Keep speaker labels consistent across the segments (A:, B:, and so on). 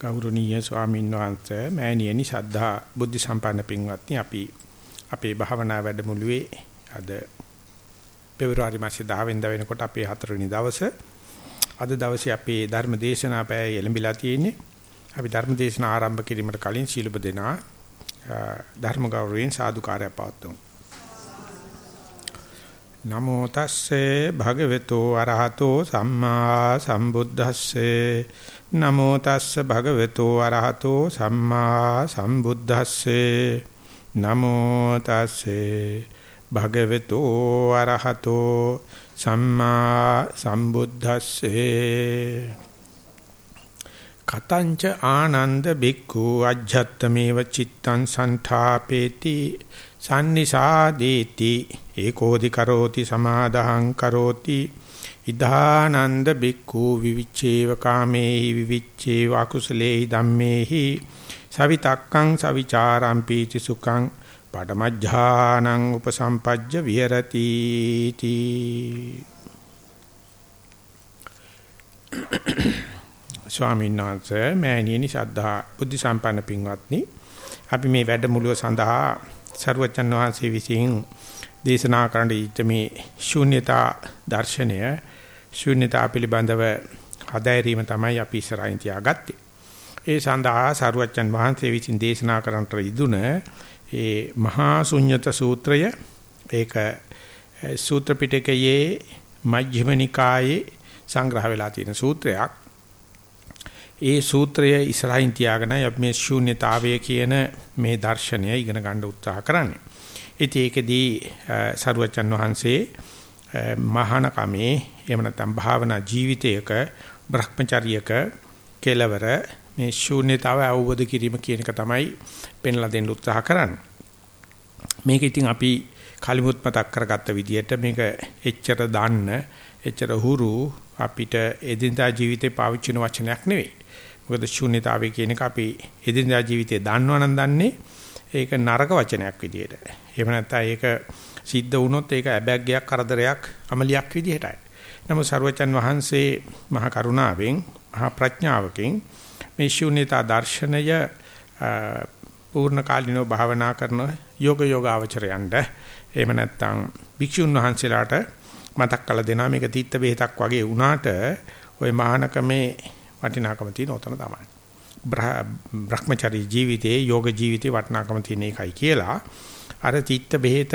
A: ගෞරවනීය ස්වාමීන් වහන්සේ මෑණියනි ශද්ධා බුද්ධ සම්පන්න පින්වත්නි අපි අපේ භාවනා වැඩමුළුවේ අද පෙබරවාරි මාසේ 10 වෙනිදා වෙනකොට අපේ හතරවෙනි දවසේ. අද දවසේ අපේ ධර්ම දේශනා පැය එළඹිලා තියෙන්නේ. අපි ධර්ම දේශනා ආරම්භ කිරීමට කලින් සීලබ දෙනා ධර්ම ගෞරවයෙන් සාදුකාරය පවත්වමු. නමෝ තස්සේ භගවතු අරහතෝ සම්මා සම්බුද්දස්සේ. නමෝ තස්ස භගවතු අරහතෝ සම්මා සම්බුද්දස්සේ. නමෝ තස්සේ භගවතු අරහතෝ සම්මා සම්බුද්දස්සේ. කතංච ආනන්ද බික්ඛු අජ්ජත්තමේව චිත්තං සන්ඨාපේති සම්නිසාදීති ඒකෝදි කරෝති සමාදහං කරෝති. ඉදානන්ද බික්ඛු විවිච්ඡේව කාමේහි විවිච්ඡේව අකුසලේහි ධම්මේහි සවිතක්කං සවිචාරං පීති සුඛං පඩමජ්ජානං උපසම්පජ්ජ විහෙරති තී ස්වාමීන් වහන්සේ මෑණියනි ශ්‍රද්ධා බුද්ධ සම්පන්න පින්වත්නි අපි මේ වැඩමුළුව සඳහා සරුවචන් වහන්සේ විසින් දේශනා කරන්න ඊට මේ ශූන්‍යතා දර්ශනය ශූන්‍යතා පිළිබඳව හදාරීම තමයි අපි ඉස්සරහින් තියාගත්තේ. ඒ සඳහා සරුවචන් වහන්සේ විසින් දේශනා කරන්නට ඉදුන ඒ මහා ශුන්්‍යත සූත්‍රය ඒක සූත්‍ර පිටකයේ මජ්ක්‍ධිම නිකායේ සංග්‍රහ වෙලා තියෙන සූත්‍රයක්. ඒ සූත්‍රය ඉස්සරහින් තියාගෙන අපි මේ ශූන්‍යතාවය කියන මේ දර්ශනය ඉගෙන ගන්න උත්සාහ කරන්නේ. ඉතින් ඒකෙදී සරුවචන් වහන්සේ මහාන කමේ එහෙම නැත්නම් භාවනා ජීවිතයක භ්‍රමචාරියක කෙලවර මේ ශූන්‍යතාවය අවබෝධ කිරීම කියන එක තමයි පෙන්ලා දෙන්න උත්සාහ කරන්නේ. මේක ඉතින් අපි කලිමුත් මතක් කරගත්ත විදිහට මේක එච්චර දාන්න එච්චර හුරු අපිට එදිනදා ජීවිතේ පාවිච්චි කරන වචනයක් නෙවෙයි. මොකද ශූන්‍යතාවය කියන එක අපි එදිනදා ජීවිතේ දන්නවනම් දන්නේ ඒක නරක වචනයක් විදියට. එහෙම නැත්නම් ඒක සිද්ධ වුණොත් ඒක ඇබැග්ගයක් කරදරයක් අමලියක් විදියටයි. නමුත් සර්වචන් වහන්සේ මහා කරුණාවෙන් මහා ප්‍රඥාවකින් මේ ශූන්‍යතා දර්ශනය පූර්ණ කාලිනව භාවනා කරන යෝග යෝගාවචරයන්ට එහෙම නැත්නම් භික්ෂුන් වහන්සේලාට මතක් කළ දෙනා මේක තීත්ත බෙහෙතක් වගේ වුණාට ওই මහානකමේ වටිනාකම තියෙන උතන තමයි. බ්‍රහ්මචරි ජීවිතයේ යෝග ජීවිතේ වටිනාකම තියෙන එකයි කියලා අර තීත්ත බෙහෙත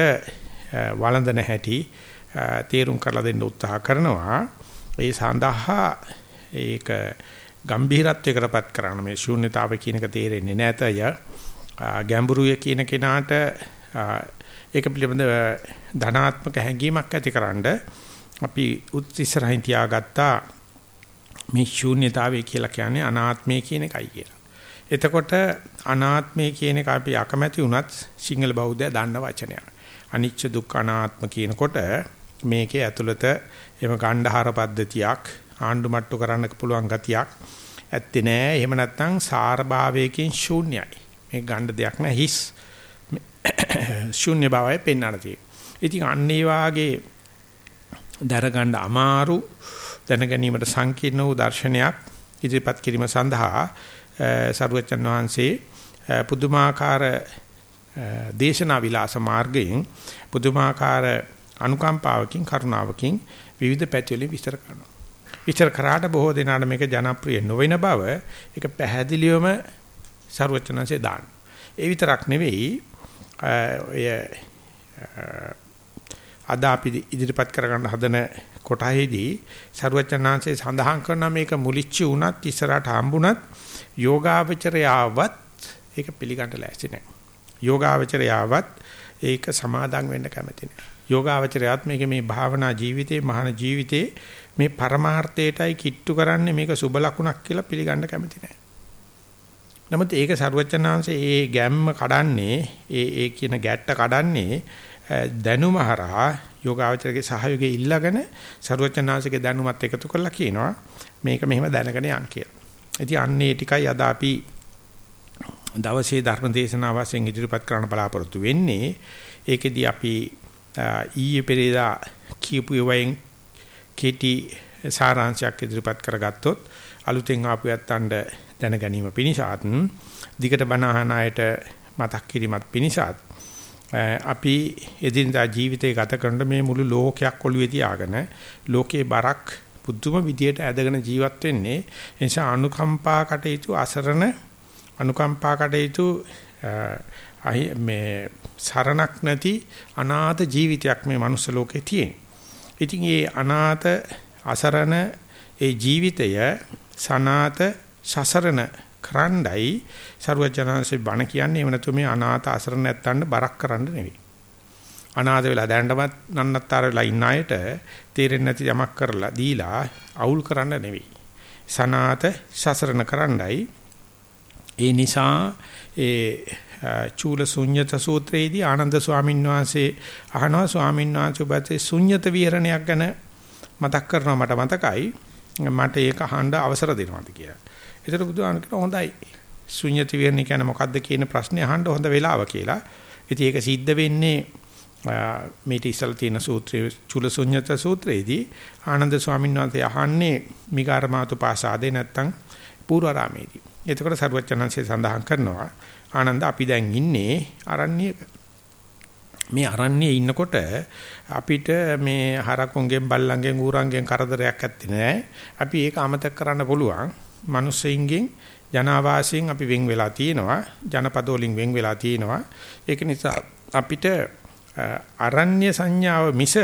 A: වළඳන හැටි තේරුම් කරලා දෙන්න උත්සාහ කරනවා. ඒ සඳහා ඒක ගම්භීරත්වයකටපත් කරන මේ ශූන්‍යතාවය කියන එක තේරෙන්නේ නැතය. ගැඹුරුය කියන කෙනාට ඒක පිළිබඳ ධනාත්මක හැඟීමක් ඇතිකරනද අපි උත්තිස්සරහින් තියාගත්තා මේ ශූන්‍යතාවය කියලා කියන්නේ අනාත්මය කියන එකයි කියලා. එතකොට අනාත්මය කියන එක අපි අකමැති වුණත් සිංහල බෞද්ධය දන්න වචනයක්. අනිච්ච දුක්ඛ අනාත්ම කියනකොට මේකේ ඇතුළත එම ගණ්ඩහාර පද්ධතියක් ආණ්ඩු මට්ටු කරන්න පුළුවන් ගතියක් ඇත්තේ නෑ. එහෙම නැත්නම් සාරභාවයකින් ශූන්‍යයි. මේ ගණ්ඩ දෙයක් නෑ හිස් ශූන්‍ය භාවය පෙන්වන්න තියෙනවා. ඉතින් අන්න ඒ වාගේ දරගන්න අමාරු දැන ගැනීමට සංකීර්ණ වූ දර්ශනයක් ඉදිරිපත් කිරීම සඳහා සරුවචන් වහන්සේ පුදුමාකාර දේශනා විලාස මාර්ගයෙන් පුදුමාකාර අනුකම්පාවකින් කරුණාවකින් විවිධ පැති වලින් විස්තර කරනවා. විස්තර කරාට බොහෝ දෙනාට මේක ජනප්‍රිය නොවන බව ඒක පැහැදිලිවම සරුවචනanse දාන. ඒ විතරක් නෙවෙයි ඔය අද අපි ඉදිරිපත් කරගන්න හදන කොටහේදී සරුවචනාංශේ සඳහන් කරන මේක මුලිච්චි වුණත් ඉස්සරහට හම්බුණත් යෝගාවචරයාවත් ඒක පිළිගන්න ලෑස්ති නැහැ. යෝගාවචරයාවත් ඒක සමාදම් වෙන්න කැමති නැහැ. යෝගාවචරයාත් මේක මේ භාවනා ජීවිතේ මහාන ජීවිතේ මේ පරමාර්ථයටයි කිට්ටු කරන්නේ මේක සුබ ලකුණක් කියලා පිළිගන්න කැමති නැහැ. නමුත් ඒක සරුවචනාංශේ ඒ ගැම්ම කඩන්නේ ඒ ඒ කියන ගැට්ට කඩන්නේ දැනුම හරහා යෝගාවචරගේ සහයෝගය ඉල්ලගෙන සරුවචනාංශගේ දැනුමත් එකතු කරලා කියනවා මේක මෙහෙම දැනගෙන යන් කියලා. ඉතින් අන්නේ ටිකයි අද අපි දවසේ ධර්ම දේශනාව වශයෙන් ඉදිරිපත් කරන්න බලාපොරොත්තු වෙන්නේ. ඒකෙදි අපි ඊයේ පෙරේදා කියපු වයින් කෙටි සාරාංශයක් ඉදිරිපත් කරගත්තොත් අලුතෙන් ආපු යත්තන්ට දැන ගැනීම පිණිසත් දිගට බණ අහන අයට මතක් කිරීමත් පිණිසත් අපි එදිනදා ජීවිතේ ගත කරන මේ මුළු ලෝකයක් ඔළුවේ තියාගෙන ලෝකේ බරක් පුදුම විදියට ඇදගෙන ජීවත් වෙන්නේ ඒ නිසා අනුකම්පා කටයුතු අසරණ අනුකම්පා කටයුතු මේ සරණක් නැති අනාථ ජීවිතයක් මේ මනුස්ස ලෝකේ තියෙන. ඉතින් මේ අනාථ අසරණ ඒ ජීවිතය සනාත සසරණ කරණ්ඩයි ਸਰුවචනාංශේ බණ කියන්නේ එව නැතු මේ අනාථ අසරණ නැත්තන්න බරක් කරන්න නෙවෙයි. අනාථ වෙලා දැනටමත් නන්නත්තර වෙලා ඉන්න අයට තේරෙන්නේ නැති යමක් කරලා දීලා අවුල් කරන්න නෙවෙයි. සනාත සසරණ කරණ්ඩයි ඒ නිසා ඒ චූල ශුන්්‍යත සූත්‍රයේදී ආනන්ද ස්වාමීන් වහන්සේ අහනවා ස්වාමීන් වහන්සේ ඔබට ශුන්්‍යත විහරණයක් ගැන මතක් කරනවා මට මතකයි මට ඒක අහන්න අවසර දෙනවාද කියලා. ඒතර බුදුහාම කියන හොඳයි. ශුන්්‍යත විහරණය කියන්නේ මොකද්ද කියන ප්‍රශ්නේ අහන්න හොඳ වෙලාව කියලා. ඉතින් ඒක සිද්ධ වෙන්නේ මේට ඉස්සලා තියෙන සූත්‍රයේ චුල ශුන්්‍යත සූත්‍රයේදී ආනන්ද ස්වාමීන් වහන්සේ අහන්නේ මිගාරමාතු පාසාදේ නැත්තම් පූර්වාරාමේදී. එතකොට සරුවචනන්සේ සඳහන් කරනවා ආනන්ද අපි දැන් ඉන්නේ අරණ්‍යයක. මේ අරණ්‍යයේ ඉන්නකොට අපිට මේ හරකුන්ගෙන් බල්ලන්ගෙන් ඌරන්ගෙන් කරදරයක් ඇත්තේ නැහැ. අපි ඒක අමතක කරන්න පුළුවන්. මිනිස්සුන්ගෙන් ජනාවාසයෙන් අපි වෙන් වෙලා තියෙනවා. ජනපද වලින් වෙන් වෙලා තියෙනවා. ඒක නිසා අපිට අරණ්‍ය සංඥාව මිස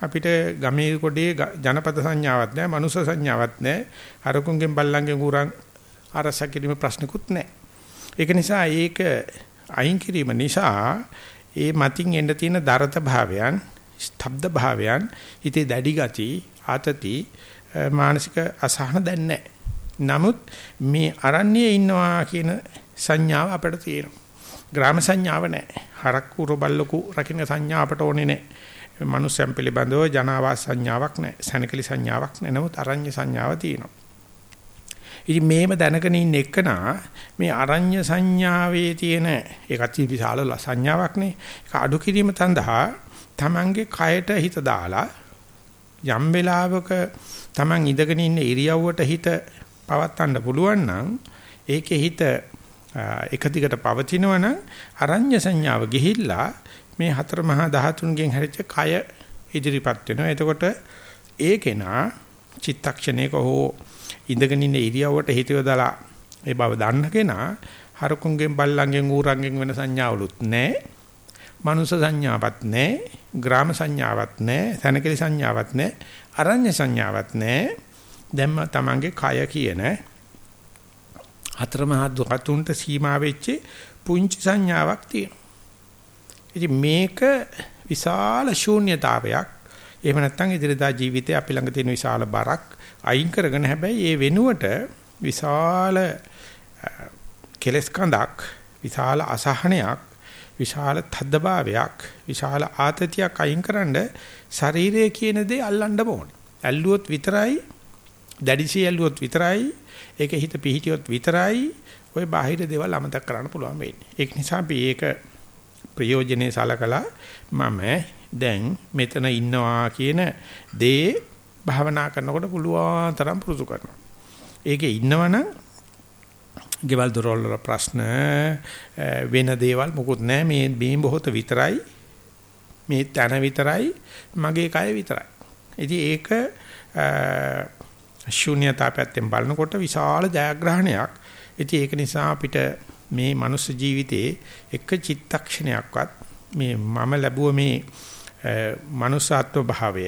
A: අපිට ගමේ කොටේ ජනපද සංඥාවක් නැහැ, මනුෂ්‍ය සංඥාවක් නැහැ. හරකුන්ගෙන් බල්ලන්ගෙන් ඌරන් අරස කිරීම ප්‍රශ්නකුත් නැහැ. ඒක නිසා ඒක අයින් කිරීම නිසා ඒ මතින් එන්න තියෙන දරත භාවයන්, ස්තබ්ද භාවයන්, හිතේ දැඩි ගති, ආතති, මානසික අසහන දැන්නේ නමුත් මේ අරණ්‍යයේ ඉන්නවා කියන සංඥාව අපිට තියෙනවා. ග්‍රාම සංඥාව නැහැ. හරක් කුරු බල්ලකු රකින්න සංඥා අපට ඕනේ නැහැ. මනුස්සයන් පිළිබඳව ජනාවාස සංඥාවක් නැහැ. සැනකලි සංඥාවක් නැහැ. නමුත් අරඤ්‍ය සංඥාව තියෙනවා. ඉතින් මේව දැනගෙන ඉන්න එක්කනා මේ අරඤ්‍ය සංඥාවේ තියෙන ඒකත් විශාල සංඥාවක් නේ. ඒක අඩු කිරීම සඳහා Tamange කයට හිත දාලා යම් වෙලාවක Taman ඉඳගෙන ඉන්න ඉරියව්වට හිත පවත්වන්න පුළුවන් නම් ඒකේ හිත එක දිගට පවතිනවා නම් අරඤ්‍ය සංඥාව ගිහිල්ලා මේ හතර මහා ධාතුන්ගෙන් හැරිච්ච කය ඉදිරිපත් වෙනවා. එතකොට ඒකේනා චිත්තක්ෂණයක හෝ ඉඳගෙන ඉන්න ඉරියව්වට හිත යොදලා ඒ බව දන්න කෙනා හරකුන්ගෙන් බල්ලන්ගෙන් ඌරන්ගෙන් වෙන සංඥාවලුත් නැහැ. මනුෂ්‍ය සංඥාවක් නැහැ. ග්‍රාම සංඥාවක් නැහැ. සනකලි සංඥාවක් නැහැ. අරඤ්‍ය සංඥාවක් නැහැ. දැම්ම තමන්ගේ කය කියන හතරමහා දුකතුන්ට සීමා වෙච්ච පුංචි සංඥාවක් තියෙනවා. ඉතින් මේක විශාල ශූන්‍යතාවයක්. එහෙම නැත්නම් ඉදිරියදා ජීවිතේ අපි ළඟ තියෙන විශාල බරක් අයින් කරගෙන හැබැයි ඒ වෙනුවට විශාල කෙලස් කඳක් විශාල අසහනයක් විශාල තද්දභාවයක් විශාල ආතතියක් අයින්කරනද ශරීරය කියන දේ අල්ලන්න ඕනේ. ඇල්ලුවොත් විතරයි දැඩිසි ඇල්ලුවොත් විතරයි ඒක හිත පිහිටියොත් විතරයි ওই බාහිර දේවල් අමතක කරන්න පුළුවන් වෙන්නේ. ඒක නිසා අපි ඒක ප්‍රයෝජනේ සලකලා මම දැන් මෙතන ඉන්නවා කියන දේ භාවනා කරනකොට පුළුවන් තරම් පුරුදු කරනවා. ඒකේ ඉන්නවනම් ගෙවල් දොරවල් වල ප්‍රශ්න වෙන දේවල් මොකුත් නැහැ මේ මේ බොහෝත විතරයි මේ තන විතරයි මගේ කය විතරයි. ඉතින් ඒක ශූන්‍යතාවයෙන් බලනකොට විශාල ජයග්‍රහණයක්. ඉතින් ඒක නිසා අපිට මේ මනුස්ස ජීවිතයේ එක චිත්තක්ෂණයක්වත් මේ මම ලැබුව මේ මනුස්සාත්ව භාවය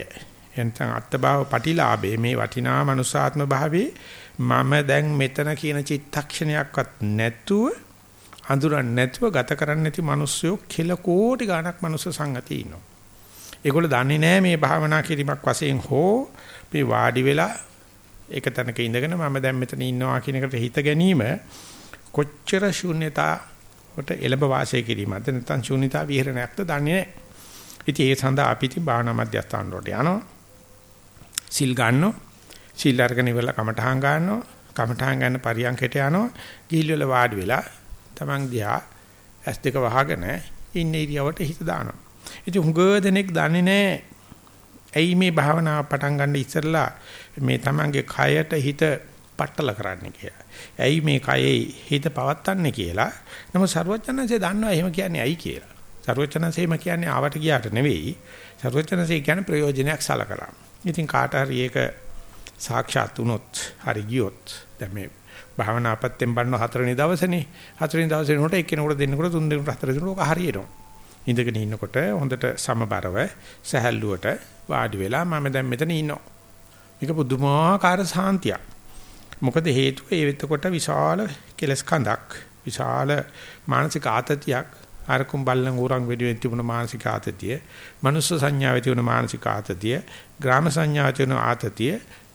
A: එතන අත්භාව පටිලාභේ මේ වටිනා මනුසාත්ම භාවයේ මම දැන් මෙතන කියන චිත්තක්ෂණයක්වත් නැතුව අඳුරන්නේ නැතුව ගත කරන්නේ නැති මිනිස්සු කෙල කෝටි ගණක් මනුස්ස සංගතිය ඉන්නවා. ඒගොල්ලෝ දන්නේ නැහැ මේ භාවනා කිරීමක් වශයෙන් හෝ මේ වාඩි වෙලා එක තැනක ඉඳගෙන මම දැන් මෙතන ඉන්නවා කියන එකට හිත ගැනීම කොච්චර ශූන්‍යතාවට එළඹ වාසය කිරීමද නැත්නම් ශූන්‍යතා විහරණයක්ද දන්නේ නැහැ. ඉතින් ඒ සඳහා අපි ඉතින් භාවනා මධ්‍යස්ථාන වලට යනවා. සිල් ගන්නවා. සිල් අරගෙන ඉවරලා කමඨහං ගන්නවා. කමඨහං ගන්න පරියන්කයට යනවා. ගිහිල් වල වාඩි වෙලා Taman දිහා ඇස් දෙක වහගෙන ඉන්න ඉරියවට හිත දානවා. ඉතින් හුඟ දෙනෙක් දන්නේ නැහැ. ඇයි මේ භාවනාව පටන් ගන්න ඉස්සෙල්ලා මේ තමන්ගේ කයට හිත පట్టල කරන්න කියලා. ඇයි මේ කයේ හිත පවත්තන්නේ කියලා. නමුත් ਸਰවඥන්සේ දන්නවා එහෙම කියන්නේ ඇයි කියලා. ਸਰවඥන්සේම කියන්නේ ආවට ගියාට නෙවෙයි. ਸਰවඥන්සේ කියන්නේ ප්‍රයෝජනයක් සලකලා. ඉතින් කාට හරි ඒක සාක්ෂාත් වුණොත් හරි ගියොත් දැන් මේ භාවනා පැත්තෙන් බලන හතරවෙනි දවසේනේ හතරවෙනි දවසේ නෝට එක්කෙනෙකුට දෙන්නෙකුට තුන් දෙනෙකුට හතර දෙනෙකුට හරියනවා. ඉඳගෙන ඉන්නකොට හොඳට සමබරව සහැල්ලුවට වාඩි වෙලා මම දැන් මෙතන ඉන්නවා. මේක පුදුමාකාර සාන්තියක්. මොකද හේතුව ඒ වෙතකොට විශාල කෙලස් කඳක් විශාල මානසික ආතතියක් අරකුම් බල්ලන් උරන් වෙඩියෙන් තිබුණ මානසික ආතතිය, මනුස්ස සංඥාවේ තිබුණ මානසික ආතතිය, ග්‍රාම සංඥාවේ තිබුණ ආතතිය,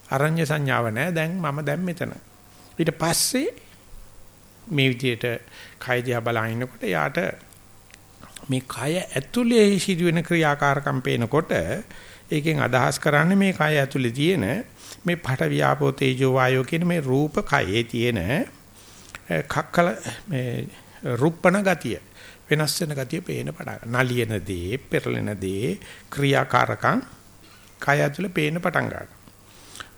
A: අරඤ්‍ය සංඥාව නැහැ. දැන් මම දැන් මෙතන. ඊට පස්සේ මේ විදියට කය දිහා බලනකොට යාට මේ කය ඇතුලේ සිදුවෙන ක්‍රියාකාරකම් පේනකොට ඒකෙන් අදහස් කරන්නේ මේ කය ඇතුලේ තියෙන මේ පඨ වියාපෝ තේජෝ වායෝ කියන මේ රූප කයේ තියෙන කක්කල මේ රුප්පණ ගතිය වෙනස් වෙන ගතිය පේන පටන් නලියන දේ පෙරලෙන දේ ක්‍රියාකාරකම් කය ඇතුලේ පේන පටන් ගන්නවා.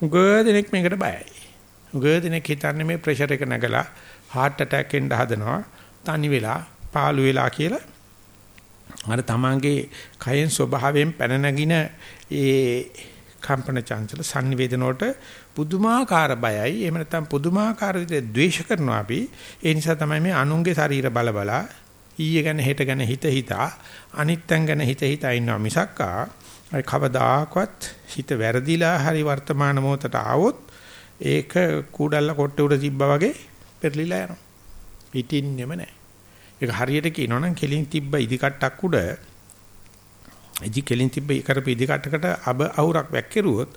A: උගදෙනෙක් මේකට බයයි. උගදෙනෙක් හිතන්නේ මේ ප්‍රෙෂර් එක නැගලා heart attack එන්න හදනවා තනි වෙලා පාළු වෙලා කියලා අර තමන්ගේ කයෙන් ස්වභාවයෙන් පැන නැගින ඒ කම්පන චංචල සංනිවේදන වලට පුදුමාකාර බයයි එහෙම නැත්නම් පුදුමාකාර විදිහට ද්වේෂ කරනවා අපි ඒ නිසා තමයි මේ අනුන්ගේ ශරීර බල බලා ඊයේ ගැන හෙට ගැන හිත හිතා අනිත්යන් ගැන හිත හිතා ඉන්නවා මිසක්කා කවදාකවත් හිත වැරදිලා හරි වර්තමාන මොහොතට ආවොත් ඒක කූඩල්ල කොට්ටේ උඩ තිබ්බා වගේ පෙරලිලා යනවා. හිටින්නෙම නැහැ. ඒක හරියට කියනවනම් කෙලින් තිබ්බ ඉදි කට්ටක් උඩ ඉදි කෙලින් තිබ්බ කරපු ඉදි කට්ටකට අබ අවුරක් වැක්කිරුවොත්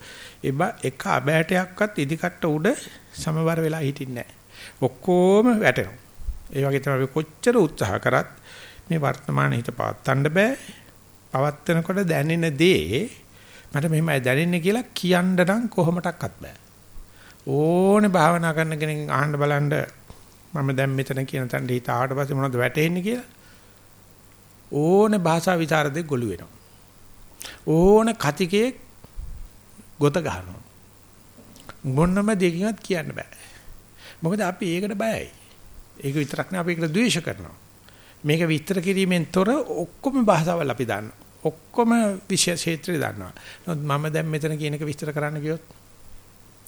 A: එබ එක අබෑටයක්වත් ඉදි කට්ට උඩ සමබර වෙලා හිටින්නේ නැහැ. ඔක්කොම වැටෙනවා. ඒ වගේ තමයි අපි කොච්චර උත්සාහ කරත් මේ වර්තමාන හිත පවත්තන්න බෑ. පවත්නකොට දැනෙන දේ මට මෙහෙමයි දැනෙන්නේ කියලා කියන්න නම් කොහොමඩක්වත් බෑ. ඕනේ භාවනා කරන කෙනෙක් අහන්න බලන්න මම දැන් මෙතන කියන තැනට හිත ආවට පස්සේ මොනවද වැටෙන්නේ කියලා ඕනේ භාෂා විචාරදේ ගොළු වෙනවා. ඕනේ කතිකේ ගොත ගහනවා. මොන්නම දෙකින්වත් කියන්න බෑ. මොකද අපි ඒකට බයයි. ඒක විතරක් නෙවෙයි අපි ඒකට ද්වේෂ කරනවා. මේක විස්තර කිරීමෙන් තොර ඔක්කොම භාෂාවල් අපි දන්නවා. ඔක්කොම විශේෂ ක්ෂේත්‍රය දන්නවා. නමුත් මම දැන් මෙතන කියන එක විස්තර කරන්න ගියොත්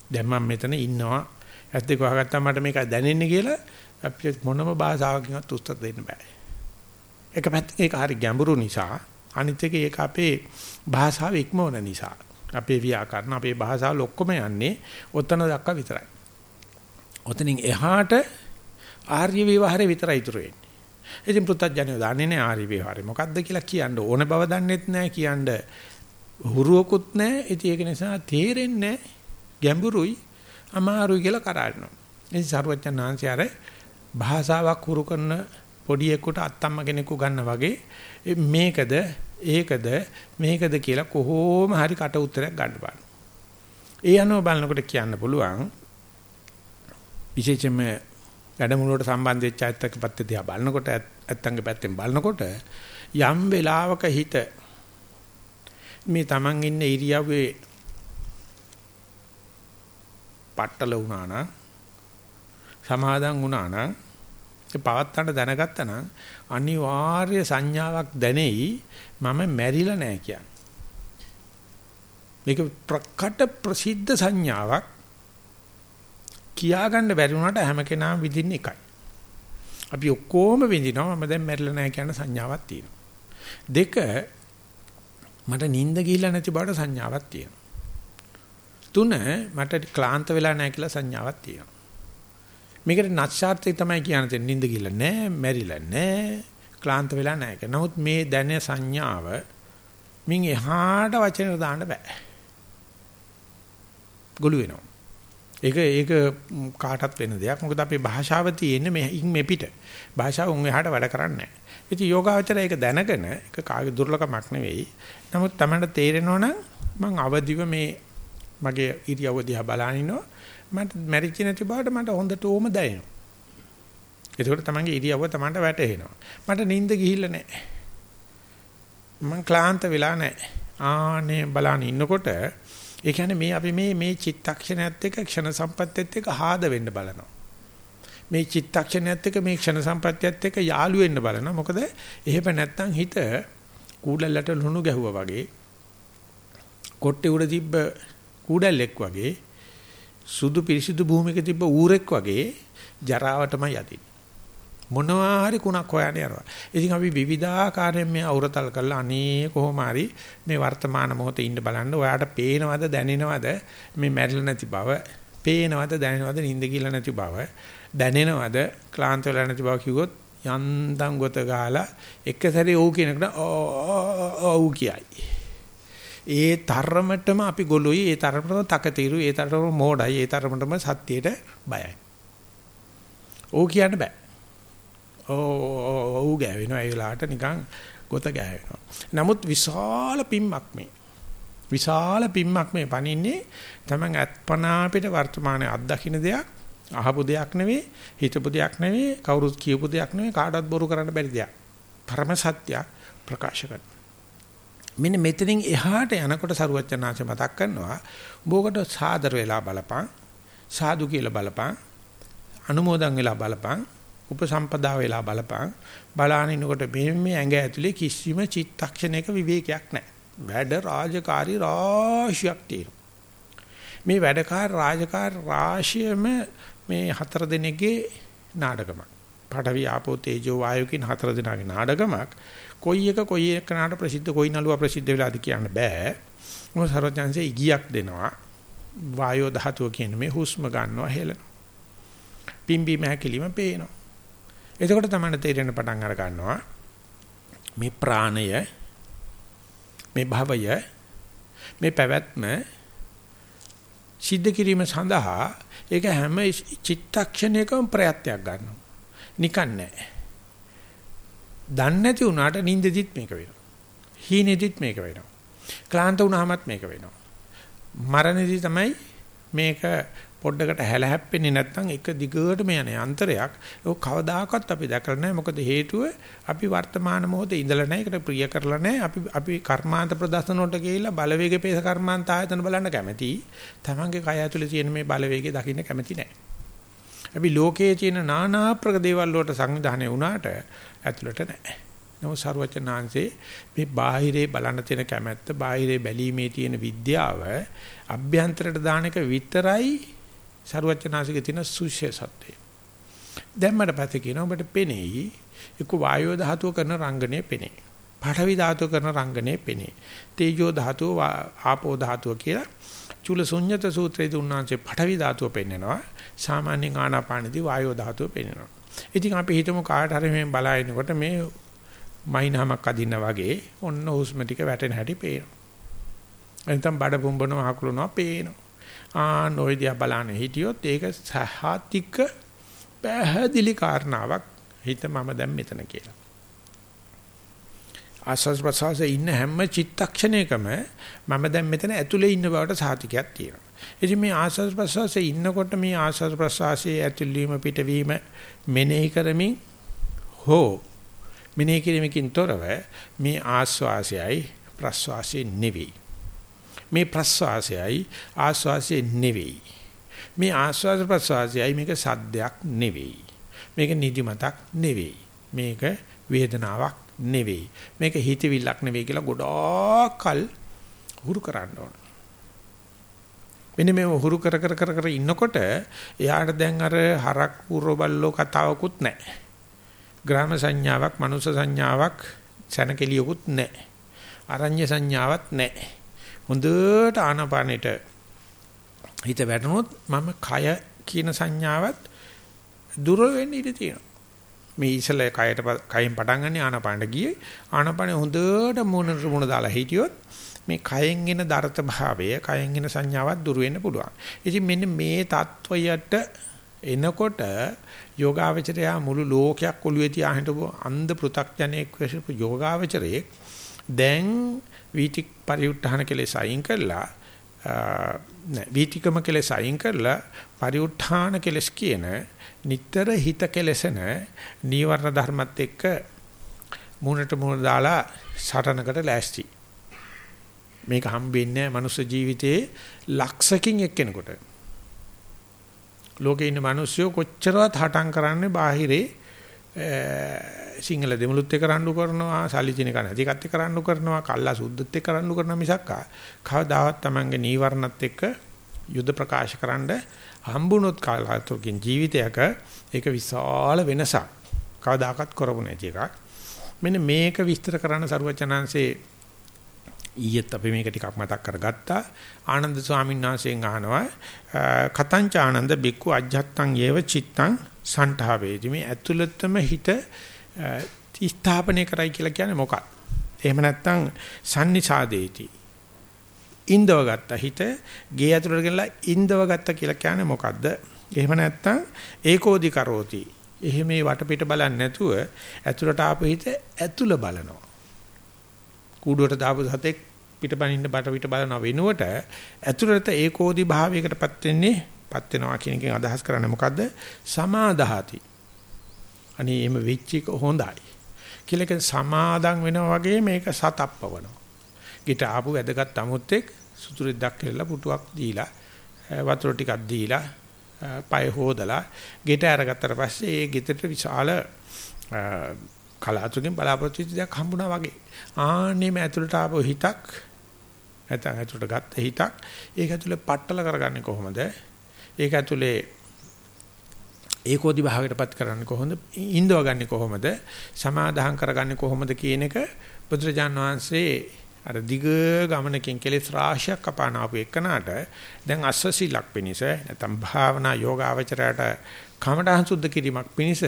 A: දැන් මම මෙතන ඉන්නවා. ඇස් දෙක වහගත්තාම මට මේක දැනෙන්නේ කියලා අපිට මොනම භාෂාවකින්වත් උත්තර දෙන්න බෑ. එක පැත්තකින් ඒක හරි ගැඹුරු නිසා අනිත් එක ඒක අපේ භාෂාව ඉක්මවන නිසා. අපේ ව්‍යාකරණ අපේ භාෂාව ඔක්කොම යන්නේ ඔතන දක්වා විතරයි. ඔතනින් එහාට ආර්ය විවහාරේ විතරයි ඉතුරු වෙන්නේ. ඉතින් පුත්තජනය දන්නේ නැහැ ආර්ය විවහාරේ මොකද්ද කියලා කියන්න ඕන බව දන්නෙත් නැහැ කියන්න හුරුවකුත් නැහැ. ඉතින් ඒක නිසා තේරෙන්නේ ගැඹුරුයි අමාරුයි කියලා කරාරිනවා. ඉතින් සරුවච්චන් ආංශය අර භාෂාවක් හුරු කරන පොඩියෙකුට අත්තම්ම කෙනෙකු ගන්න වගේ මේකද ඒකද මේකද කියලා කොහොම හරි කට උත්තරයක් ගන්න බලන්න. ඒ අනුව බලනකොට කියන්න පුළුවන් විශේෂයෙන්ම වැඩමුළුවට සම්බන්ධ වෙච්ච ඇත්තක පැත්ත දිහා බලනකොට ඇත්තන්ගේ පැත්තෙන් බලනකොට යම් වෙලාවක හිත මේ Taman ඉන්න ඉරියව්වේ පట్టල වුණා නම් සමාදන් වුණා නම් ඒ පවත්තන්න දැනගත්තා නම් අනිවාර්ය සංඥාවක් දැනෙයි මම මැරිලා නැහැ කියන්නේ. මේක ප්‍රකට ප්‍රසිද්ධ සංඥාවක් කියාගන්න බැරි වුණාට හැම කෙනාම විඳින්න එකයි. අපි ඔක්කොම විඳිනවා මම දැන් මැරිලා නැහැ කියන සංඥාවක් තියෙනවා. දෙක මට නිින්ද ගිහිල්ලා නැති බවට සංඥාවක් තියෙනවා. තුන මට ක්ලාන්ත වෙලා නැහැ කියලා සංඥාවක් තියෙනවා. මේකට නැස්චාර්ත්‍ය තමයි කියන්නේ නිින්ද ගිහිල්ලා නැහැ, මැරිලා නැහැ, ක්ලාන්ත වෙලා නැහැ කියලා. නමුත් මේ දැන සංඥාව මින් එහාට වචන දාන්න බෑ. ගොළු වෙනවා. ඒක ඒක කාටත් වෙන දෙයක්. මොකද අපේ භාෂාව තියෙන්නේ මෙහින් මේ පිට. භාෂාව උන් එහාට වැඩ කරන්නේ නැහැ. ඉතින් යෝගාවචරය ඒක දැනගෙන ඒක කාගේ දුර්ලභමක් නෙවෙයි. නමුත් Tamanට තේරෙනවනම් මම අවදිව මේ මගේ ඉරියව්ව දිහා බලන ඉන්නවා. මට මැරිච්ච නැති බවට මට හොඳට ඕම දැනෙනවා. ඒකෝට තමන්ගේ ඉරියව්ව තමන්ට වැටහෙනවා. මට නිින්ද ගිහිල්ලා නැහැ. මං ක්ලාන්ත වෙලා නැහැ. ආනේ බලන්න ඉන්නකොට ඒ කියන්නේ මේ අපි මේ මේ චිත්තක්ෂණයත් එක්ක ක්ෂණ සම්පත්තියත් එක්ක ආද වෙන්න බලනවා. මේ චිත්තක්ෂණයත් එක්ක මේ ක්ෂණ සම්පත්තියත් එක්ක යාළු වෙන්න බලනවා. මොකද එහෙම නැත්නම් හිත කූඩල්ලට ලුණු ගැහුවා වගේ කොට්ටේ උඩ තිබ්බ කූඩල්ලෙක් වගේ සුදු පිරිසිදු භූමියක තිබ්බ ඌරෙක් වගේ ජරාවටමයි යතින්නේ. මොනවා හරි කුණක් හොයන්න යනවා. ඉතින් අපි විවිධාකාරයෙන් මේ අවුරතල් කරලා අනේ කොහොම හරි මේ වර්තමාන මොහොතේ ඉන්න බලන්න. ඔයාට පේනවද දැනෙනවද මේ මැරිලා නැති බව? පේනවද දැනෙනවද නිින්ද කියලා නැති බව? දැනෙනවද ක්ලාන්ත වෙලා නැති බව කිව්වොත් යන්තම් ගොත ගාලා එක සැරේ ඔව් කියනකට ඔව් කියයි. ඒ තරමටම අපි ගොළුයි ඒ තරමටම තකතිරු ඒ තරමටම මෝඩයි ඒ තරමටම සත්‍යයට බයයි. ඔව් කියන්න බෑ. ඔව් ගෑවෙනවා ඒ වෙලාවට නිකන් ගොත ගෑවෙනවා. නමුත් විශාල පිම්මක් මේ. විශාල පිම්මක් මේ පනින්නේ තමන් අත්පනා අපිට වර්තමානයේ අත්දකින්න දෙයක් අහපු දෙයක් නෙවෙයි හිතපු දෙයක් නෙවෙයි කවුරුත් කියපු දෙයක් නෙවෙයි කාටවත් බොරු කරන්න බැරි දෙයක්. පරම සත්‍ය ප්‍රකාශ කරනවා. මෙන්න මෙතනින් එහාට යනකොට සරුවචනාංශ මතක් කරනවා උඹකට සාදර වෙලා බලපං සාදු කියලා බලපං අනුමෝදන් වෙලා බලපං උපසම්පදා වෙලා බලපං බලාන ඉනකොට මේ මේ ඇඟ ඇතුලේ කිසිම චිත්තක්ෂණයක විවේකයක් නැහැ. වැඩ රාජකාරී රාශියක් තියෙනවා. මේ වැඩකාර රාජකාර රාශියම මේ හතර දිනකේ නාටකමක්. පඨවි ආපෝ තේජෝ වායු කියන හතර දිනගේ නාටකමක්. කොයි එක කොයි එකනට ප්‍රසිද්ධ කොයි නළුවා ප්‍රසිද්ධ වෙලාද කියන්න බෑ මොකද සර්වඥාන්සේ ඉගියක් දෙනවා වායෝ ධාතුව කියන මේ හුස්ම ගන්නවා හෙලන පිම්බීම හැකිලිම පේනවා එතකොට තමයි තේරෙන පටන් අර ගන්නවා මේ ප්‍රාණය මේ භවය මේ පැවැත්ම සිද්ධ කිරීම සඳහා ඒක හැම චිත්තක්ෂණයකම ප්‍රයත්නයක් ගන්නවා. නිකන් නෑ. දන්නේ නැති වුණාට නිින්දෙදිත් මේක වෙනවා. හීනෙදිත් මේක වෙනවා. ක්ලාන්ත වුණාමත් මේක වෙනවා. මරණෙදි තමයි මේක පොඩ්ඩකට හැලහැප්පෙන්නේ නැත්නම් එක දිගටම යන යන්ත්‍රයක් ඒක කවදාකවත් අපි දැකලා නැහැ මොකද හේතුව අපි වර්තමාන මොහොතේ ඉඳලා නැහැ ඒකට ප්‍රිය කරලා නැහැ අපි අපි කර්මාන්ත ප්‍රදර්ශන වලට ගිහිල්ලා බලවේග පේස කර්මාන්ත ආයතන බලන්න කැමති තමන්ගේ කය ඇතුලේ තියෙන මේ බලවේගය දකින්න කැමති නැහැ අපි ලෝකයේ තියෙන নানা ප්‍රකදේවල් වලට සංවිධානය වුණාට ඇතුළට නැහැ. නමුත් සරුවචනාංශේ මේ බාහිරේ බලන්න තියෙන කැමැත්ත බාහිරේ බැලීමේ තියෙන විද්‍යාව අභ්‍යන්තරට දාන එක විතරයි සරුවචනාංශගේ තියෙන සුවිශේෂත්වය. දැම්මඩ පස්සේ කියනවා ඔබට පෙනෙයි එක්ක වායෝ ධාතුව කරන රංගනේ පෙනේ. පඨවි ධාතුව කරන රංගනේ පෙනේ. තේජෝ ධාතුව ආපෝ ධාතුව කියලා චුල ශුන්්‍යත සූත්‍රයේ දුන්නාන්සේ පඨවි ධාතුව පෙන්නනවා. සාමාන්‍යයෙන් ආනාපානදී වායෝ ධාතුව පෙන්නනවා. ඉතින් අපි හිතමු කාට හරි මේ බලනකොට මේ මයින්හමක් අදින්න වගේ ඔන්න හුස්ම ටික වැටෙන හැටි පේනවා. එතෙන් බඩ පුම්බනවා හකුලනවා පේනවා. ආ නොයිදියා බලන්න හිටියොත් ඒක සහතික පැහැදිලි කාරණාවක් හිත මම දැන් මෙතන කියලා. ආස්වාස් ප්‍රසවාසයේ ඉන්න හැම චිත්තක්ෂණයකම මම දැන් මෙතන ඇතුලේ ඉන්න බවට සාතිකයක් තියෙනවා. ඉතින් මේ ආස්වාස් ප්‍රසවාසයේ ඉන්නකොට මේ ආස්වාස් ප්‍රසවාසයේ ඇතුළීම පිටවීම මෙනෙහි කරමින් හෝ මෙනෙහි කිරීමකින් තොරව මේ ආස්වාසයයි ප්‍රසවාසයේ නෙවෙයි. මේ ප්‍රස්වාසයයි ආස්වාසය නෙවෙයි. මේ ආස්වාද ප්‍රස්වාසයයි මේක සද්දයක් නෙවෙයි. මේක නිදිමතක් නෙවෙයි. මේක වේදනාවක් නෙවෙයි. මේක හිතවිල්ලක් නෙවෙයි කියලා ගොඩාක් කල් හුරු කරන්න ඕන. මෙන්න මේ හුරු කර කර කර කර ඉන්නකොට එයාට දැන් අර හරක් පුරබල්ලෝ කතාවකුත් නැහැ. ග්‍රාම සංඥාවක්, මනුෂ්‍ය සංඥාවක්, සනකෙලියකුත් නැහැ. අරඤ්‍ය සංඥාවක් නැහැ. හොඳට ආනාපානෙට හිත වැටුනොත් මම කය කියන සංඥාවත් දුර්වල වෙන්න ඉඩ තියෙනවා. මේ ඉසල කයට කයෙන් පටන් ගන්න ආනාපානට ගියේ ආනාපානෙ හොඳට මුණට මුණ දාලා හිටියොත් මේ කයෙන් එන දරත භාවය කයෙන් එන සංඥාවක් දුර වෙන්න පුළුවන්. ඉතින් මෙන්න මේ தত্ত্বයට එනකොට යෝගාවචරයා මුළු ලෝකයක් ඔළුවේ තියා හිටපු අන්ධ පෘ탁ජනෙක් වෙසපු යෝගාවචරයේ දැන් වීති පරිඋත්ථාන කෙලෙස අයින් කරලා වීතිකම කෙලෙස අයින් කරලා පරිඋත්ථාන කෙලෙස් කියන නිතර හිත කෙලසන නීවරණ ධර්මත් එක්ක මූණට මූණ දාලා සටනකට ලෑස්ති. මේක හම්බෙන්නේ නැහැ මනුස්ස ජීවිතයේ ලක්ෂකින් එක්කෙනෙකුට. ලෝකේ ඉන්න මිනිස්සු කොච්චරවත් හටම් කරන්නේ බාහිරේ සිංහල දෙමළුත් එක්ක රණ්ඩු කරනවා සල්ලි චින කන ඇතිකත් එක්ක රණ්ඩු කරනවා කල්ලා සුද්ධත් එක්ක රණ්ඩු කරනවා මිසක් කවදාවත් Tamange නීවරණත් එක්ක යුද ප්‍රකාශ කරන්න හම්බුනොත් කාලතුරකින් ජීවිතයක ඒක විශාල වෙනසක් කවදාකවත් කරපු නැති එකක් මෙන්න මේක විස්තර කරන්න සරුවචනංශේ ඊයේත් අපි මේක ටිකක් මතක් කරගත්තා ආනන්ද ස්වාමීන් වහන්සේගෙන් අහනවා කතංච ආනන්ද බික්කු අජ්ජත්තං යේව චිත්තං සන්ඨාවේදි මේ ඇතුළතම හිත ස්ථාපනය කරයි කියලා කියන්නේ මොකක්ද? එහෙම නැත්නම් sannisādeti. ඉන්දව ගත්ත හිත ගේ ඇතුළට ගෙනලා ඉන්දව ගත්ත කියලා කියන්නේ මොකද්ද? එහෙම නැත්නම් ඒකෝදි කරෝති. එහෙම මේ වටපිට බලන්නේ නැතුව ඇතුළට ආපු හිත ඇතුළ බලනවා. කූඩුවට දාපු සතෙක් පිටපනින්න බට පිට බලන වෙනුවට ඇතුළත ඒකෝදි භාවයකටපත් වෙන්නේ පත් වෙනවා කියන එකෙන් අදහස් කරන්නේ මොකද්ද? සමාදාහති. අනේ එහෙම වෙච්ච එක හොඳයි. කියලා කියන සමාදම් වෙනවා වගේ මේක සතප්පවනවා. ගිට ආපු වැදගත් අමුත්තෙක් සුතුරෙද්දක් කියලා පුටුවක් දීලා වතුර ටිකක් දීලා පය හොදලා ගෙට අරගත්තට පස්සේ ඒ ගෙදරට විශාල කලාතුරකින් බලාපොරොත්තු වෙච්ච දෙයක් හම්බුණා වගේ. ආන්නේම ඇතුළට ආපු හිතක් නැත්නම් ඇතුළට ගත්ත හිතක් ඒක ඇතුළේ පట్టල කරගන්නේ කොහොමද? ඒක ඇතුළේ ඒකෝදි භාවයටපත් කරන්නේ කොහොමද? ඉන්දව ගන්නේ කොහොමද? සමාදාහම් කරගන්නේ කොහොමද කියන එක බුදුරජාන් වහන්සේ අර දිග ගමනකින් කෙලෙස් රාශියක් කපාන ආපු එකනට දැන් අස්සසිලක් පිනිස නැත්නම් භාවනා යෝගාවචරයට කමඨහං සුද්ධ කිරීමක් පිනිස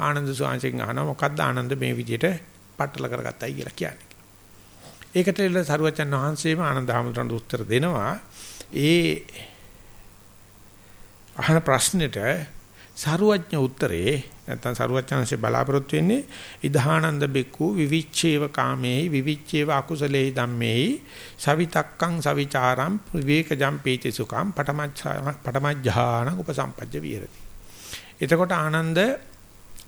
A: ආනන්ද සුවංශයෙන් අහනවා මොකද්ද ආනන්ද මේ විදිහට පట్టල කරගත්තයි කියලා කියන්නේ. ඒකට ඉල සරුවචන් වහන්සේම ආනන්ද හැමතුන්ට උත්තර දෙනවා. ඒ අහන ප්‍රශ්නෙට සරුවඥ උත්තරේ නැත්නම් සරුවඥාන්සේ බලාපොරොත්තු වෙන්නේ ඉදහානන්ද බෙක්කු විවිච්ඡේව කාමේහි විවිච්ඡේව අකුසලේ ධම්මේහි සවිතක්කං සවිචාරම් විවේකජම් පීති සුඛම් පටමඥාන උපසම්පජ්ජ විහෙරති. එතකොට ආනන්ද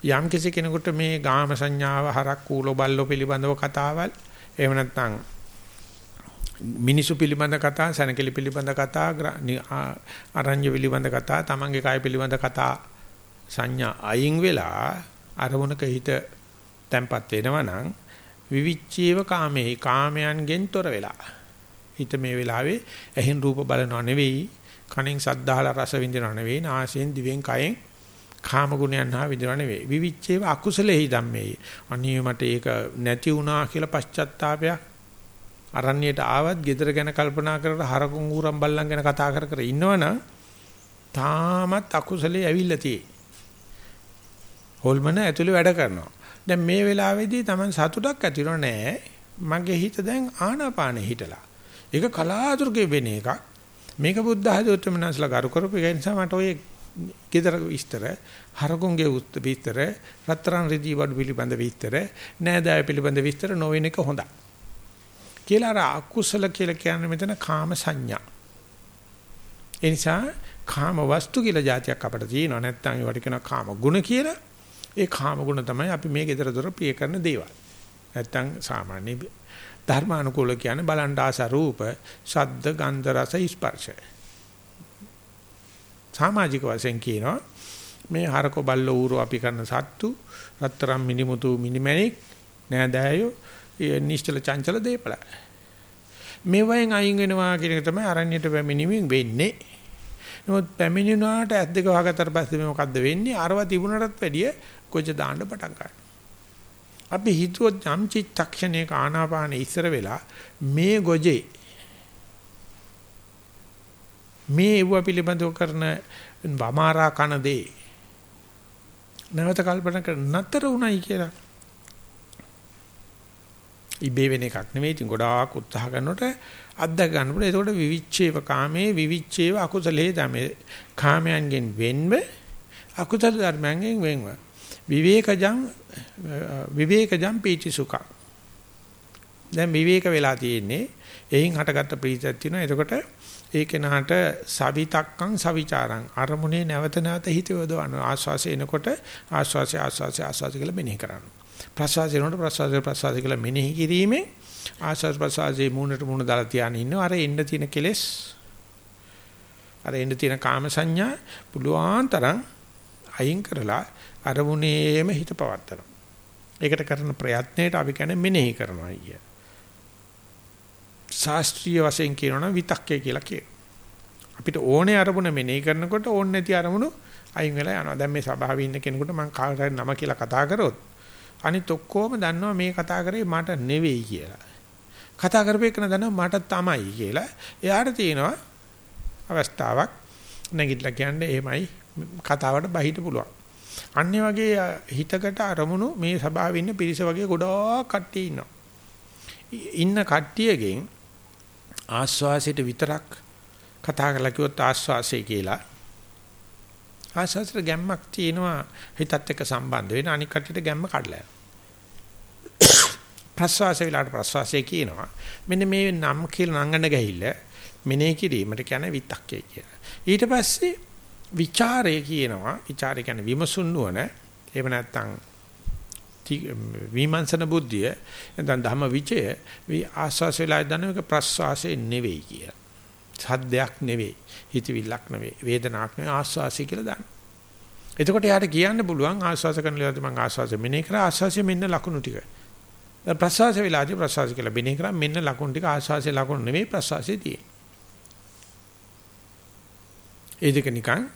A: යම් කිසි කෙනෙකුට මේ ගාම සංඥාව හරක් කූලෝ බල්ලෝ පිළිබඳව කතාවල් එහෙම නැත්නම් මිනිසු පිළිබඳ කතා, සනකෙලි පිළිබඳ කතා, අරඤ්‍ය පිළිබඳ කතා, තමන්ගේ කය පිළිබඳ කතා සංඥා අයින් වෙලා අරමුණක හිත තැම්පත් වෙනවා නම් විවිච්චේව කාමේ කාමයන්ගෙන් තොර වෙලා. හිත මේ වෙලාවේ ඇහෙන් රූප බලනව නෙවෙයි කනෙන් සද්දාහලා රස විඳිනව නෙවෙයි නාසයෙන් දිවෙන් කයෙන් කාම ගුණයන් හා විඳිනව නෙවෙයි විවිච්චේව අකුසලෙහි ධම්මේ අනිය මට ඒක නැති වුණා කියලා පශ්චත්තාවයක් අරණ්‍යයට ආවත් gedara ගැන කල්පනා කරලා හරකුන් ඌරන් බල්ලන් ගැන කතා කර කර ඉන්නවනම් තාමත් අකුසලේ ඇවිල්ලා තියෙන්නේ හොල්මන ඇතුලේ වැඩ කරනවා. දැන් මේ වෙලාවේදී Taman සතුටක් ඇති නෑ. මගේ හිත දැන් ආනාපානෙ හිටලා. ඒක කලාතුරකේ වෙන එකක්. මේක බුද්ධ ආධෝත්‍රමනස්ලා කරු කරපු ඒ නිසා මට ඔය ගෙදර විස්තර, හරකුන්ගේ විස්තර, රත්තරන් රිදී වඩු පිළිබඳ විස්තර, නෑදෑය පිළිබඳ විස්තර නොවෙන එක හොඳයි. කියලා අර අකුසල කියලා කියන්නේ මෙතන කාම සංඥා. ඒ නිසා කාම වස්තු කියලා જાතියක් අපිට තියෙනවා නැත්නම් ඒවට කියනවා කාම ගුණ කියලා. ඒ කාම ගුණ තමයි අපි මේ gedara dora ප්‍රිය කරන දේවල්. නැත්තම් සාමාන්‍ය ධර්මානුකූල කියන්නේ බලන් ආස රූප, ශබ්ද, ගන්ධ, රස, ස්පර්ශ. සමාජික වශයෙන් කියනවා මේ හරක බල්ල ඌරු අපි කරන සත්තු, රත්තරම් මිනිමුතු මිනිමැණික්, නෑදෑයෝ, නිශ්චල චංචල දීපල. මේ වයින් අයින් වෙනවා කියන එක තමයි අරණ්‍යට පැමිණීමෙන් වෙන්නේ. නමුත් පැමිණුණාට ඇස් දෙක වහගත්තට පස්සේ මොකද්ද වෙන්නේ? අරව තිබුණටත් වැඩිය කොච්ච දාන්න පටන් ගන්නවා. අපි හිතුවොත් යම් චිත්තක්ෂණයක ආනාපාන ඉස්සර වෙලා මේ ගොජේ මේ ඒව පිළිබඳව කරන වමාරා කන දේ නැවත කල්පනා කර නතර උණයි කියලා. ඉබේ වෙන එකක් නෙමෙයි. ඉතින් ගොඩාක් උත්සාහ කරනකොට අත්දැක ගන්න පුළුවන්. ඒකට විවිච්ඡේව කාමේ විවිච්ඡේව අකුසලේ තමයි. කාමයන්ගෙන් වෙන්ව අකුසල ධර්මයන්ගෙන් වෙන්ව. විවේකජං විවේකජං පීචි සුඛං දැන් විවේක වෙලා තියෙන්නේ එයින් හටගත්ත ප්‍රීතියක් තියෙනවා එතකොට ඒ කෙනාට සවිතක්කං සවිචාරං අරමුණේ නැවත නැවත හිත යොදවන ආස්වාසය එනකොට ආස්වාසය ආස්වාසය ආස්වාසය කියලා මෙනෙහි කරනවා. ප්‍රසවාසය එනකොට ප්‍රසවාසය ප්‍රසවාසය කියලා මෙනෙහි කිරීමෙන් ආස්වාස ප්‍රසවාසයේ මූණට මූණ දාලා තියාගෙන ඉන්නවා. අර එන්න තියෙන කෙලෙස් අර එන්න තියෙන කාම සංඥා පුළුවන් තරම් අයින් කරලා අරමුණේම හිත පවත්තනවා. ඒකට කරන ප්‍රයත්නයට අපි කියන්නේ මෙනෙහි කරනවා කිය. ශාස්ත්‍රීය වශයෙන් කියනවනම් විතක්කය කියලා කියනවා. අපිට ඕනේ අරමුණ මෙනෙහි කරනකොට ඕනේ නැති අරමුණු අයින් වෙලා යනවා. දැන් මේ සභාවේ ඉන්න කෙනෙකුට මම කාට හරි නම කියලා කතා කරොත් අනිත් ඔක්කොම දන්නවා මේ කතා කරේ මට නෙවෙයි කියලා. කතා කරපේකන දන්නවා මට තමයි කියලා. එයාට තියෙනවා අවස්ථාවක් නැගිටලා කියන්නේ එහෙමයි කතාවට බහිට පුළුවන්. අන්නේ වගේ හිතකට අරමුණු මේ සභාවේ ඉන්න පිරිස වගේ ගොඩාක් කට්ටිය ඉන්නවා. ඉන්න කට්ටියගෙන් ආස්වාසයට විතරක් කතා කරලා කිව්වොත් ආස්වාසය කියලා. ආස්වාසයට ගැම්මක් තියෙනවා හිතත් එක්ක සම්බන්ධ වෙන අනික් කටියට ගැම්ම කඩලා ප්‍රස්වාසය විලාට ප්‍රස්වාසය කියනවා. මෙන්න මේ නම් කියලා නංගන ගහිල්ල මෙනේ කිරීමට කියන්නේ විතක්කය කියලා. ඊට පස්සේ ਵਿਚාරය කියනවා. ਵਿਚාරය කියන්නේ විමසුන් නුවණ. එහෙම නැත්නම් විමර්ශන බුද්ධිය නැත්නම් ධම්ම විචය ආස්වාස වෙලා දන්න එක ප්‍රස්වාසයේ නෙවෙයි කිය. සද්දයක් නෙවෙයි හිතවිල්ලක් නෙවෙයි වේදනාවක් නෙවෙයි ආස්වාසය කියලා දාන්න. එතකොට යාට කියන්න පුළුවන් ආස්වාස කරන ලේවද මම ආස්වාසය මෙනේ කරා ආස්වාසය මෙන්න ලකුණු ටික. ප්‍රස්වාස වෙලාදී ප්‍රස්වාස කියලා මෙනේ කරා මෙන්න ලකුණු ටික ආස්වාසයේ ලකුණු නෙවෙයි ප්‍රස්වාසයේ තියෙන්නේ. ඒ දෙක නිකන්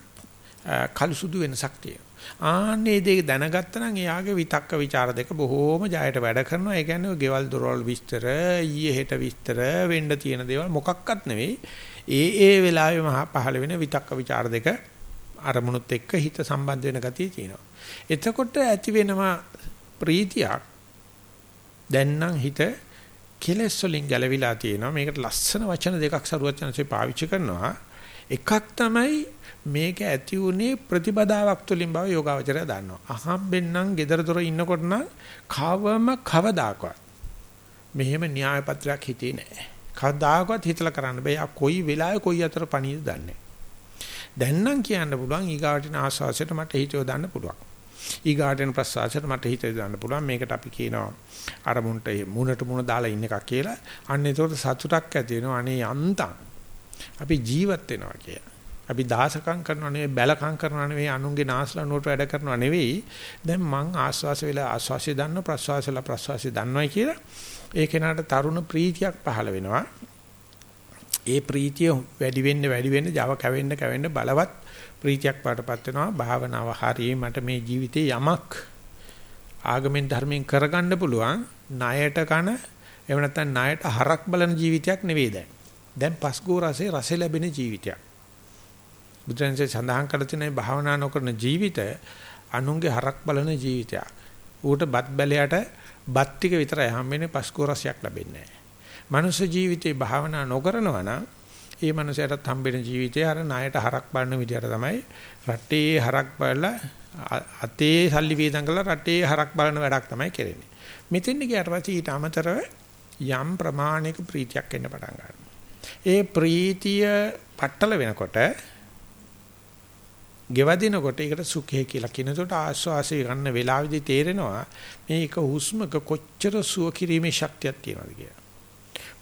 A: කළු සුදු වෙනසක් තියෙනවා. ආන්නේ දෙක දැනගත්තනම් එයාගේ විතක්ක ਵਿਚාර දෙක බොහෝම ජයට වැඩ කරනවා. ඒ කියන්නේ ගෙවල් දොරවල් විස්තර, ඊයේ හෙට විස්තර, වෙන්න තියෙන දේවල් මොකක්වත් නෙවෙයි. ඒ ඒ වෙලාවේ මහා පහළ වෙන විතක්ක ਵਿਚාර දෙක අරමුණුත් එක්ක හිත සම්බන්ධ වෙන ගතිය තියෙනවා. එතකොට ඇති වෙනවා ප්‍රීතියක්. දැන් නම් හිත කෙලස් වලින් ගැලවිලා තියෙනවා. මේකට ලස්සන වචන දෙකක් සරුවත් යනසේ පාවිච්චි කරනවා. එකක් තමයි මේක ඇති උනේ ප්‍රතිපදාවක් තුලින් බව යෝගාවචරය දන්නවා. අහම්බෙන්නම් gedara dora ඉන්නකොට නම් කවම කවදාකවත් මෙහෙම න්‍යාය පත්‍රයක් හිතේ නැහැ. කවදාකවත් හිතලා කරන්න බෑ. යා කොයි වෙලාවෙ කොයි අතර පණියද දන්නේ. දැන් නම් කියන්න පුළුවන් ඊගාටින ආස්වාසයට මට හිතව දාන්න පුළුවන්. ඊගාටින ප්‍රසආසයට මට හිතව දාන්න පුළුවන්. මේකට අපි කියනවා අරමුණට මුණට මුණ දාලා ඉන්න එකක් කියලා. අන්න ඒකට සතුටක් ඇති වෙනවා. අනේ යන්තම් අපි ජීවත් වෙනවා කිය. අපි දාසකම් කරනවා නෙවෙයි බැලකම් කරනවා නෙවෙයි අනුන්ගේ නාස්ලනුවට වැඩ කරනවා නෙවෙයි. දැන් මං ආස්වාස වෙලා ආස්වාසිය දන්න ප්‍රස්වාසලා ප්‍රස්වාසිය දන්නවයි කියලා ඒ කෙනාට තරුණ ප්‍රීතියක් පහළ වෙනවා. ඒ ප්‍රීතිය වැඩි වෙන්න වැඩි වෙන්න Java කැවෙන්න කැවෙන්න බලවත් ප්‍රීතියක් පාටපත් වෙනවා. භාවනාව හරියේ මට මේ ජීවිතේ යමක් ආගමෙන් ධර්මයෙන් කරගන්න පුළුවන් ණයට කන එහෙම නැත්නම් ණයට හරක් බලන ජීවිතයක් නෙවෙයි දැන්. දැන් පස්ගෝ රසේ රස ලැබෙන ජීවිතයක්. බුදුරජාණන්සේ සඳහන් කළ තියෙන භාවනා නොකරන ජීවිතය අනුන්ගේ හරක් බලන ජීවිතයක්. ඌට බත් බැලයට බත් ටික විතරයි හම්බෙන්නේ පස්කෝ රසයක් ලැබෙන්නේ නැහැ. මනුෂ්‍ය ජීවිතේ භාවනා නොකරනවා නම් ඒ මනුස්සයාට හම්බෙන ජීවිතය අර ණයට හරක් බලන විදියට තමයි රටේ හරක් බලලා අතේ සල්ලි වේදම් කරලා රටේ හරක් බලන වැඩක් තමයි කරන්නේ. මෙතෙන් ගියාට පස්සේ ඊට අමතරව යම් ප්‍රමාණික ප්‍රීතියක් එන්න පටන් ගන්නවා. ඒ ප්‍රීතිය පట్టල වෙනකොට ගෙවදිනකොට ඒකට සුඛය කියලා කියනකොට ආස්වාසය ගන්න වෙලාවෙදි තේරෙනවා මේක හුස්මක කොච්චර සුව කිරීමේ ශක්තියක් තියෙනවද කියලා.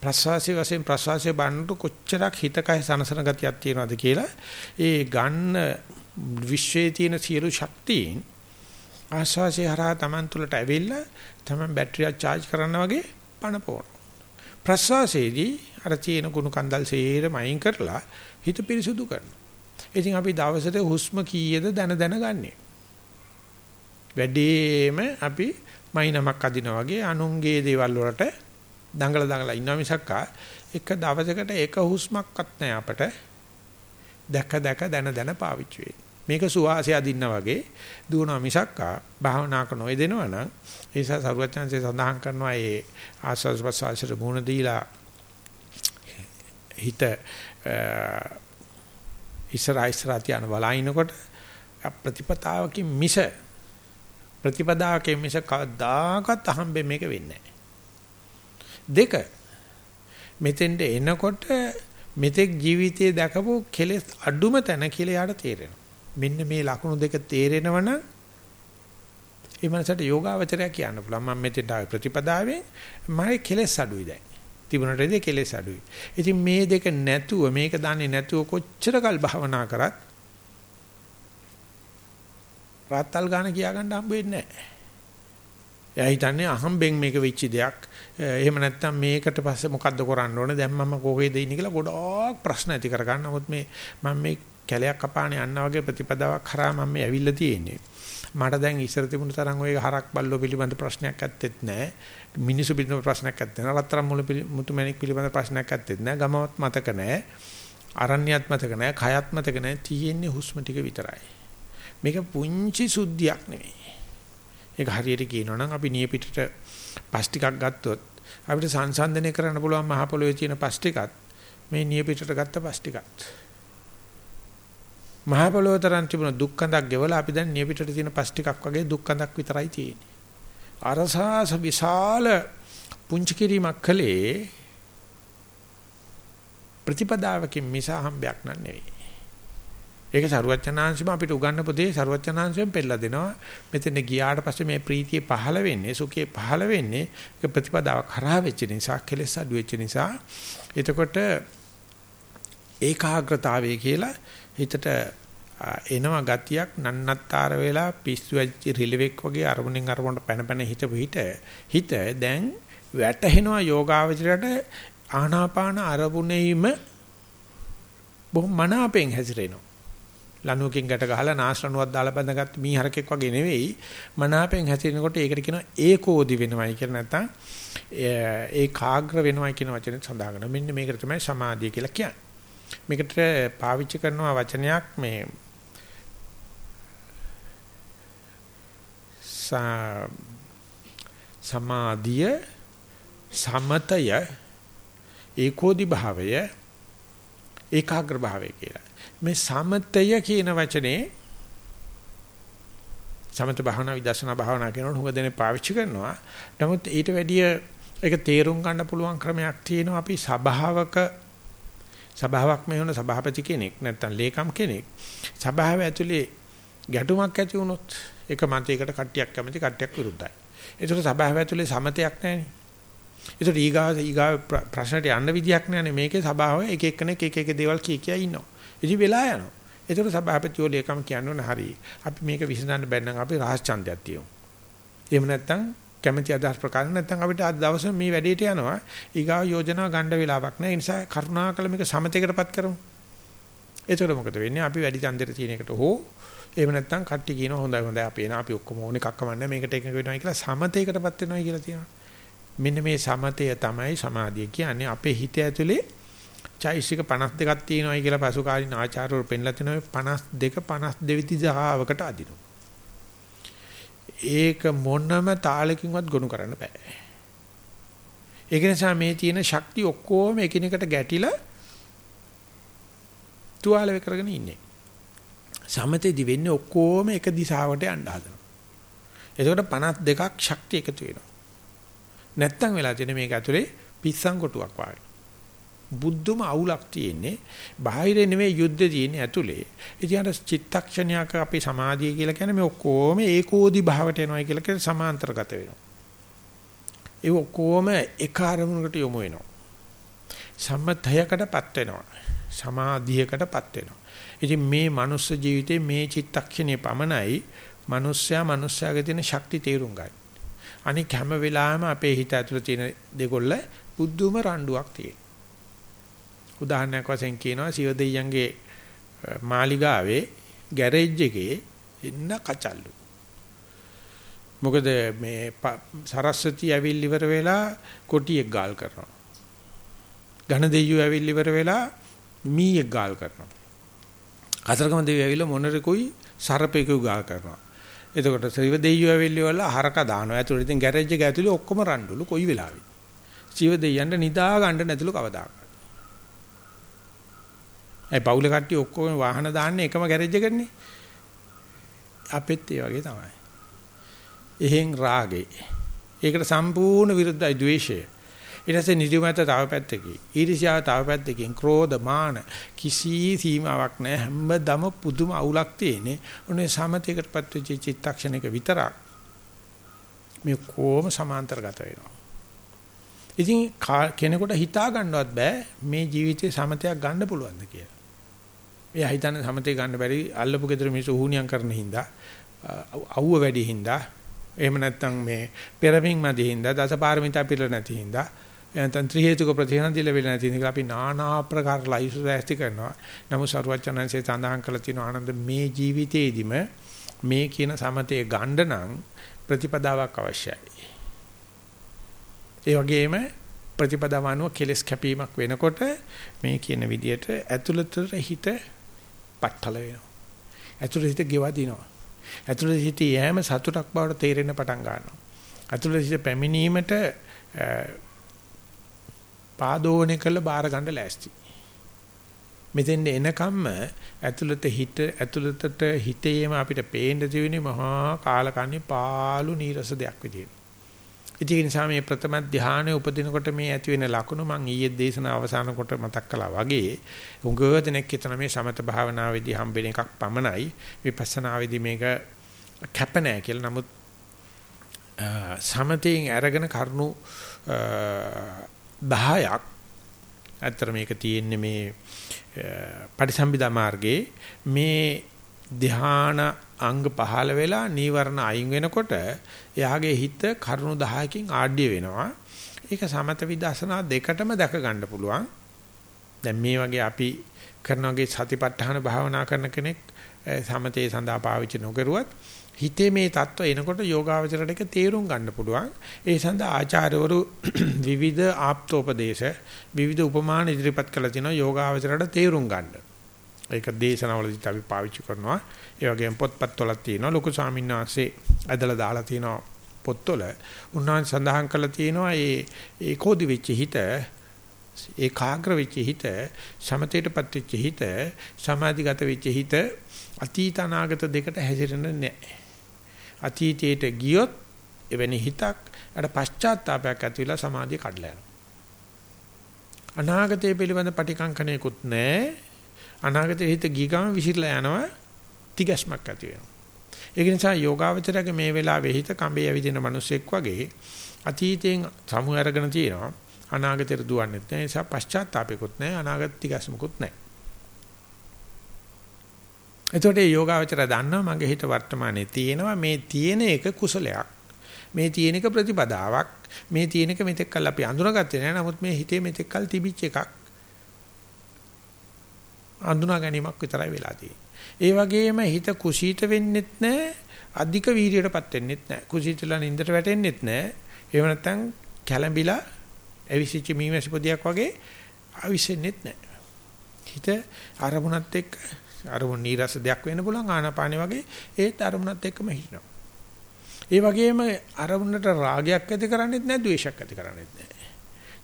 A: ප්‍රසවාසයේ වශයෙන් ප්‍රසවාසයේ බන්නට කොච්චරක් හිතකය සනසන ගතියක් තියෙනවද කියලා ඒ ගන්න විශ්වයේ තියෙන සියලු ශක්තියින් ආස්වාසය හරහා Taman තුලට ඇවිල්ලා Taman බැටරියක් charge කරනවා වගේ පණ පොවන. ප්‍රසවාසයේදී අර තියෙන කුණු කන්දල් සේරම අයින් කරලා හිත පිරිසුදු කරනවා. ඉතින් අපි දවසට හුස්ම කීයද දැන දැන ගන්නෙ. වැඩිම අපි මයින්මක් අදිනා වගේ අනුන්ගේ දේවල් වලට දඟල දඟල ඉන්නවා මිසක් එක දවසකට එක හුස්මක්වත් නැහැ අපට දැක දැක දැන දැන පාවිච්චි වෙන්නේ. මේක සුවාසය අදින්නා වගේ දුවනවා මිසක් භාවනා කරන ඔය දෙනවනම් ඒ නිසා සරුවචනසේ සඳහන් කරනවා ඒ ආස්වාද ප්‍රසවාසයට මුහුණ දීලා හිත ඉස්සරහ ඉස්සරහ තියන බලනකොට ප්‍රතිපදාවකින් මිස ප්‍රතිපදාවකින් මිස කවදාකවත් අහම්බෙ මේක වෙන්නේ දෙක මෙතෙන්ට එනකොට මෙතෙක් ජීවිතයේ දැකපු කෙලෙස් අඩුම තැන කියලා යාට තේරෙනවා. මෙන්න මේ ලකුණු දෙක තේරෙනවනම් ඒ මනසට යෝගාවචරය කියන්න පුළුවන්. මම මෙතෙන්ට ආවේ ප්‍රතිපදාවේ මගේ කෙලෙස් අඩුයි දැන්. තිබුණටදී කෙලෙස් අඩුයි. ඉතින් මේ දෙක නැතුව මේක දන්නේ නැතුව කොච්චර කල් භාවනා කරත් රාත්තල් ගාන කියා ගන්න හම්බ වෙන්නේ නැහැ. එයා හිතන්නේ අහම්බෙන් මේක වෙච්ච දෙයක්. එහෙම නැත්නම් මේකට පස්සේ මොකද්ද කරන්න ඕනේ? දැන් මම කොහෙද ඉන්නේ කියලා ගොඩාක් ප්‍රශ්න ඇති කරගන්න. නමුත් මේ මම මේ කැලයක් කපානේ යනවා වගේ ප්‍රතිපදාවක් කරා මම මේ ඇවිල්ලා තියෙන්නේ. මට දැන් ඉස්සර තිබුණු තරම් ඔය හරක් බල්ලෝ පිළිබඳ ප්‍රශ්නයක් ඇත්තෙත් නැහැ. මිනිසු පිළිබඳ ප්‍රශ්නයක් ඇත්තේ නැහැ. රත්තරන් මුල මුතුමැණික් පිළිබඳ ප්‍රශ්නයක් ඇත්තෙත් නැහැ. ගමවත් මතක නැහැ. අරණ්‍යත් මතක නැහැ. කයත් මතක නැහැ. තියෙන්නේ හුස්ම ටික විතරයි. මේක පුංචි සුද්ධියක් නෙවෙයි. ඒක හරියට කියනවා නම් අපි නියපිටට පස් ටිකක් ගත්තොත් අපිට සංසන්දනය කරන්න පුළුවන් මහ පොළොවේ තියෙන පස් ටිකත් මේ නියපිටට ගත්ත පස් ටිකත් මහ පොළොව තරම් තිබුණ දුක්ඛඳක් ගෙවලා අපි දැන් නියපිටට තියෙන පස් ටිකක් වගේ දුක්ඛඳක් විතරයි තියෙන්නේ. අරසාස විශාල පුංචි කිරීමක් කළේ ප්‍රතිපදාවකින් මිස හම්බයක් නෙවෙයි. ඒක සරුවචනාංශම අපිට උගන්වපු දේ සරුවචනාංශයෙන් පෙන්නලා දෙනවා. මෙතන ගියාට පස්සේ මේ ප්‍රීතිය පහළ වෙන්නේ, සුඛය පහළ වෙන්නේ ඒක ප්‍රතිපදාවක් හරහා වෙච්ච නිසා, කෙලෙස් අඩු වෙච්ච නිසා. එතකොට ඒකාග්‍රතාවය කියලා හිතට එනවා ගතියක් නන්නත්තර වෙලා පිස්සු වෙච්ච රිලෙවෙක් වගේ අරමුණෙන් අරමුණට පැන පැන හිටපු හිට හිත දැන් වැටහෙනවා යෝගාවචරයට ආනාපාන අරමුණෙහිම බොහොම මනාපෙන් හැසිරෙනවා. ලණුවකින් ගැට ගහලා නාස්රණුවක් දාලා බඳගත් මීහරකෙක් වගේ නෙවෙයි මනාපෙන් හැසිරෙනකොට ඒකට කියනවා ඒකෝදි වෙනවයි කියලා නැත්නම් ඒ කාග්‍ර වෙනවයි කියන වචනේ සඳහන් කරනවා. මෙන්න මේකට තමයි සමාධිය කියලා කියන්නේ. මේකට පාවිච්චි කරනවා වචනයක් මේ සමාධිය සමතය ඒකෝදි භාවය ඒකාග්‍ර භාවය කියලා මේ සමතය කියන වචනේ සමත භාවනා විදර්ශනා භාවනා කියනකොට හුඟ දෙනේ පාවිච්චි කරනවා. නමුත් ඊට වැඩිය ඒක තේරුම් ගන්න පුළුවන් ක්‍රමයක් තියෙනවා අපි සභාවක සභාවක් මේ වුණ සභාපති කෙනෙක් නැත්නම් ලේකම් කෙනෙක් සභාව ඇතුලේ ගැටුමක් ඇති වුණොත් ඒක මන්ත්‍රීකට කට්ටියක් කැමති කට්ටියක් විරුද්ධයි. ඒකට සභාව ඇතුලේ සමතයක් නැහැනේ. ඒකට ඊගා ඊගා ප්‍රශ්නට යන්න විදියක් නැහැනේ මේකේ සභාව එක එක්කෙනෙක් එක එක දේවල් කී කියා ඉන්නවා. ඉතින් වෙලා යනවා. ඒතකොට සභාපතියෝ ලේකම් කියන්න හරි. අපි මේක විසඳන්න බැන්නම් අපි රහස් ඡන්දයක් තියමු. එහෙම නැත්නම් කැමැති අදහස් ප්‍රකාශ නැත්නම් අපිට අද දවසේ මේ වැඩේට යනවා. ඊගාව යෝජනා ගන්න වෙලාවක් නැහැ. ඒ නිසා කරුණාකර මේක සමතේකටපත් කරමු. ඒතකොට මොකද වෙන්නේ? අපි වැඩි ඡන්දෙට තියෙන එකට හෝ එහෙම නැත්නම් කට්ටි කියන හොඳයි හොඳයි අපි එන අපි ඔක්කොම ඕන එකක් කමන්නේ මේකට එකඟ වෙනවා කියලා සමතේකටපත් වෙනවා කියලා තියෙනවා. මෙන්න මේ සමතය තමයි සමාධිය කියන්නේ අපේ හිත ඇතුලේ චෛසික 52ක් තියෙනවායි කියලා පසු කාලින ආචාර්යවරු පෙන්ලා තිනවා 52 52 විදිහාවකට අදිනවා. ඒක මොනම තාලකින්වත් ගොනු කරන්න බෑ. ඒක නිසා මේ තියෙන ශක්තිය ඔක්කොම එකිනෙකට ගැටිලා තුවාල කරගෙන ඉන්නේ. සමතේදි වෙන්නේ ඔක්කොම එක දිශාවට යන්න හදනවා. එතකොට 52ක් ශක්තිය එකතු වෙනවා. නැත්තම් වෙලා තියෙන මේක ඇතුලේ පිස්සන් කොටුවක් වගේ. බුද්ධම අවුලක් තියෙන්නේ බාහිර නෙමෙයි යුද්ධ තියෙන්නේ ඇතුලේ. ඉතින් අර චිත්තක්ෂණයක අපි සමාධිය කියලා කියන්නේ මේ ඔක්කොම ඒකෝදි භාවයට එනවා කියලා කියන සමාන්තරගත වෙනවා. ඒ ඔක්කොම එක අරමුණකට යොමු වෙනවා. සම්මතයකටපත් වෙනවා. සමාධියකටපත් වෙනවා. ඉතින් මේ මනුස්ස ජීවිතේ මේ චිත්තක්ෂණයේ පමණයි මිනිස්සයා මිනිස්සයාගේ තියෙන ශක්ති තේරුම් ගන්න. අනික හැම වෙලාවෙම අපේ හිත ඇතුළේ තියෙන දෙකොල්ල බුද්ධුම රණ්ඩුවක් තියෙනවා. උදාහරණයක් වශයෙන් කියනවා සිව දෙයියන්ගේ මාලිගාවේ ගෑරේජ් එකේ ඉන්න කචල්ලු. මොකද මේ සරස්වති ඇවිල් ඉවර වෙලා කොටියෙක් ගාල් කරනවා. ඝන දෙයියෝ ඇවිල් ඉවර වෙලා මීයක් ගාල් කරනවා. කතරගම දෙවියෝ ඇවිල්ලා මොනරෙකුයි සරපෙකුයි ගාල් කරනවා. එතකොට ශ්‍රීව දෙයියෝ ඇවිල්ලා හරක දානවා. ඇතුළේ ඉතින් ගෑරේජ් එක ඇතුළේ ඔක්කොම රණ්ඩුලු කොයි වෙලාවෙ. ශ්‍රීව දෙයියන්ට නිදා ගන්න නැතුළු කවදාක. ඒ පවුල කට්ටිය ඔක්කොම වාහන දාන්නේ එකම ගෑරේජ් එකකනේ. අපෙත් ඒ වගේ තමයි. එහෙන් රාගේ. ඒකට සම්පූර්ණ විරුද්ධයි ද්වේෂය. ඊට පස්සේ නිදිමත තව පැත්තකින්. ඊර්ෂ්‍යාව තව පැත්තකින්. ක්‍රෝධ මාන කිසි සීමාවක් නැහැ. හැමදම පුදුම අවුලක් තියෙන්නේ. ඔනේ සමතේකටපත් වෙච්ච චිත්තක්ෂණයක විතරක් මේ කොහොම සමාන්තරගත වෙනවා. ඉතින් කෙනෙකුට හිතා ගන්නවත් බෑ මේ ජීවිතේ සමතයක් ගන්න පුළුවන්ද කියලා. එයා හිතන්නේ සමතේ ගන්න බැරි අල්ලපු ගෙදර මිනිස්සු උහුණියම් කරන හින්දා අවුව වැඩි හින්දා එහෙම නැත්නම් මේ පෙරමින් මැදි හින්දා දසපාරමිතා පිළ නැති හින්දා නැත්නම් ත්‍රි හේතුක ප්‍රතිහන දිල වෙලා නැති නිසා අපි নানা ආකාර ලයිසු දැස්ති කරනවා. නමුත් සරුවචනන්සේ සඳහන් කළ තියෙන ආනන්ද මේ ජීවිතේදිම මේ කියන සමතේ ගණ්ඩ නම් ප්‍රතිපදාවක් අවශ්‍යයි. ඒ වගේම ප්‍රතිපදාව අනුව කෙලස් කැපීමක් වෙනකොට මේ කියන විදියට ඇතුළතට හිත පටල වෙනවා. ඇතුළත හිත ගෙවදිනවා. ඇතුළත හිත යෑම සතුටක් බවට තේරෙන්න පටන් ගන්නවා. ඇතුළත හිත පැමිණීමට පාදෝණය කළ බාර ගන්න ලෑස්ති. මෙතෙන් එනකම්ම ඇතුළත හිත ඇතුළතට හිතේම අපිට පේන්න තියෙන්නේ මහා කාලකන්ණි පාළු නීරස දෙයක් විදියට. ඉතින් ඒ නිසා මේ ප්‍රථම ධානයේ උපදිනකොට මේ ඇති වෙන ලකුණු මම ඊයේ දේශනාව අවසන් කොට මතක් කළා වගේ උඟ දෙනෙක් හිතන මේ සමත භාවනාවේදී හම්බෙන එකක් පමණයි විපස්සනාවේදී මේක කැප නැහැ කියලා. නමුත් සමතයෙන් අරගෙන කරුණු 10ක් අතර මේක තියෙන්නේ මේ පටිසම්භිදා මාර්ගයේ මේ ධ්‍යාන අංග පහළ වෙලා නීවරණ අයින් වෙනකොට එයාගේ හිත කරුණු 10කින් ආඩ්‍ය වෙනවා. ඒක සමත විදර්ශනා දෙකටම දැක ගන්න පුළුවන්. දැන් මේ වගේ අපි කරන වගේ සතිපට්ඨාන භාවනා කරන කෙනෙක් සමතේ සඳහා පාවිච්චි නොකරුවත් හිතේ මේ தত্ত্ব එනකොට යෝගාවචරයට ඒක තේරුම් ගන්න පුළුවන්. ඒ සඳහා ආචාර්යවරු විවිධ ආප්තෝපදේශ විවිධ උපමාන ඉදිරිපත් කළ තිනවා යෝගාවචරයට තේරුම් ගන්න. ඒක දේශනාවලදීත් අපි පාවිච්චි කරනවා. ඒ වගේම පොත්පත්වලත් තියෙනවා. ලොකු ස්වාමීන් වහන්සේ ඇදලා දාලා තියෙනවා පොත්වල. උන්වහන්සේ සඳහන් කළා තියෙනවා මේ ඒකෝදි වෙච්ච හිත ඒකාග්‍ර වෙච්ච හිත සමතේටපත් වෙච්ච හිත සමාධිගත වෙච්ච හිත අතීත අනාගත දෙකට හැසිරෙන්නේ නැහැ. අතීතයට ගියොත් එවැනි හිතක් අර පශ්චාත්තාවයක් ඇති වෙලා සමාධිය කඩලා යනවා. අනාගතය පිළිබඳ පටිකංකණයකුත් නැහැ. අනාගතේ හිත ගිය ගමන් විසිරලා යනවා. තිගැස්මක් ඇති වෙනවා. ඒක නිසා යෝගාවචරයේ මේ වෙලාවේ හිත කඹේ ඇවිදින මිනිසෙක් වගේ අතීතයෙන් සමු අරගෙන තියෙනවා. අනාගතයට දුවන්නේ නැහැ. ඒ නිසා පශ්චාත්තාවයකුත් නැහැ. අනාගත තිගැස්මකුත් නැහැ. එතකොට මේ යෝගාවචරය දන්නවා මගේ හිත වර්තමානයේ තියෙනවා මේ තියෙන එක කුසලයක්. මේ තියෙන එක ප්‍රතිපදාවක්. මේ තියෙන එක මෙතෙක් කල් අපි අඳුනගත්තේ නැහැ. නමුත් මේ හිතේ මෙතෙක් කල් තිබිච්ච එකක්. අඳුනා ගැනීමක් විතරයි වෙලා තියෙන්නේ. ඒ වගේම හිත කුසීත වෙන්නෙත් නැහැ. අධික වීර්යයටපත් වෙන්නෙත් නැහැ. කුසීතලා නින්දට වැටෙන්නෙත් නැහැ. එහෙම නැත්නම් කැළඹිලා ඇවිසිච්ච මීමැසිපොදියක් වගේ අවිසෙන්නෙත් නැහැ. හිත අරමුණත් එක්ක අරමුණ නීරස දෙයක් වෙන්න පුළුවන් ආනාපානෙ වගේ ඒත් අරමුණත් එක්කම හිටිනවා. ඒ වගේම අරමුණට රාගයක් ඇති කරන්නේත් නැහැ ද්වේෂයක් ඇති කරන්නේත් නැහැ.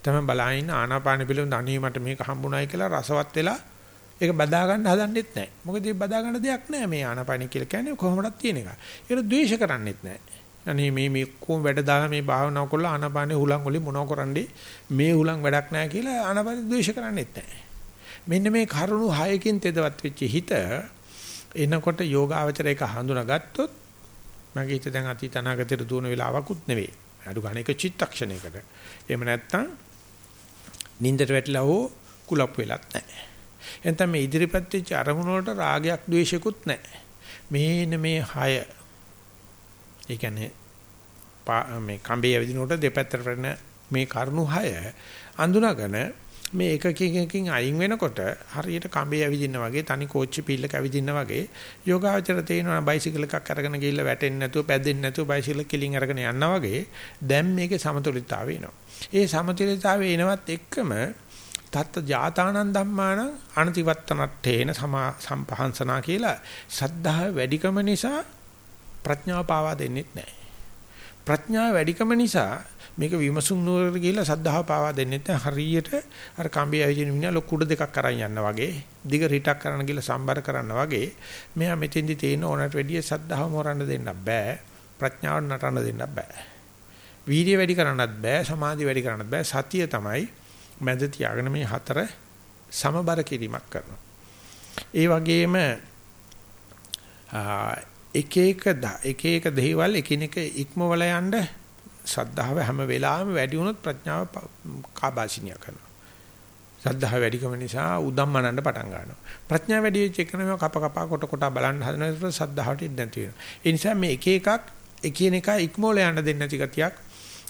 A: තමයි බලහින්න ආනාපානෙ පිළිබඳ අනේ මට මේක හම්බුනායි කියලා රසවත් වෙලා ඒක බදා ගන්න හදන්නෙත් නැහැ. මොකද මේ බදා ගන්න දෙයක් නැහැ මේ ආනාපානෙ කියලා කියන්නේ කොහොමදක් තියෙන එක. ඒක ද්වේෂ කරන්නේත් නැහැ. අනේ මේ මේ කොහොම වැඩ දාලා මේ භාවනාව කළා ආනාපානෙ හුලං වලින් මොනව කරන්නේ මේ හුලං වැඩක් නැහැ කියලා ආනාපානෙ ද්වේෂ කරන්නේත් නැහැ. මෙන්න මේ කරුණු හයකින් තෙදවත් වෙච්ච හිත එනකොට යෝගාවචර එක හඳුනාගත්තොත් මගේ හිත දැන් අතීත අනාගතයට දුවන වෙලාවකුත් නෙවෙයි. අඩු ගන්න එක චිත්තක්ෂණයකට. එහෙම නැත්නම් නින්දට වැටිලා හෝ කුලප් වෙලත් නැහැ. එතන මේ ඉදිරිපත් වෙච්ච අරමුණ වලට රාගයක් ද්වේෂයකුත් නැහැ. මේන මේ හය ඒ කියන්නේ මේ කම්බේ ඇවිදිනකොට දෙපැත්තට වෙන මේ කරුණු හය අඳුනගෙන මේ එකකින් එකකින් අයින් වෙනකොට හරියට කඹේ ඇවිදින්න වගේ තනි කෝච්චි පිල්ලක ඇවිදින්න වගේ යෝගාවචර තේනවා බයිසිකල් එකක් අරගෙන ගිහිල්ලා වැටෙන්නේ නැතුව පැද්දෙන්නේ නැතුව බයිසිකල් කෙලින් අරගෙන යනවා වගේ දැන් මේකේ සමතුලිතතාවය එනවා. ඒ සමතුලිතතාවය එනවත් එක්කම තත්ත ජාතානන් ධම්මාන අනතිවත්තනට්ඨේන සම්පහන්සනා කියලා සද්ධා වැඩිකම නිසා ප්‍රඥාව පාවා දෙන්නෙත් නැහැ. ප්‍රඥාව වැඩිකම නිසා මේක විමසුම් නුවරට ගිහිල්ලා සද්ධාව පාවා දෙන්නේ නැත්නම් හරියට අර කම්බිය ඇවිදින මිනිහා ලොකු කුඩ දෙකක් අරන් යනවා වගේ දිග රිටක් කරන්න ගිහිල්ලා සම්බර කරනවා වගේ මෙයා මෙතෙන්දි තියෙන ඕනට වැඩිය සද්ධාව මොරන්න දෙන්න බෑ ප්‍රඥාව නටන්න දෙන්න බෑ. වීර්ය වැඩි කරන්නත් බෑ සමාධි වැඩි කරන්නත් බෑ. සතිය තමයි මැද තියාගෙන මේ හතර සමබර කිරීමක් කරනවා. ඒ වගේම එක එක එක එක දේවල් එකිනෙක ඉක්මවල යන්න සද්ධාව හැම වෙලාවෙම වැඩි වුණොත් ප්‍රඥාව කාබාසිනිය කරනවා. සද්ධාව වැඩිකම නිසා උදම්මනන්න පටන් ගන්නවා. ප්‍රඥාව වැඩි වෙච්ච එක නෙමෙයි කප කපා කොට කොට බලන්න හදනකොට සද්ධාවට ඉඳ නැති වෙනවා. ඒ නිසා මේ එක එකක් එකිනෙක ඉක්මෝල යන්න දෙන්නේ නැති ගතියක්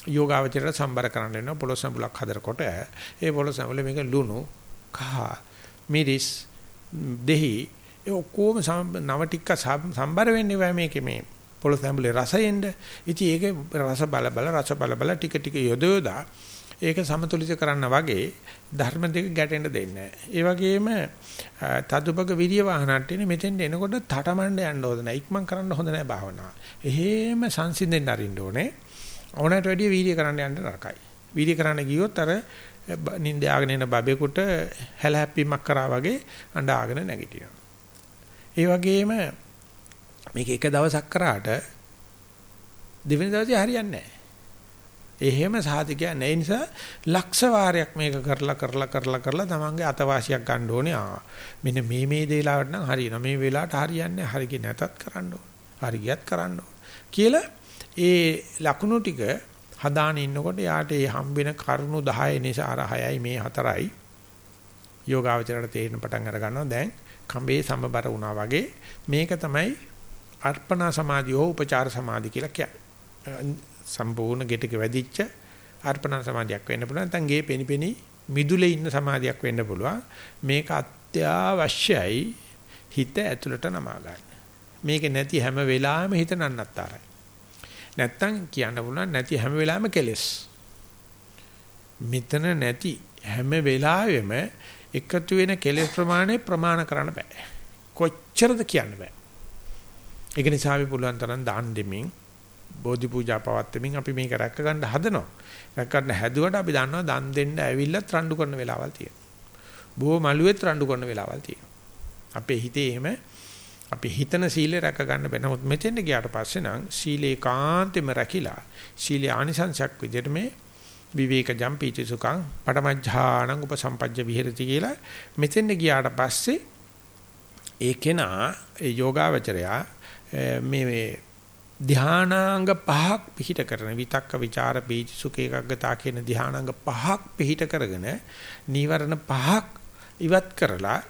A: යෝගාවචරයට සම්බර කරන්න වෙනවා. පොළොස් සම්බුලක් හදනකොට ඒ පොළොස් සම්බුල මේක ලුණු, කහ, මිරිස්, දෙහි ඒ ඔක්කොම නව ටික සම්බර වෙන්නේ මේකේ මේ පොළොස් සම්බුලේ රසයෙන්ද. ඉතින් ඒක රස බල බල රස බල බල ටික ටික යොද යොදා ඒක සමතුලිත කරන්න වගේ ධර්ම දෙක ගැටෙන්න දෙන්නේ ඒ වගේම තදුපක විරිය වාහනට ඉන්නේ මෙතෙන්ට එනකොට තටමඬ යන්න හොඳ නැහැ. ඉක්මන් කරන්න හොඳ නැහැ භාවනාව. එහෙම සංසිඳෙන්න අරින්න ඕනේ. ඕනෑමට වැඩිය වීර්ය කරන්න යන්න නරකයි. වීර්ය කරන්න ගියොත් අර නිින්ද ආගෙන එන බබෙකුට හැලහැප්පීමක් කරා වගේ අඬාගෙන නැගිටිනවා. ඒ වගේම මේක එක දවසක් කරාට දෙවෙනි දවසේ හරියන්නේ නැහැ. එහෙම සාධකයක් නැහැ. නිසා ලක්ෂ වාරයක් මේක කරලා කරලා කරලා කරලා තමන්ගේ අතවාසියක් ගන්න ඕනේ. ආ මෙන්න මේ මේ දේලාවට නම් හරියනවා. මේ වෙලාවට හරියන්නේ හරිය නැතත් කරන්න ඕනේ. හරියට කරන්න ඕනේ. කියලා ඒ ලකුණු ටික හදාන ඉන්නකොට යාට ඒ හම්බෙන කරුණු 10 නිසා අර 6යි මේ 4යි යෝගාවචරයට තේරෙන පටන් අර ගන්නවා. දැන් කඹේ සමබර වුණා වගේ මේක තමයි අර්පණා සමාධිය හෝ උපචාර සමාධිය කියලා කියන්නේ. සම්පූර්ණ ගෙටක වැඩිච්ච අර්පණ සමාධියක් වෙන්න පුළුවන්. නැත්නම් ගේ පෙනිපෙනි මිදුලේ ඉන්න සමාධියක් වෙන්න පුළුවන්. මේක අත්‍යවශ්‍යයි හිත ඇතුළට නමා ගන්න. මේක නැති හැම වෙලාවෙම හිත නන්නත්තරයි. නැත්තම් කියන්න පුළුවන් නැති හැම වෙලාවෙම කෙලස්. මෙතන නැති හැම වෙලාවෙම එකතු වෙන කෙලස් ප්‍රමාණය ප්‍රමාණ කරන්න බෑ. කොච්චරද කියන්න බෑ. ඒක නිසා අපි පුළුවන් තරම් දාන් දෙමින් බෝධි පූජා පවත්වමින් අපි මේක රැක ගන්න හදනවා. රැක ගන්න හැදුවට අපි දන්නවා දන් දෙන්න ඇවිල්ලත් රණ්ඩු කරන වෙලාවල් තියෙනවා. බොහෝ මළුවෙත් රණ්ඩු කරන වෙලාවල් තියෙනවා. අපේ හිතේ එහෙම අපි හිතන සීලය රැක ගන්න බෑ. නමුත් මෙතෙන්ට ගියාට පස්සේ නම් සීලේ කාන්තෙම රැකිලා සීලේ ආනිසංසයක් විදිහට මේ විවේක ජම්පීති සුඛං පටමජ්ජානං උපසම්පජ්ජ විහෙරති කියලා මෙතෙන්ට ගියාට පස්සේ ඒ කෙනා ඒ යෝගාවචරයා මේ ධානාංග පහක් පිහිට කරන විතක්ක ਵਿਚාර බීජ සුඛ ඒකග්ගතා කියන ධානාංග පහක් පිහිට කරගෙන නීවරණ පහක් ඉවත් කරලා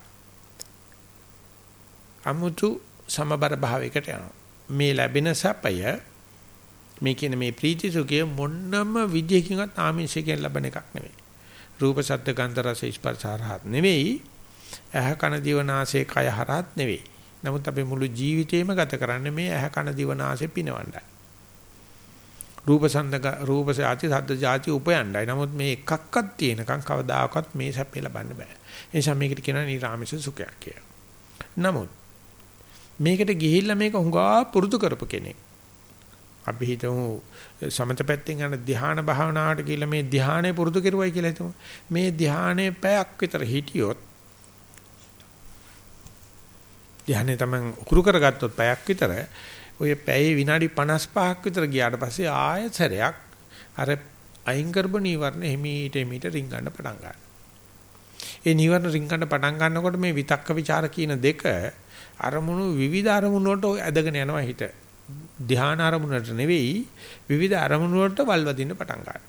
A: අමුතු සමබර භාවයකට යනවා. මේ ලැබෙන සපය මේ කියන මේ ප්‍රීති සුඛය මොන්නම විදියකින්වත් ආමිෂයෙන් ලැබෙන එකක් නෙවෙයි රූප ශබ්ද ගන්ධ රස ස්පර්ශ හරහත් නෙවෙයි. ඇහ කන දිව නාසය කය හරහත් නෙවෙයි. නමුත් අපි මුළු ජීවිතේම ගත කරන්නේ මේ ඇහ කන දිව නාසය පිනවණ්ඩයි. රූප සඳක රූප සාති සද්ද જાති උපයණ්ඩයි. නමුත් මේ එකක්වත් තියෙනකන් කවදාකවත් මේ සැපේ ලබන්න බෑ. ඒ නිසා මේකට කියනවා නිරාමිෂ සුඛයක් කියලා. නමුත් මේකට ගිහිල්ලා මේක හුඟා පුරුදු කරපු කෙනෙක්. අපි හිතමු සමත පැත්තෙන් යන ධ්‍යාන භාවනාවට කියලා මේ ධ්‍යානෙ පුරුදු කරුවයි කියලා හිතමු. මේ ධ්‍යානෙ පැයක් විතර හිටියොත් ධ්‍යානෙ තමයි උකුරු කරගත්තොත් පැයක් විතර ඔය පැයේ විනාඩි 55ක් විතර ගියාට පස්සේ ආයෙත් සැරයක් අර අයින් කරපු නීවරණ හිමීට හිමීට රිංගන්න පටන් ගන්නවා. ඒ නීවරණ රිංගන්න පටන් ගන්නකොට මේ විතක්ක ਵਿਚාර කියන දෙක අරමුණු විවිධ අරමුණු වලට ඇදගෙන යනවා හිත. ධ්‍යාන අරමුණට නෙවෙයි විවිධ අරමුණු වලට වල්වදින්න පටන් ගන්නවා.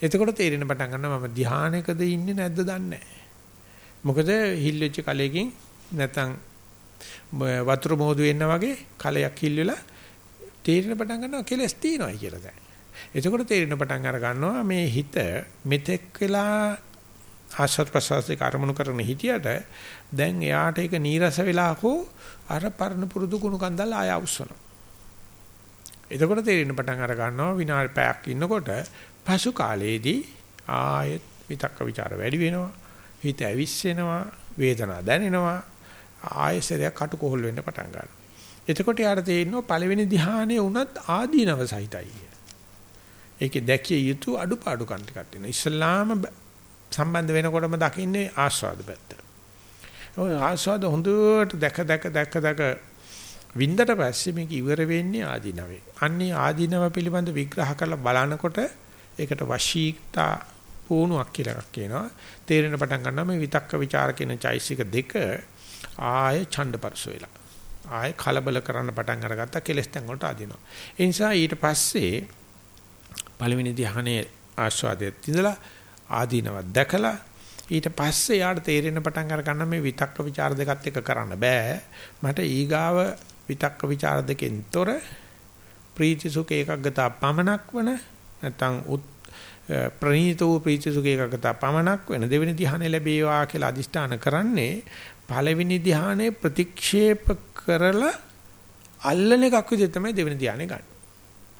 A: එතකොට තේරෙන පටන් ගන්නවා මම ධ්‍යානයකද ඉන්නේ නැද්ද දන්නේ නැහැ. මොකද හිල් වෙච්ච කලයකින් නැත්තම් වතුර මොහොදු වෙන්න වගේ කලයක් හිල් වෙලා තේරෙන පටන් ගන්නවා කෙලස් තියනවායි කියලා දැන්. එතකොට තේරෙන පටන් අර ගන්නවා මේ හිත මෙතෙක් වෙලා ආශ්‍රත් ප්‍රසවාසයේ කර්මණු කරන හිටියට දැන් එයාට ඒක නීරස වෙලා හෝ අර පරණ පුරුදු කුණු කන්දල් ආය අවශ්‍යනවා. එතකොට තේරෙන පටන් අර ගන්නවා විනාඩි පැයක් ඉන්නකොට පසු කාලයේදී ආයෙත් විතක්ක ਵਿਚාර වැඩි වෙනවා. හිත ඇවිස්සෙනවා, වේදනාව දැනෙනවා, ආයසරයක් කටුකොහල් වෙන්න පටන් ගන්නවා. එතකොට යාට තේරෙනවා පළවෙනි ධ්‍යානයේ උනත් ආදීනව සහිතයි. ඒකේ දැකිය යුතු අඩුපාඩුකම් ටිකක් තියෙනවා. ඉස්ලාම සම්බන්ධ වෙනකොටම දකින්නේ ආස්වාද පැත්ත. ඔය ආස්වාද හොඳට දැක දැක දැක දැක වින්දට පස්සේ මේක ඉවර වෙන්නේ ආධිනවේ. අන්නේ ආධිනව පිළිබඳ විග්‍රහ කරලා බලනකොට ඒකට වශීකතා පුණුවක් කියලා එකක් කියනවා. තේරෙන පටන් ගන්නවා මේ විතක්ක ਵਿਚාර කියන චෛසික දෙක ආය ඡණ්ඩපරස වෙලා. ආය කලබල කරන්න පටන් අරගත්තා කෙලස් තැන් වලට අදිනවා. ඒ නිසා ඊට පස්සේ පළවෙනි ධ්‍යානයේ ආස්වාදයේ තිඳලා ආදීනව දැකලා ඊට පස්සේ යාට තේරෙන පටන් අර ගන්න මේ විතක්ක ਵਿਚාර දෙකත් එක කරන්න බෑ මට ඊගාව විතක්ක ਵਿਚාර දෙකෙන් තොර ප්‍රීති සුඛ ඒකග්ගතා පමනක් වන නැත්නම් ප්‍රණීත වූ ප්‍රීති සුඛ ඒකග්ගතා පමනක් වෙන දෙවෙනි ධ්‍යාන ලැබේවා කියලා අදිෂ්ඨාන කරන්නේ පළවෙනි ධ්‍යානෙ ප්‍රතික්ෂේප කරලා අල්ලන එකක් විදිහට තමයි දෙවෙනි ධ්‍යානෙ ගන්න.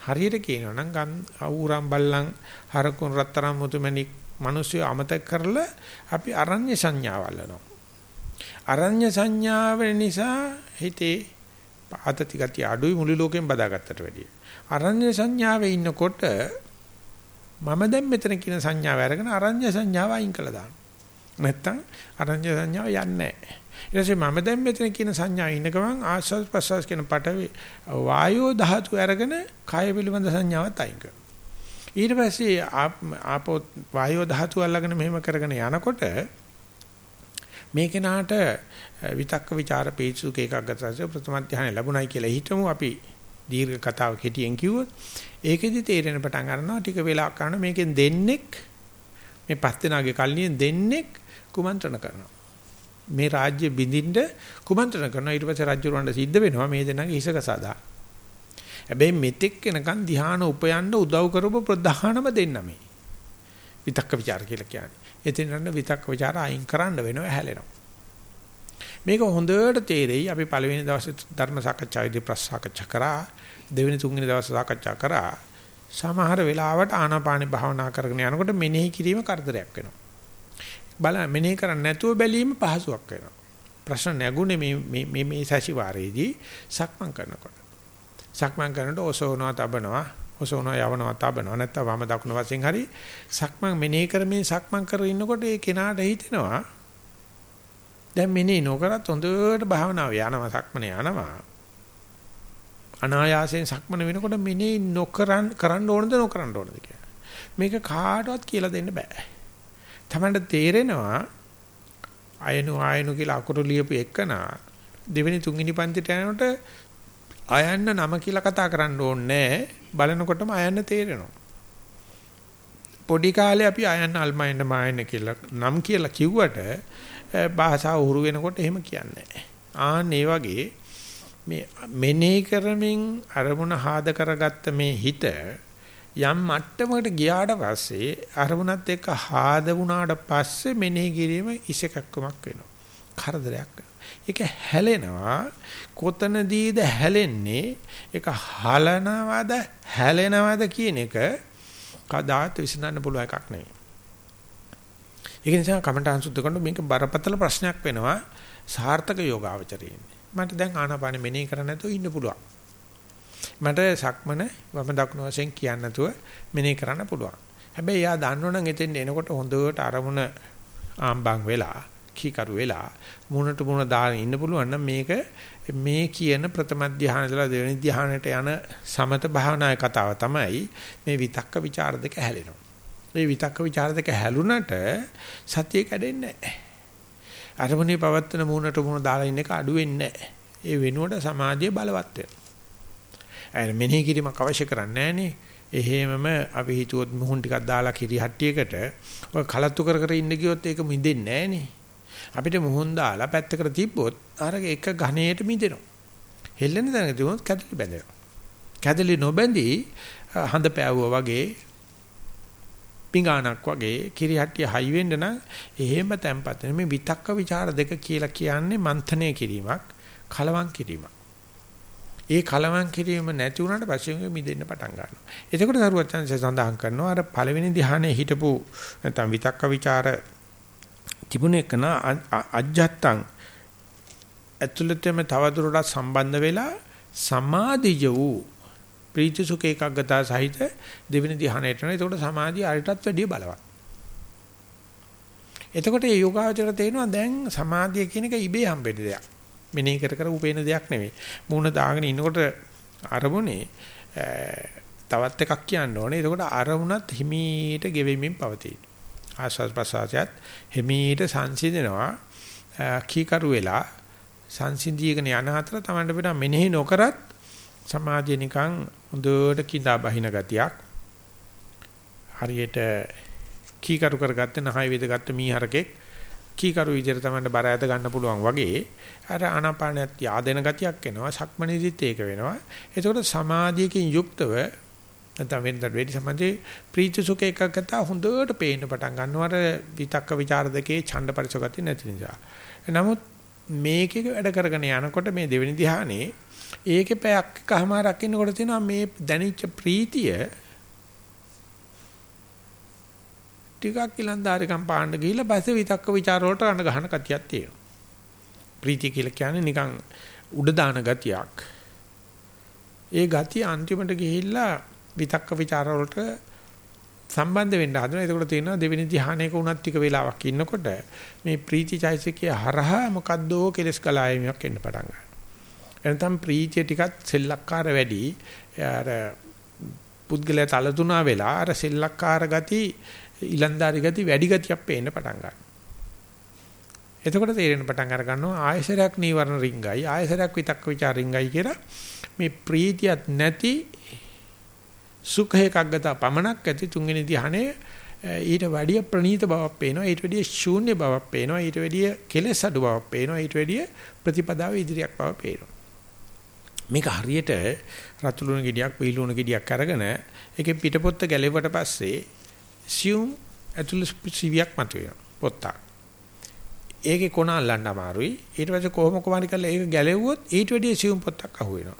A: හරියට කියනවා නම් ගම් අවුරම් බල්ලන් හරකුන් රත්තරන් මුතුමැණික් මිනිස්සු අමතක කරලා අපි අරඤ්‍ය සංඥාව අල්ලනවා. අරඤ්‍ය සංඥාව නිසා හිතේ ආතති ගතිය අඩුයි මුළු ලෝකෙම බදාගත්තට වැඩිය. අරඤ්‍ය සංඥාවේ ඉන්නකොට මම දැන් මෙතන කියන සංඥාව අරගෙන අරඤ්‍ය සංඥාව අයින් කළා දාන්න. නැත්තම් අරඤ්‍ය සංඥාව යන්නේ නැහැ. ඊට පස්සේ මම දැන් මෙතන කියන සංඥා ඉන්න ගමන් ආස්වාද ප්‍රසවාස කියන පටවේ වායෝ ධාතු අරගෙන කාය පිළිබඳ සංඥාවත් අයින් කරනවා. ඊට පස්සේ ආපෝ වායෝ ධාතු අල්ලගෙන මෙහෙම කරගෙන යනකොට මේ කෙනාට විතක්ක ਵਿਚාර පීචුක එකක් ගතසෙ ප්‍රථම ධානය ලැබුණයි කියලා හිතමු අපි දීර්ඝ කතාව කෙටියෙන් කිව්වොත් ඒකෙදි තේරෙන පටන් ගන්නවා ටික වෙලාවක් කරන මේකෙන් දෙන්නෙක් මේ පස් දෙනාගේ කල්ලියෙන් දෙන්නෙක් කුමන්ත්‍රණ කරනවා මේ රාජ්‍ය බිඳින්න කුමන්ත්‍රණ කරනවා ඊට පස්සේ රජුරවණ්ඩ සිද්ධ වෙනවා මේ දෙනාගේ හිසක සදා. හැබැයි මෙතෙක් වෙනකන් ධ්‍යාන උපයන්න උදව් කරපු ප්‍රධානම දෙන්න මේ. විතක්ක ਵਿਚාර කියලා කියන්නේ. එතෙන් යන විතක්ක ਵਿਚාර අයින් කරන්න වෙනවා හැලෙනවා. මේක හොඳට තේරෙයි අපි පළවෙනි දවසේ ධර්ම සාකච්ඡාවේදී ප්‍රසාකච්ඡා කරා දෙවෙනි තුන්වෙනි දවසේ සාකච්ඡා කරා සමහර වෙලාවට ආනාපාන භාවනා කරගෙන යනකොට මෙනෙහි කිරීම කරදරයක් වෙනවා. බල මෙනෙහි කරන්නේ නැතුව බැලීම පහසුවක් වෙනවා. ප්‍රශ්න නැගුණේ මේ මේ මේ මේ සැසිවාරයේදී සක්මන් කරනකොට. සක්මන් කරනකොට ඔසවනවා තබනවා ඔසවනවා යවනවා තබනවා නැත්නම් වම දකුණු වශයෙන් හරි සක්මන් මෙනෙහි කරමින් සක්මන් කර ඉන්නකොට ඒ කෙනාට හිතෙනවා දැන් මෙනෙහි නොකරත් හොඳට භාවනාව යනවා සක්මන යනවා අනායාසයෙන් සක්මන වෙනකොට මෙනෙහි නොකරන් කරන්න ඕනද නොකරන්න ඕනද කියලා මේක කාටවත් කියලා දෙන්න බෑ තමන්ට තේරෙනවා අයනු ආයනු කියලා අකුරු ලියපු එකනා දෙවෙනි තුන්වෙනි පන්තිට යනකොට අයන්න නම කියලා කතා කරන්න ඕනේ බලනකොටම අයන්න තේරෙනවා. පොඩි කාලේ අපි අයන්න අල්මයින්න මායන්න කියලා නම් කියලා කිව්වට භාෂාව උහුරු වෙනකොට එහෙම කියන්නේ ආන් ඒ වගේ මේ මෙනෙහි කරමින් අරමුණ හාද කරගත්ත මේ හිත යම් මට්ටමකට ගියාට පස්සේ අරමුණත් එක්ක හාද වුණාට පස්සේ මෙනෙහි කිරීම ඉසකක්කමක් වෙනවා. කරදරයක්. ඒක හැලෙනවා. කොතනදීද හැලෙන්නේ? ඒක හලනවද හැලෙනවද කියන එක කදාත් විසඳන්න පුළුවන් එකක් නෙවෙයි. ඒක නිසා කමඨාන් සුද්ධ කරනකොට මේක බරපතල ප්‍රශ්නයක් වෙනවා. සාර්ථක යෝගාවචරයේ. මට දැන් ආනාපාන මෙනෙහි කරන්න නැතුව ඉන්න පුළුවන්. මට සක්මන වම දකුණු වශයෙන් කියන්න නැතුව මෙනේ කරන්න පුළුවන්. හැබැයි එයා දන්නවනම් එතෙන් එනකොට හොඳට අරමුණ ආම්බන් වෙලා කීකරු වෙලා මුණට මුණ දාගෙන ඉන්න පුළුවන් නම් මේක මේ කියන ප්‍රථම ධ්‍යාන ඉඳලා දෙවෙනි ධ්‍යානයට යන සමත භාවනාවේ කතාව තමයි මේ විතක්ක ਵਿਚාර දෙක හැලෙනවා. මේ විතක්ක ਵਿਚාර දෙක හැලුණට සතිය කැඩෙන්නේ නැහැ. අරමුණේ පවත්තන මුණට මුණ දාලා ඉන්න එක අඩු වෙන්නේ නැහැ. ඒ වෙනුවට සමාධිය බලවත් වෙනවා. අය මෙනෙහි කිරීමක් අවශ්‍ය කරන්නේ නැහනේ. එහෙමම අපි හිතුවොත් මුහුන් ටිකක් දාලා කිරි හට්ටියකට ඔය කලත්තු කර කර ඉන්න ගියොත් ඒක මිදෙන්නේ නැහනේ. අපිට මුහුන් දාලා පැත්තකට තිබ්බොත් අර එක ඝණයට මිදෙනවා. හෙල්ලෙන තැනක තිබුණොත් කැදලි බැඳෙනවා. කැදලි නොබැඳී හඳ පෑවුවා වගේ පිඟානක් වගේ කිරි හට්ටිය හයි වෙන්න නම් එහෙම තැම්පත් වෙන මේ විතක්ක ਵਿਚාර දෙක කියලා කියන්නේ මන්ථනය කිරීමක් කලවම් කිරීමක්. ඒ කලවම් කිරීම නැති වුණාට පස්සේ මිදෙන්න පටන් ගන්නවා. එතකොට සරුවචන්සේ සඳහන් කරනවා අර පළවෙනි ධ්‍යානයේ හිටපු නැත්නම් විතක්ක ਵਿਚාර තිබුණ එකන අජ්ජත්තං ඇතුළතම තවදුරටත් සම්බන්ධ වෙලා සමාධිය වූ ප්‍රීති සුඛ ඒකග්ගතා සහිත දෙවෙනි ධ්‍යානයට යනවා. එතකොට සමාධිය අරිටත් වැඩිය බලවත්. එතකොට මේ යෝගාවචර තේනවා දැන් සමාධිය කියන එක ඉබේ හම්බෙන්න දෙයක්. මෙනෙහි කර කර උපේන දෙයක් නෙවෙයි. මූණ දාගෙන ඉන්නකොට අරමුණේ තවත් එකක් කියන්න ඕනේ. එතකොට අරමුණත් හිමීට ගෙවෙමින් පවතී. ආස්වාද ප්‍රසආසයත් හිමීට සංසිඳනවා. කීකරු වෙලා සංසිඳීගෙන යන අතර තමන්ට බෙදා මෙනෙහි නොකරත් සමාධිය නිකන් හොඳට කිඳා බහින ගතියක්. හරියට කීකරු කරගත්ත නහය වේදගත්ත මීහරකෙක් කීකරු විදිහට තමයි බර ඇද ගන්න පුළුවන් වගේ අර ආනාපානයත් yaadena ගතියක් එනවා සක්මණේදිත් ඒක වෙනවා. එතකොට සමාධියකින් යුක්තව නැත්නම් වෙනතට වෙඩි සමාධියේ ප්‍රීති සුඛ එකකට හොඳට පේන්න පටන් ගන්නවා. අර විතක්ක ਵਿਚාර දෙකේ ඡන්ද පරිසගති නැති නිසා. නමුත් මේකේ වැඩ කරගෙන යනකොට මේ දෙවෙනි ධ්‍යානයේ ඒකේ පැයක් එකමාරක් ඉන්නකොට තියෙනවා මේ දැනිච්ච ප්‍රීතිය ටිකක් ඉලන්දාරිකම් පාන්න ගිහිල්ලා පස්සේ විතක්ක ਵਿਚාර වලට අඬ ගහන කතියක් තියෙනවා. ප්‍රීතිය කියලා කියන්නේ නිකන් උඩ දාන ගතියක්. ඒ ගතිය අන්තිමට ගිහිල්ලා විතක්ක ਵਿਚාර වලට සම්බන්ධ වෙන්න හදනවා. ඒකට තියෙනවා දෙවෙනි ධ්‍යානයක උනත් ටික වෙලාවක් ඉන්නකොට මේ ප්‍රීති චෛසිකයේ හරහා මොකද්දෝ කෙලස් කලායමක් එන්න පටන් ගන්නවා. එනතම් ප්‍රීතිය ටිකක් සෙල්ලක්කාර වැඩි. අර පුද්ගලයා තලතුණා වෙලා අර සෙල්ලක්කාර ගති ඊලන්දාරි ගති වැඩි ගතියක් පේන්න පටන් ගන්නවා. එතකොට තේරෙන පටන් අර ගන්නවා ආයසරයක් නීවරණ රිංගයි ආයසරයක් විතක්ක ਵਿਚාර රිංගයි කියලා මේ ප්‍රීතියත් නැති සුඛ එකක්ගත පමණක් ඇති තුන්වෙනි ධ්‍යානයේ ඊට වැඩිය ප්‍රණීත බවක් පේනවා ඊට වැඩිය ශූන්‍ය බවක් පේනවා ඊට වැඩිය කෙලෙස් අඩු බවක් පේනවා ඊට වැඩිය ප්‍රතිපදාව ඉදිරියක් බව පේනවා මේක හරියට රතුළුණු ගෙඩියක් වීලුණු ගෙඩියක් අරගෙන ඒකේ පිටපොත්ත ගැලෙවට පස්සේ සියුම් ඇතුළ සිවියක් මතුවෙනවා පොත්තක්. ඒකේ කොන අල්ලන්න අමාරුයි. ඊට පස්සේ කොහොම කොමාරි කරලා ඒක ගැලෙව්වොත් ඊට වැඩිය සියුම් පොත්තක් අහු වෙනවා.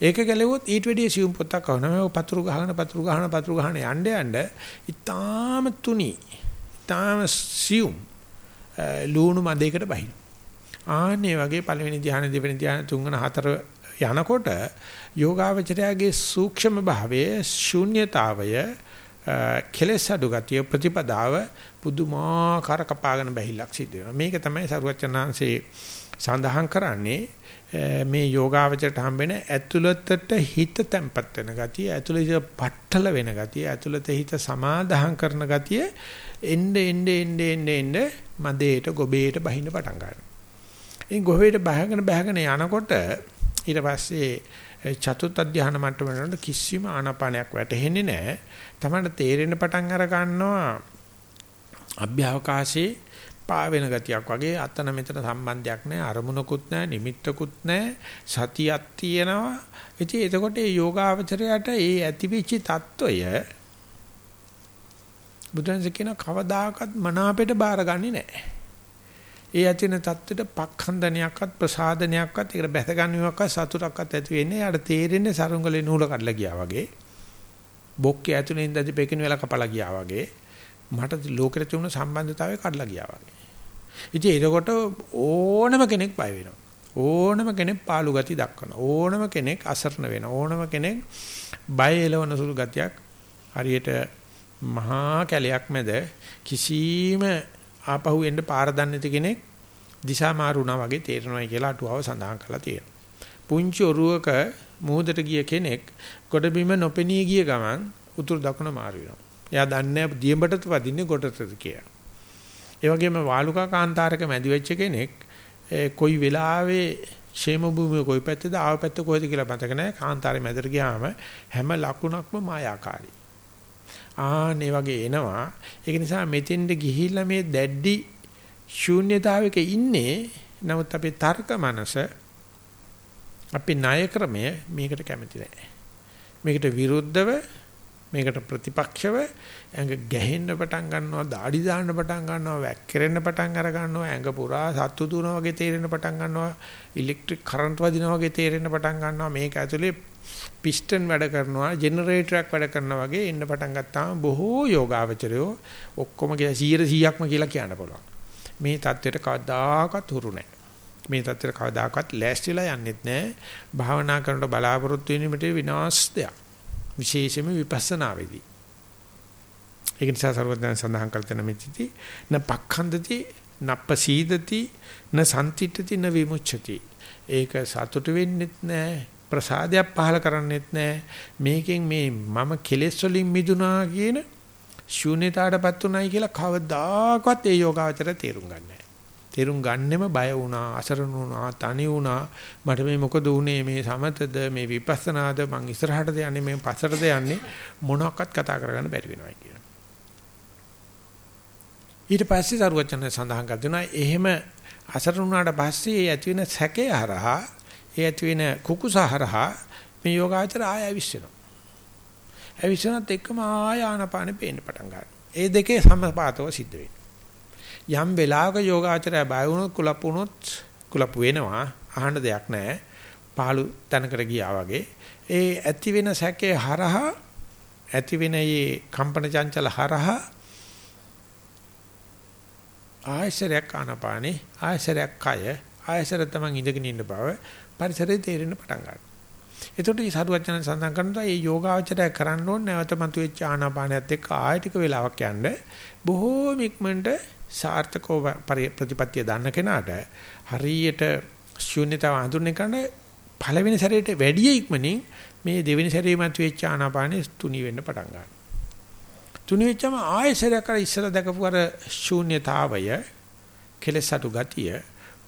A: ඒක ගැලෙව්වොත් ඊට වැඩිය සියුම් පොත්තක් අහු වෙනවා. පතුරු ගහන පතුරු ගහන පතුරු ගහන යන්න යන්න ඊටාම තුනි. ඊටාම සියුම් ලුණු මදයකට බහින. ආන්නේ වගේ පළවෙනි ධ්‍යාන දෙවෙනි ධ්‍යාන තුන්වෙනි හතර යනකොට යෝගාවචරයාගේ සූක්ෂම භාවයේ ශූන්‍යතාවය කෙලෙස් අඩු ගතිය ප්‍රතිපදාව පුදුමාකාර කපාගෙන බැහිලක් සිද්ධ වෙනවා. මේක තමයි සරුවචනාංශේ සඳහන් කරන්නේ මේ යෝගාවචරයට හම්බෙන ඇතුළතට හිත තැම්පත් වෙන ගතිය, ඇතුළත පట్టල වෙන ගතිය, ඇතුළත හිත සමාදාහම් කරන ගතිය එnde එnde එnde එnde එnde මදේට ගොබේට බහින්න පටන් ගන්නවා. ඉතින් ගොබේට බහගෙන බහගෙන යනකොට ඊට පස්සේ චතුත් අධ්‍යාන මට්ටම වෙනකොට කිසිම ආනාපානයක් වැටහෙන්නේ නැහැ. තමන්න තේරෙන පටන් අර ගන්නවා අභ්‍යවකාශයේ පාවෙන ගතියක් වගේ අතන මෙතන සම්බන්ධයක් නැහැ අරමුණකුත් නැහැ නිමිත්තකුත් නැහැ සතියක් තියෙනවා. ඉතින් එතකොට මේ යෝගාවචරයට මේ ඇතිවිච తত্ত্বය බුදුන්සේ කියන කවදාකවත් මනාපයට බාරගන්නේ නැහැ. ඒ ඇතින தත්ත්වයට පක්ඛන්දනයක්වත් ප්‍රසාදනයක්වත් ඒකට බැස ගන්නවක්වත් සතුටක්වත් ඇති වෙන්නේ යාට තේරෙන්නේ සරුංගලේ නූල කඩලා ගියා වගේ. බොක්කේ ඇතුලේ ඉඳි පෙකින වෙලා කපලා ගියා වගේ. මට ලෝකෙට තිබුණ සම්බන්ධතාවය කඩලා ගියා වගේ. ඉතින් ඒකට ඕනම කෙනෙක් බය වෙනවා. ඕනම කෙනෙක් පාළු ගති දක්වන ඕනම කෙනෙක් අසරණ වෙන ඕනම කෙනෙක් බය එලවන සුළු ගතියක් හරියට මහා කැලයක් මැද කිසිම ආපහු එන්න පාර දන්නේ නැති කෙනෙක් දිශා මාරුණා වගේ තේරෙනවායි කියලා අටුවාව සඳහන් කරලා තියෙනවා. පුංචි ඔරුවක මූදට ගිය කෙනෙක් ගොඩබිම නොපෙනී ගිය ගමන් උතුරු දකුණ මාරු වෙනවා. එයා දන්නේ දියඹටද වදින්නේ ගොඩටද කියලා. ඒ වගේම වාලුකා කාන්තාරක මැදි වෙච්ච කෙනෙක් කොයි වෙලාවේ ക്ഷേම භූමිය කොයි පැත්තද ආව පැත්ත කොහෙද කියලා මතක නැහැ. කාන්තාරේ මැදට ගියාම හැම ලකුණක්ම මායාකාරී. ආන්නේ වගේ එනවා. ඒක නිසා මෙතෙන්ද ගිහිල්ලා මේ දැඩි ශූන්‍යතාවයක ඉන්නේ. නමුත් අපේ තර්ක මනස අපේ ණය ක්‍රමය මේකට කැමති නැහැ. මේකට විරුද්ධව මේකට ප්‍රතිපක්ෂව ඇඟ ගැහෙන්න පටන් ගන්නවා, দাঁඩි දාන්න පටන් ගන්නවා, වැක්කිරෙන්න පටන් අර ගන්නවා, ඇඟ පුරා සත්තු දුවනවා වගේ තේරෙන්න පටන් ගන්නවා, ඉලෙක්ට්‍රික් කරන්ට් වදිනවා වගේ තේරෙන්න පටන් ගන්නවා. මේක ඇතුලේ පිස්ටන් වැඩ කරනවා ජෙනරේටරයක් වැඩ කරනවා වගේ එන්න පටන් ගත්තාම බොහෝ යෝගාවචරයෝ ඔක්කොම 100%ක්ම කියලා කියන්න පුළුවන්. මේ தත්වෙට කවදාකවත් හුරු නැහැ. මේ தත්වෙට කවදාකවත් ලෑස්තිලා යන්නෙත් නැහැ. භාවනා කරනකොට බලාපොරොත්තු වෙනීමට විනාශයක්. විශේෂයෙන්ම විපස්සනාවේදී. ඒක නිසා සර්වඥයන් සඳහන් කර තන මෙතිති න පක්ඛන්දති නප්පසීදති න සම්තිට්ඨති න විමුච්ඡති. ඒක සතුට වෙන්නෙත් නැහැ. ප්‍රසාදයක් පහල කරන්නෙත් නැහැ. මේකෙන් මේ මම කෙලෙස් වලින් මිදුණා කියන ශූන්‍යතාවටපත් උනායි කියලා කවදාකවත් ඒ යෝගාවචර තේරුම් ගන්නෑ. තේරුම් ගන්නෙම බය වුණා, අසරණ වුණා, තනි වුණා. මට මේ මොකද වුනේ මේ සමතද මේ විපස්සනාද මං ඉස්සරහටද යන්නේ මේ පස්සටද යන්නේ මොනක්වත් කතා කරගන්න බැරි වෙනවා කියන. ඊට පස්සේ සරුවචන සඳහන් කරනවා එහෙම අසරණ වුණාට පස්සේ ඒ ඇති වෙන සැකේ හරහා ඒ ඇති වෙන කුකුස හරහා මේ යෝගාචර ආය ඇවිස්සෙනවා. ඇවිස්සනත් එක්කම ආය ආනපානෙ පේන්න පටන් ගන්නවා. ඒ දෙකේ සමපාතව සිද්ධ වෙනවා. යම් වෙලාවක යෝගාචරය බය වුණොත් කුලප් වුණොත් කුලප් වෙනවා අහන්න දෙයක් නැහැ. පාළු තැනකට ගියා වගේ. ඒ ඇති වෙන සැකේ හරහා ඇති වෙන මේ කම්පන චංචල හරහා ආයසරයක් ආනපානේ ආයසරයක් කය ආයසර තමන් ඉඳගෙන ඉන්න බව පරිසරයේ තේරෙන්න පටන් ගන්නවා. එතකොට මේ සරුවචන සඳහන් කරනවා මේ යෝගාචරය කරන්න ඕනේ නැවත මතුවෙච්ච ආනාපානයත් එක්ක ආය ටික වෙලාවක් යන්න බොහෝම ඉක්මනට සාර්ථකව ප්‍රතිපත්තිය දන්න කෙනාට හරියට ශූන්‍යතාව හඳුන්වන කෙනා පළවෙනි සැරේට වැඩි ඉක්මනින් මේ දෙවෙනි සැරේ මතුවෙච්ච ආනාපානෙ තුනි වෙන්න පටන් ගන්නවා. තුනි වෙච්චම ආයෙසරයක් අර ඉස්සර දැකපු අර ශූන්‍යතාවය කෙලෙස් අඩු ගතිය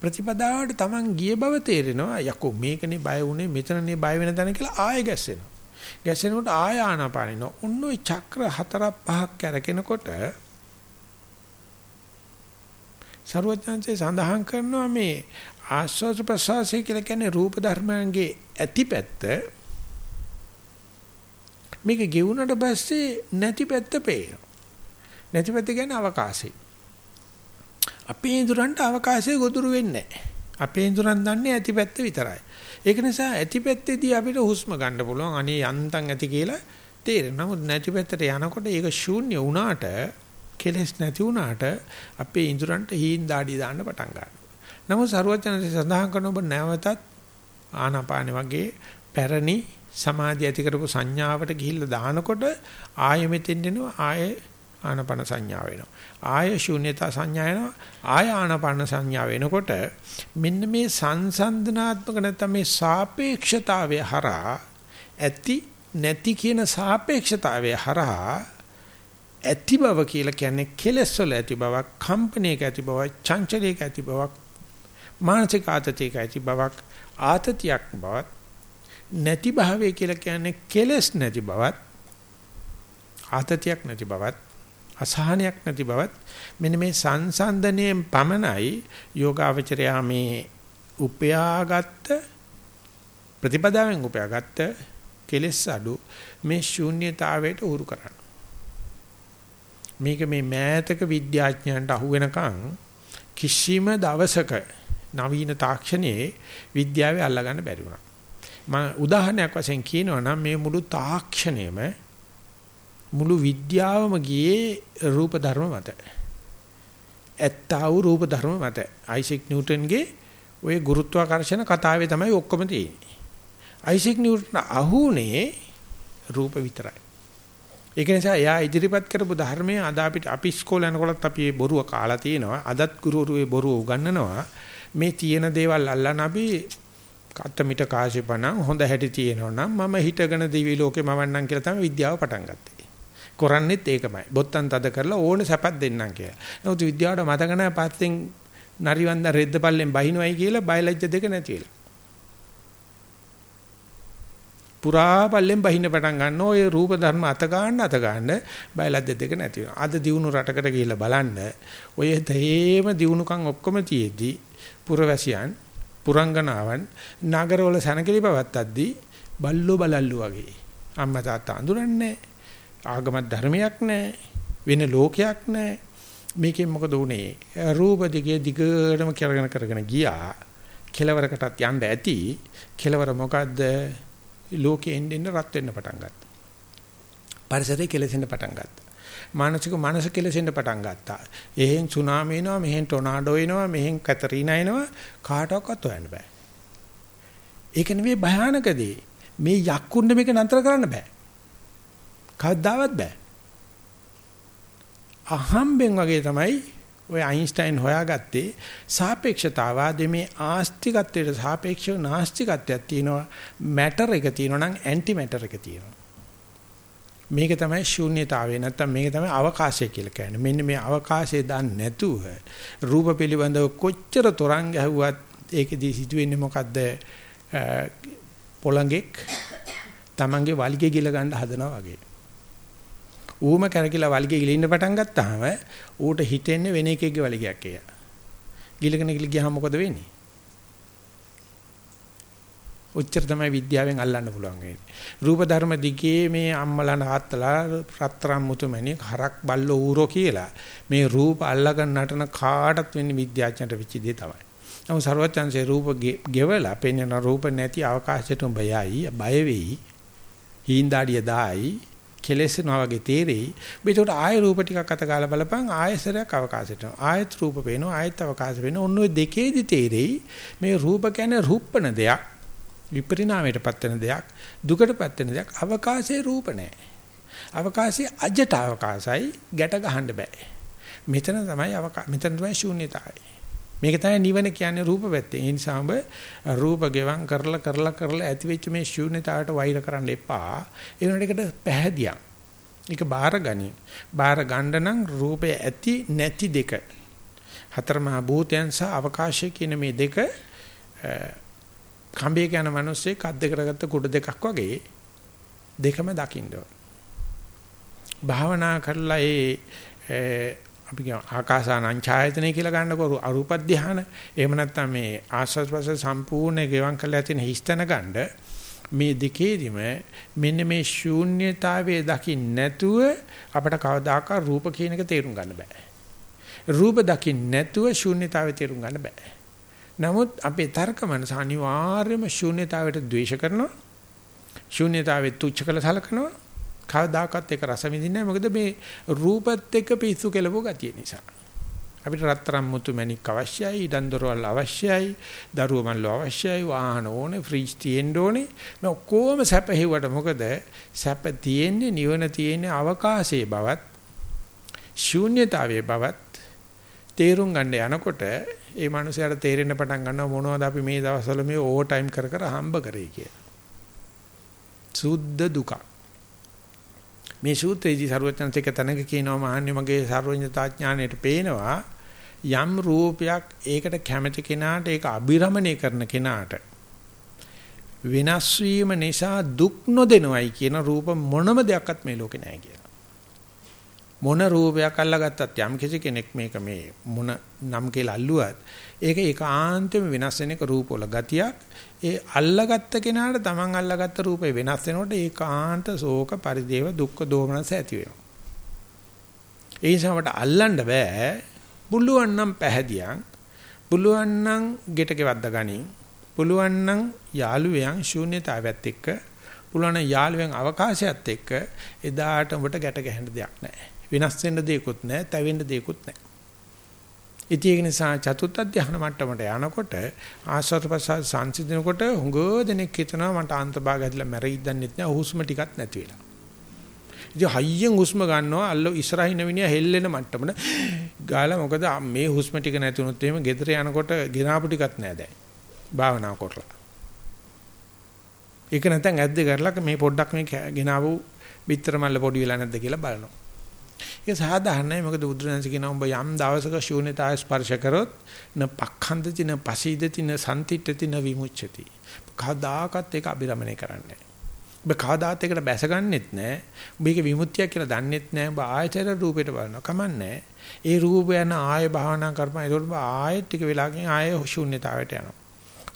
A: ප්‍රතිපදාවට Taman ගිය බව තේරෙනවා. යකෝ මේකනේ බය වුනේ මෙතනනේ බය වෙන තැන කියලා ආයෙ ගැස්සෙනවා. ගැස්සෙනකොට ආය ආනාපානින ඔන්න ඔය චක්‍ර හතරක් පහක් කරකිනකොට ਸਰවඥාන්සේ සඳහන් කරනවා මේ ආස්වාද ප්‍රසවාසය කියලා කියන්නේ රූප ධර්මයන්ගේ ඇතිපැත්ත මේක ගෙවුනට පස්සේ නැති පැත්ත පේනවා. නැති පැත්ත කියන්නේ අවකාශය. අපේ ඉඳුරන්ට අවකාශය ගොදුරු වෙන්නේ නැහැ. අපේ ඉඳුරන් දන්නේ ඇතිපැත්ත විතරයි. ඒක නිසා ඇතිපැත්තේදී අපිට හුස්ම ගන්න පුළුවන්. අනේ යන්තම් ඇති කියලා තේරෙනවා. නමුත් නැතිපැත්තට යනකොට ඒක ශූන්‍ය වුණාට කෙලස් නැති වුණාට අපේ ඉඳුරන්ට හීන් දාඩි දාන්න පටන් ගන්නවා. නමුත් සරුවචනසේ සඳහන් කරන ඔබ නැවතත් ආනාපානෙ වගේ පැරණි සමාධිය ඇති කරපු සංඥාවට ගිහිල්ලා දානකොට ආයෙ මෙතෙන් එනවා ආයෙ ආනපන සංඥා වෙනවා. ආය ශූන්‍යතා සංඥා වෙනවා. ආය ආනපන සංඥා වෙනකොට මෙන්න මේ සංසන්දනාත්මක නැත්නම් මේ සාපේක්ෂතාවය හරහා ඇති නැති කියන සාපේක්ෂතාවය හරහා ඇති බව කියලා කියන්නේ කෙලෙස් වල ඇති බවක්, කම්පනයක ඇති බවක්, චංචලයක ඇති බවක්, මානසික ආතතියක ඇති බවක්, ආතතියක් බවක් නැති භාවය කියලා කියන්නේ කෙලෙස් නැති බවක්, ආතතියක් නැති බවක් අසහනයක් නැති බවත් මෙන්න මේ සංසන්දනයෙන් පමණයි යෝගාවචරයා මේ උපයාගත්ත ප්‍රතිපදාවෙන් උපයාගත්ත කෙලෙස් අඩු මේ ශූන්‍යතාවයට උරු කරන්න. මේක මේ මෑතක විද්‍යාඥයන්ට අහු වෙනකන් කිසිම දවසක නවීන තාක්ෂණයේ විද්‍යාවේ අල්ලගන්න බැරි වුණා. මම උදාහරණයක් වශයෙන් කියනවා නම් මේ මුළු තාක්ෂණයම මුළු විද්‍යාවම ගියේ රූප ධර්ම මත. ඇත්තා වූ රූප ධර්ම මත. අයිසෙක් නිව්ටන්ගේ ওই ගුරුත්වාකර්ෂණ කතාවේ තමයි ඔක්කොම තියෙන්නේ. අයිසෙක් නිව්ටන් අහුනේ රූප විතරයි. ඒක නිසා එයා ඉදිරිපත් කරපු ධර්මයේ අද අපිට අපි ඉස්කෝලේ යනකොටත් අපි මේ බොරුව කාලා තියෙනවා. අදත් ගුරුවරු මේ බොරුව උගන්වනවා. මේ තියෙන දේවල් අල්ලන අපි කත්තමිට කාශිපණන් හොඳ හැටි තියෙනවා නම් මම හිටගෙන දිවි ලෝකේ මවන්නම් කියලා තමයි විද්‍යාව පටන් ගත්තේ. කරන්නේත් ඒකමයි. බොත්තම් තද කරලා ඕන සැපක් දෙන්නම් කියලා. නමුත් විද්‍යාවට මතක නැහැ පස්සෙන් නරිවන්ද රෙද්ද පල්ලෙන් බහිනවයි කියලා බයලජ්‍ය දෙක නැති වෙලා. පුරා පල්ලෙන් බහින්න පටන් ගන්න ඔය රූප ධර්ම අත ගන්න අත ගන්න බයලජ්‍ය දෙක නැති වෙනවා. අද දිනු රටකට ගිහිල්ලා බලන්න ඔය තේම දිනුකම් ඔක්කොම තියේදී පුරවැසියන් පුරංගනාවන් නගරවල සනකලි පවත්තද්දී බල්ලෝ බලල්ලු වගේ අම්මා තාත්තා අඳුරන්නේ ආගම ධර්මයක් නැහැ වෙන ලෝකයක් නැහැ මේකෙන් මොකද උනේ රූප දිගේ දිගටම කරගෙන කරගෙන ගියා. කෙලවරකටත් යන්න ඇති. කෙලවර මොකද්ද? ලෝකෙ එන්න එන්න රත් වෙන්න පටන් ගත්තා. පරිසරය කෙලෙසෙන්න පටන් ගත්තා. මානසික මනස කෙලෙසෙන්න පටන් ගත්තා. එහෙන් සුනාමි එනවා මෙහෙන් ටොනාඩෝ එනවා මෙහෙන් කැතරීනා එනවා. කාටවත් හොයන්න බෑ. ඒක නෙවෙයි භයානකදී මේ යක්කුන්න මේක නතර කරන්න බෑ. කවදාවත් බෑ. අහම්බෙන් වගේ තමයි ඔය අයින්ස්ටයින් හොයාගත්තේ. සාපේක්ෂතාවාදී මේ ආස්තිකත්වයට සාපේක්ෂව නාස්තිකත්වයක් තියෙනවා. මැටර් එක තියෙනවා නම් ඇන්ටි මැටර් එක තියෙනවා. මේක තමයි ශූන්‍යතාවය නැත්තම් මේක තමයි අවකාශය කියලා කියන්නේ. මෙන්න මේ අවකාශය දන්නේ නැතුව රූප පිළිබඳව කොච්චර තරංග ඇහුවත් ඒකෙදී සිදුවෙන්නේ මොකද්ද? පොළඟෙක් Tamange වලිගේ ගිල ගන්න හදනවා වගේ. ඌම කරකිලා වලිගේ ගිලින්න පටන් ගත්තාම ඌට හිතෙන්නේ වෙන එකෙක්ගේ වලිගයක් කියලා. ගිලගෙන ගිල ගියාම මොකද වෙන්නේ? උච්චර තමයි විද්‍යාවෙන් අල්ලන්න පුළුවන් වෙන්නේ. රූප ධර්ම දිගේ මේ අම්මලා නාත්තලා රත්තරන් මුතුමැණි හරක් බල්ල ඌරෝ කියලා මේ රූප අල්ලගන්න නටන කාටත් වෙන්නේ විද්‍යාඥයට වෙච්ච දේ තමයි. නමුත් ਸਰවඥාන්සේ රූප ගෙවලා පෙන්වන රූප නැති අවකාශයට බයයි බය වෙයි. හීන්දාඩිය දායි කෙලෙසනවා වගේ තේරෙයි. ඒකට ආය රූප ටිකක් අත ගාලා බලපන් ආයසරයක් අවකාශයට. ආයත් රූප පේනවා ආයත් අවකාශ වෙනවා. ඔන්න ඔය දෙකේදි තේරෙයි මේ රූප කියන්නේ රූපණ දෙයක්. විපරිණාමයටපත් වෙන දෙයක්. දුකටපත් වෙන දෙයක්. අවකාශයේ රූප නැහැ. අවකාශයේ අජට අවකාශයි ගැට ගහන්න බෑ. මෙතන තමයි අවකාශ මෙතන තමයි ශූන්‍යතාවය. මේක තමයි නිවන කියන්නේ රූප පැත්තේ. ඒ නිසා ඔබ රූප ගෙවම් කරලා කරලා කරලා ඇති වෙච්ච මේ ශූන්‍යතාවට වෛර කරන්න එපා. ඒ වෙනකොට පැහැදියා. ඒක බාර ගනි. බාර ගන්න නම් රූපය ඇති නැති දෙක. හතරමහා භූතයන් සහ අවකාශය කියන මේ දෙක කම්බේ යන මිනිස්සේ කද්ද කරගත්ත කුඩ දෙකක් වගේ දෙකම දකින්න භාවනා කරලා ඒ අපි කියන ආකාසානං ඡායතනෙ කියලා ගන්නකො අරූප ධානය. එහෙම නැත්නම් මේ ආස්වාද ප්‍රසස් සම්පූර්ණ ගෙවන් කරලා තියෙන හිස්තන ගන්න මේ දෙකේදිම මෙන්න මේ ශූන්‍යතාවයේ දකින්න නැතුව අපට කවදාකවත් රූප කියන එක තේරුම් ගන්න බෑ. රූප දකින්න නැතුව ශූන්‍යතාවය තේරුම් ගන්න බෑ. නමුත් අපේ තර්ක මනස අනිවාර්යයෙන්ම ශූන්‍යතාවයට ද්වේෂ කරනවා. ශූන්‍යතාවයේ තුච්ච කළ සලකනවා. කවදාකවත් ඒක රස විඳින්නේ නැහැ. මොකද මේ රූපත් එක්ක පිස්සු කෙලවෝ ගතිය නිසා. අපිට රත්තරන් මුතු මැණික් අවශ්‍යයි, ඉදන්දරවල් අවශ්‍යයි, දරුව මල්ල අවශ්‍යයි, වාහන ඕනේ, ෆ්‍රිජ් තියෙන්න ඕනේ. මේ ඔක්කොම සැප හේවට මොකද සැප තියෙන්නේ නිවන තියෙන්නේ අවකාශයේ බවත්, ශූන්‍යතාවයේ බවත් තේරුම් ගන්න යනකොට ඒ මනුස්සයාට තේරෙන්න පටන් ගන්නවා මොනවද අපි මේ දවස්වල මේ ඕවර් ටයිම් කර කර හම්බ කරේ කියලා. සුද්ධ දුකක්. මේ සූත්‍රයේදී සරුවචනත් එක තැනක කියනවා මහන්නේ මගේ සර්වඥතාඥාණයට පේනවා යම් රූපයක් ඒකට කැමති කෙනාට ඒක අබිරමණය කරන කෙනාට වෙනස් වීම නිසා දුක් නොදෙනවයි කියන රූප මොනම දෙයක්වත් මේ ලෝකේ නැහැ කියලා. මොන රූපයක් අල්ලගත්තත් යම් කිසි කෙනෙක් මේක මේ මොන නම් කියලා අල්ලුවත් ඒක ඒකාන්තයෙන් වෙනස් වෙන එක රූපවල ගතියක් ඒ අල්ලගත්ත කෙනාට තමන් අල්ලගත්ත රූපේ වෙනස් වෙනකොට ඒකාන්ත ශෝක පරිදේව දුක්ඛ දෝමනස ඇති වෙනවා. ඒ නිසා මට අල්ලන්න බෑ. පුළුවන් නම් පැහැදියන්. පුළුවන් නම් ගෙට ගෙවද්ද ගනින්. පුළුවන් නම් යාළුවයන් ශූන්‍යතාවයත් එක්ක පුළුවන් නම් යාළුවෙන් අවකාශයත් එක්ක එදාට උඹට ගැට ගැහෙන්න දෙයක් නැහැ. වෙනස් වෙන්න දෙයක්වත් නැහැ, තැවෙන්න දෙයක්වත් නැහැ. ඉතින් ඒක නිසා චතුත් අධ්‍යාන මට්ටමට යනකොට ආස්වාද ප්‍රසාර සංසිඳනකොට හුඟ දෙනෙක් හිතනවා මට අන්තභාග ඇදලා මැරෙයිද දන්නෙත් නෑ හුස්ම ටිකක් නැති වෙලා. ඉතින් හයියෙන් හුස්ම ගන්නවා අල්ල ඉස්සරහින විනිය හෙල්ලෙන මට්ටමන ගාලා මොකද මේ හුස්ම ටික නැති වුණොත් එහෙම ගෙදර යනකොට ගෙනාපු ටිකක් නෑ දැන්. භාවනා කරලා. ඒක නැත්නම් ඇද්ද කරලා මේ පොඩ්ඩක් මේ ගෙනාවු බිත්තර මල්ල පොඩි වෙලා නැද්ද කියලා බලනවා. ඒක සාධාරණයි මොකද බුදුරජාණන් කියනවා ඔබ යම් දවසක ශූන්‍යතාවය ස්පර්ශ කරොත් න පක්ඛන්දති න පසීදති න සම්තිට්ඨති න විමුච්ඡති. කවදාකවත් ඒක අභිරමණය කරන්නේ ඔබ කවදාත් එකට බැසගන්නෙත් නැහැ. ඔබ ඒක විමුක්තිය කියලා දන්නෙත් නැහැ. ඔබ ආයතන රූපයට බලනවා. කමන්නේ. ඒ රූප යන ආය භාවනා කරපන්. ඒකට ඔබ ආයෙත් ටික වෙලාවකින් ආය ශූන්‍යතාවයට යනවා.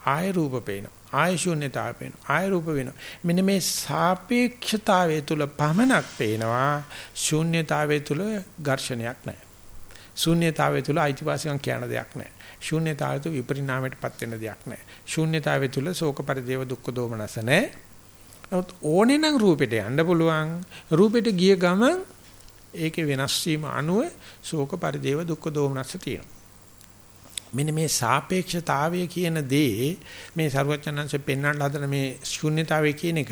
A: ආය රූප පේනවා. ආය ශූන්‍යතාවය පේනවා. ආය රූප වෙනවා. මෙන්න මේ සාපේක්ෂතාවය තුල පමණක් පේනවා. ශූන්‍යතාවය තුල ඝර්ෂණයක් නැහැ. ශූන්‍යතාවය තුල අයිතිවාසිකම් කියන දෙයක් නැහැ. ශූන්‍යතාවය තුල විපරිණාමයටපත් වෙන දෙයක් නැහැ. ශූන්‍යතාවය තුල ශෝක පරිදේව දුක්ඛ දෝමනස නැහැ. නමුත් ඕනේ නම් රූපෙට යන්න පුළුවන්. රූපෙට ගිය ගමන් ඒකේ වෙනස් වීම අනුව ශෝක පරිදේව දුක්ඛ දෝමනස තියෙනවා. මෙන්න මේ සාපේක්ෂතාවය කියන දේ මේ ਸਰවඥාන්සේ පෙන්වන්න හදන මේ ශුන්්‍යතාවය කියන එක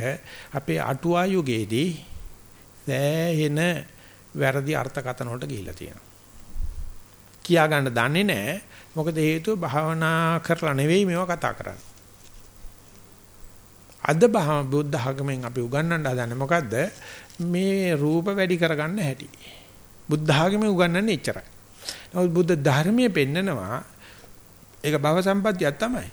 A: අපේ අටුවා යුගයේදී සෑහෙන වැරදි අර්ථකථන වලට ගිහිලා තියෙනවා. කියා ගන්න දන්නේ නැහැ. මොකද හේතුව භාවනා කරලා නෙවෙයි මේවා කතා කරන්නේ. අද බුද්ධ ආගමෙන් අපි උගන්වන්න හදන්නේ මොකද්ද? මේ රූප වැඩි කරගන්න හැටි. බුද්ධ ආගමේ උගන්වන්නේ එච්චරයි. නමුත් බුද්ධ ධර්මයේ පෙන්නනවා ඒක භව සම්පත්තියක් තමයි.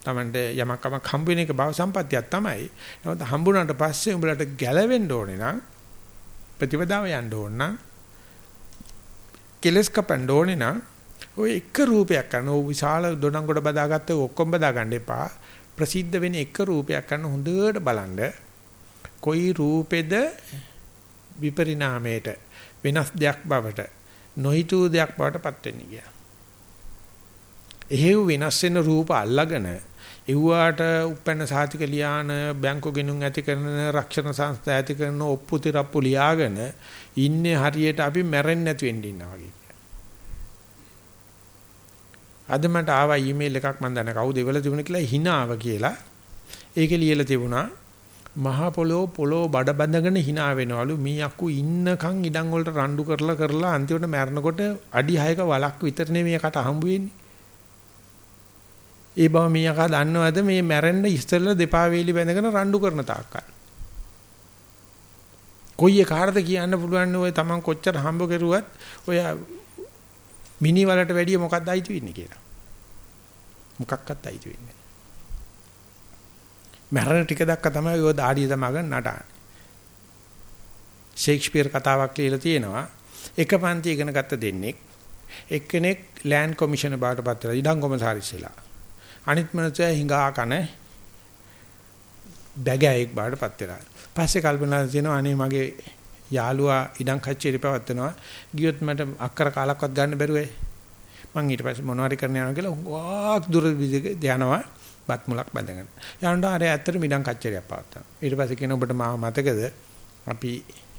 A: Tamande යමක් කමක් හම්බ වෙන එක භව සම්පත්තියක් තමයි. නමුත් හම්බුණාට පස්සේ උඹලට ගැලවෙන්න ඕනේ නම් ප්‍රතිපදාව යන්න ඕන නම් කෙලස් කපන්න ඕනේ නම් ඔය එක රූපයක් කරන ඕ විශාල දොඩංගොඩ බදාගත්ත ඔක්කොම බදා ගන්න එපා. ප්‍රසිද්ධ වෙන එක රූපයක් කරන හොඳට බලන්න. කොයි රූපෙද විපරිණාමයට වෙනස් දෙයක් බවට නොහිතූ දෙයක් බවට පත් වෙන්නේ කියලා. එහෙව් වෙනස් වෙන රූප අල්ලගෙන එව්වාට උපැන්න සාතික ලියාන බැංකු ගෙනුම් ඇති කරන රක්ෂණ සංස්ථා ඇති කරන ඔප්පු තිරප්පු ලියාගෙන ඉන්නේ හරියට අපි මැරෙන්නේ නැති වෙන්න ඉන්නවා වගේ. අද මට ආවා ඊමේල් එකක් මම දන්නේ කවුද එවල තිබුණ කියලා හිනාව කියලා. ඒකේ ලියලා තිබුණා මහා පොළොව පොළොව බඩ බඳගෙන hina වෙනවලු මේ අක්කු ඉන්නකන් ඉඩම් වලට රණ්ඩු කරලා කරලා අන්තිමට මැරෙනකොට අඩි 6ක වලක් විතරනේ මේකට හම්බ වෙන්නේ. ඒ බව මීයකා දන්නවද මේ මැරෙන්න ඉස්සෙල්ලා දෙපා වේලි බැඳගෙන රණ්ඩු කරන තාක්කල්. කොයි එකාටද කියන්න පුළුවන් ඔය Taman කොච්චර හම්බ කරුවත් ඔය මිනි වලට වැඩිය මොකක්ද අයිති වෙන්නේ කියලා. මොකක්වත් අයිති වෙන්නේ නැහැ. මැරෙන ටික දක්ක තමයි ඔය දාඩිය තමගන් නටන්නේ. ෂේක්ස්පියර් කතාවක් ලියලා තියෙනවා. එක පන්ති ඉගෙන ගත්ත දෙන්නෙක් එක්කෙනෙක් ලෑන්ඩ් කොමිෂනර් බවට පත් වෙලා ඉඩම් කොමසාරිස්ලා. අනිත් මනුස්සයා හිඟා කන බැගෑයෙක් බවට පත් වෙලා. පස්සේ කල්පනා කරනවා අනේ මගේ යාළුවා ඉඩම් කච්චේරි පවත්නවා ගියොත් මට අක්කර කාලක්වත් ගන්න බැරුවයි මං ඊට පස්සේ මොනවාරි කරන්න යනවා කියලා වාක් දුර යනවා බත් මුලක් බැඳගෙන. යනවා අර ඇත්තට මිඩම් කච්චේරියක් පවත්නවා ඊට පස්සේ කියන ඔබට මාව මතකද? අපි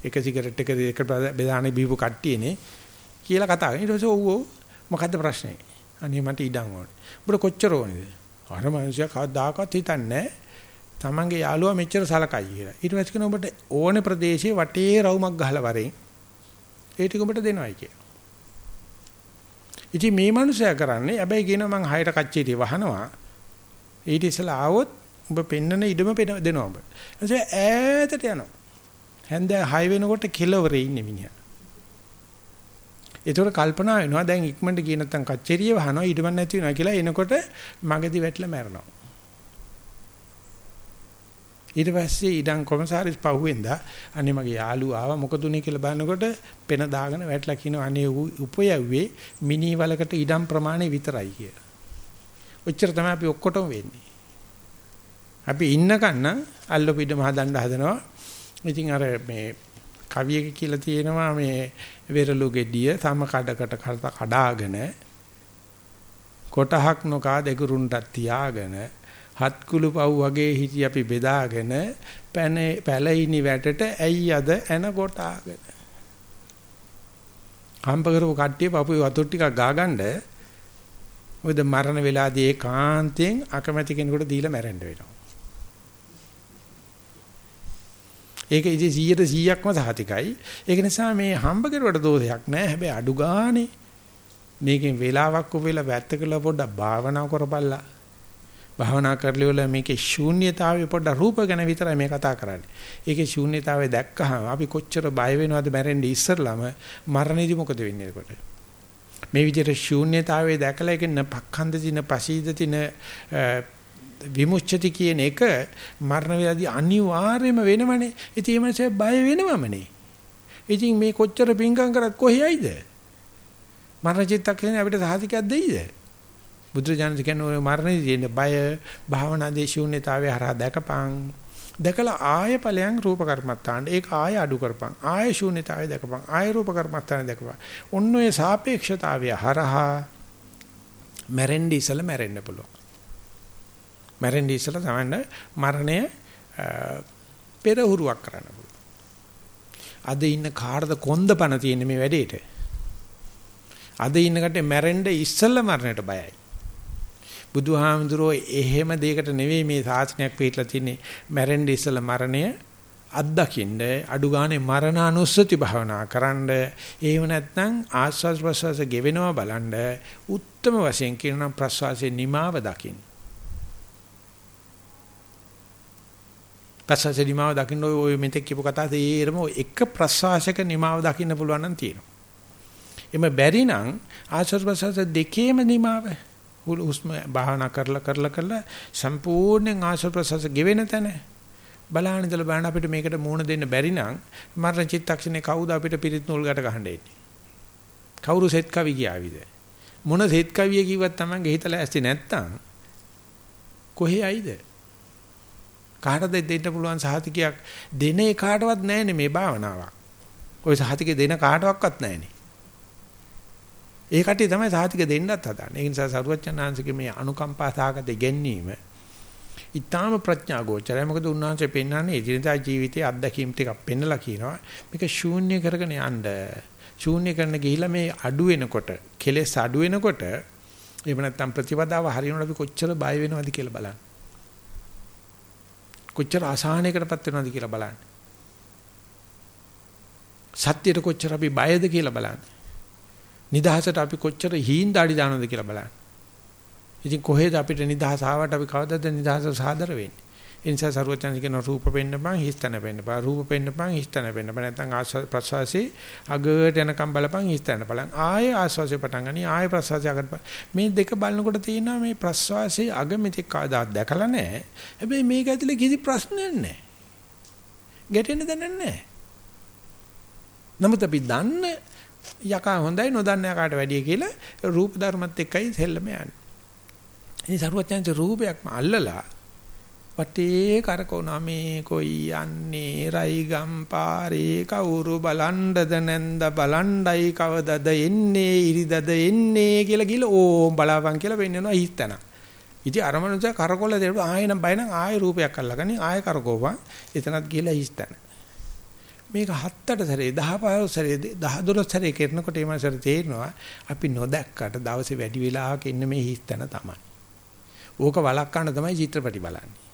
A: එක සිගරට් එක එක බෙදානේ බීපු කට්ටියනේ කියලා කතා කරා ඊට පස්සේ ඔව් ඔව්. මොකද්ද ප්‍රශ්නේ? අනේ මට ඉඩම් ඕනේ ඔබට කොච්චර ඕනේද අර මිනිස්සයා කවදාකවත් හිතන්නේ නැහැ තමන්ගේ යාළුවා මෙච්චර සලකයි කියලා. ඊට පස්සේ කියන ඔබට ඕනේ ප්‍රදේශයේ වටේ රවුමක් ගහලා වරෙන් ඒ ටික ඔබට දෙනවයි කියලා. ඉතින් මේ මිනිසයා කරන්නේ හැබැයි කියනවා මං හයට කච්චේටි වහනවා. ඊට ඉස්සලා ආවොත් ඔබ පෙන්නන ඉඩම දෙනවා ඔබ. එතකොට ඈතට යනවා. හැන්දෑ 6 වෙනකොට කෙලවරේ ඉන්නේ මිනිහා. ඒතකොට කල්පනා වෙනවා දැන් ඉක්මනට ගිය නැත්තම් කච්චේරිය වහනවා ඊටම නැති වෙනවා කියලා එනකොට මගදී වැටලා මැරෙනවා. ඊට පස්සේ ඉඩම් කොමසාරිස් පහුවෙන්දා අනේ මගේ යාළුවා ආවා මොකද උනේ කියලා බලනකොට පෙන දාගෙන වැටලා කියනවා අනේ උපයව්වේ මිනි වලකට ඉඩම් ප්‍රමාණය විතරයි කියලා. ඔච්චර තමයි අපි ඔක්කොටම වෙන්නේ. අපි ඉන්නකන්න අල්ලපු ඉඩම හදන්න හදනවා. ඉතින් අර මේ කවියක කියලා තියෙනවා මේ වෙරළු ගෙඩිය තම කඩකට කඩාගෙන කොටහක් නොකා දෙකුරුන්ටත් තියාගෙන හත් කුළු පව් වගේ හිටි අපි බෙදාගෙන පැන පැලිනි වැටට ඇයි අද එන කොටාගෙන හම්බ කරපු කට්ටිය පපුවේ වතුර ටිකක් ගාගන්න මොකද මරණ වෙලාදී ඒකාන්තයෙන් අකමැති කෙනෙකුට දීලා මැරෙන්න වෙනවා. ඒක ඉතින් 100ට 100ක්ම සහතිකයි. ඒක නිසා මේ හම්බ කරුවට දෝෂයක් නෑ. හැබැයි අඩු ගානේ මේකෙන් වෙලාවක් උපෙලා වැත්තකලා පොඩ්ඩක් භාවනා කරපල්ලා. භාවනා කරලිවල මේකේ ශූන්‍යතාවය පොඩ්ඩ රූප ගැන විතරයි මේ කතා කරන්නේ. ඒකේ ශූන්‍යතාවය දැක්කහම අපි කොච්චර බය වෙනවද මැරෙන්න ඉස්සරළම මරණයේදී මොකද වෙන්නේ එතකොට? මේ විදිහට ශූන්‍යතාවය දැකලා ඒකෙන් පක්ඛන්ද දින පසීද දින විමුච්ඡති කියන එක මරණ වේලාදී අනිවාර්යයෙන්ම වෙනවනේ. ඉතින් ඒ මාසේ බය වෙනවමනේ. ඉතින් මේ කොච්චර පිංකම් කරත් කොහේයිද? මරණ චිත්තක්ෂණේ අපිට සාහිතිකයක් දෙයිද? බුදුරජාණන් කියන්නේ ඔය මරණයේදී තියෙන බය භාවනාදී ශූන්‍යතාවය හරහා දැකපං දැකලා ආය ඵලයන් රූප කර්මත්තාන්න ඒක ආය අඩු කරපං ආය ශූන්‍යතාවය දැකපං ආය රූප කර්මත්තාන දැකපං ඔන්න ඔය සාපේක්ෂතාවය හරහා මැරෙන්න ඉසල මැරෙන්න පුළුවන් මැරෙන්න ඉසල තමයි මරණය පෙරහුරුවක් කරන්න පුළුවන්. අද ඉන්න කාටද කොන්දපණ තියෙන්නේ මේ වැඩේට? අද ඉන්න කට්ටිය මැරෙන්න ඉස්සෙල්ලා මරණයට බයයි. බුදුහාමුදුරෝ එහෙම දෙයකට නෙවෙයි මේ සාසනයක් පිටලා තින්නේ. මැරෙන්න ඉස්සලා මරණය අත්දකින්න අඩු ගානේ මරණානුස්සති භාවනා කරන්න එහෙම නැත්නම් ආස්වාස් ප්‍රසවාස ගෙවෙනවා බලන්න උත්තරම වශයෙන් කියනවා ප්‍රසවාසයේ නිමාව දකින්න. ප්‍රසවාසයේ නිමාව දකින්න ඔය මෙතෙක් කියපු කතා තේරම එක ප්‍රසවාසයක නිමාව දකින්න පුළුවන් නම් තියෙනවා එමෙ බැරි නම් ආස්වාස් ප්‍රසවාස දෙකේම නිමාව හුස්ම භාවනා කරලා කරලා කරලා සම්පූර්ණයෙන් ආස්වාස් ප්‍රසවාස ගෙවෙන තැන බලහන් ඉඳලා බලන්න අපිට මේකට මූණ දෙන්න බැරි නම් මරණ චිත්තක්ෂණේ කවුද අපිට පිරිත් නූල් ගැට ගහන්න එන්නේ? කවුරු සෙත් කවි කියාවිද? මොන සෙත් කවිය කිව්වත් Tamange හිතලා ඇස්ති නැත්තම් කොහේ ඇයිද? කාටද දෙන්න පුළුවන් සහතිකයක් දෙන එකාටවත් නැහැනේ මේ භාවනාවක්. ওই සහතිකේ දෙන කාටවත් නැහැනේ. ඒ කට්ටිය තමයි සහතික දෙන්නත් හදන්නේ. ඒ නිසා සරුවච්චන්හන්සේගේ මේ අනුකම්පා සාගත ඉගැන්වීම ඊටාම ප්‍රඥා ගෝචරයි. මොකද උන්වහන්සේ පෙන්වන්නේ එදිනදා ජීවිතයේ අත්දැකීම් ටිකක් පෙන්නලා කියනවා. මේක ශූන්‍ය කරගෙන යන්න. ශූන්‍ය කරන්න ගිහිලා මේ අඩු වෙනකොට, කෙලෙස් අඩු වෙනකොට එහෙම නැත්නම් ප්‍රතිපදාව හරියනකොට අපි කොච්චර බය වෙනවද කියලා බලන්න. කොච්චර අසහනයකටපත් වෙනවද කියලා බලන්න. සත්‍යයට කොච්චර අපි බයද කියලා බලන්න. නිදහසට අපි කොච්චර හීන් දාඩි දානවද කියලා බලන්න. ඉතින් කොහෙද අපිට නිදහස ආවට අපි කවදද නිදහස සාදර වෙන්නේ? ඒ නිසා සරුවචන කියන රූප පෙන්න බං හිස්තන පෙන්න බං. රූප පෙන්න බං හිස්තන පෙන්න බං. නැත්නම් ආස්වාද ප්‍රසවාසී අගට යනකම් බලපං හිස්තන බලන් ආයේ ආස්වාසේ පටන් ගනි ආයේ ප්‍රසවාසය අගට මේ දෙක බලනකොට තියෙනවා මේ ප්‍රසවාසයේ අග මෙතෙක් කවදාත් දැකලා නැහැ. හැබැයි මේක ඇතුලේ කිසි ප්‍රශ්නයක් නැහැ. ගැටෙන්න දැනන්නේ නැහැ. නමුත් අපි දන්න යකා හොඳයි නොදන්න යකාට වැඩිය කියලා රූප ධර්මත් එක්කයි සෙල්ලම යන්නේ. ඉතින් සරුවත්යන්ට රූපයක්ම අල්ලලා වටේ කරකවනා මේ කොයි යන්නේ රයිගම් පාරේ කවුරු බලන්ඩද නැන්ද බලන්ඩයි කවදද එන්නේ ඉරිදද එන්නේ කියලා කිල ඕම් බලාපන් කියලා වෙන්නනවා හිතන. ඉතින් අර මනුස්සය කරකොල දෙන්න ආයෙනම් බය නම් ආයෙ රූපයක් අල්ලගනි ආයෙ කරකෝපන් එතනත් ගිහලා හිස්තන. මේක හත්තට සැරේ 10 15 සැරේ 10 12 සැරේ කරනකොට ඒ මාසෙට තේරෙනවා අපි නොදැක්කට දවසේ වැඩි වෙලාවක ඉන්න මේ හිස්තන තමයි. ඕක වළක්වන්න තමයි චිත්‍රපටි බලන්නේ.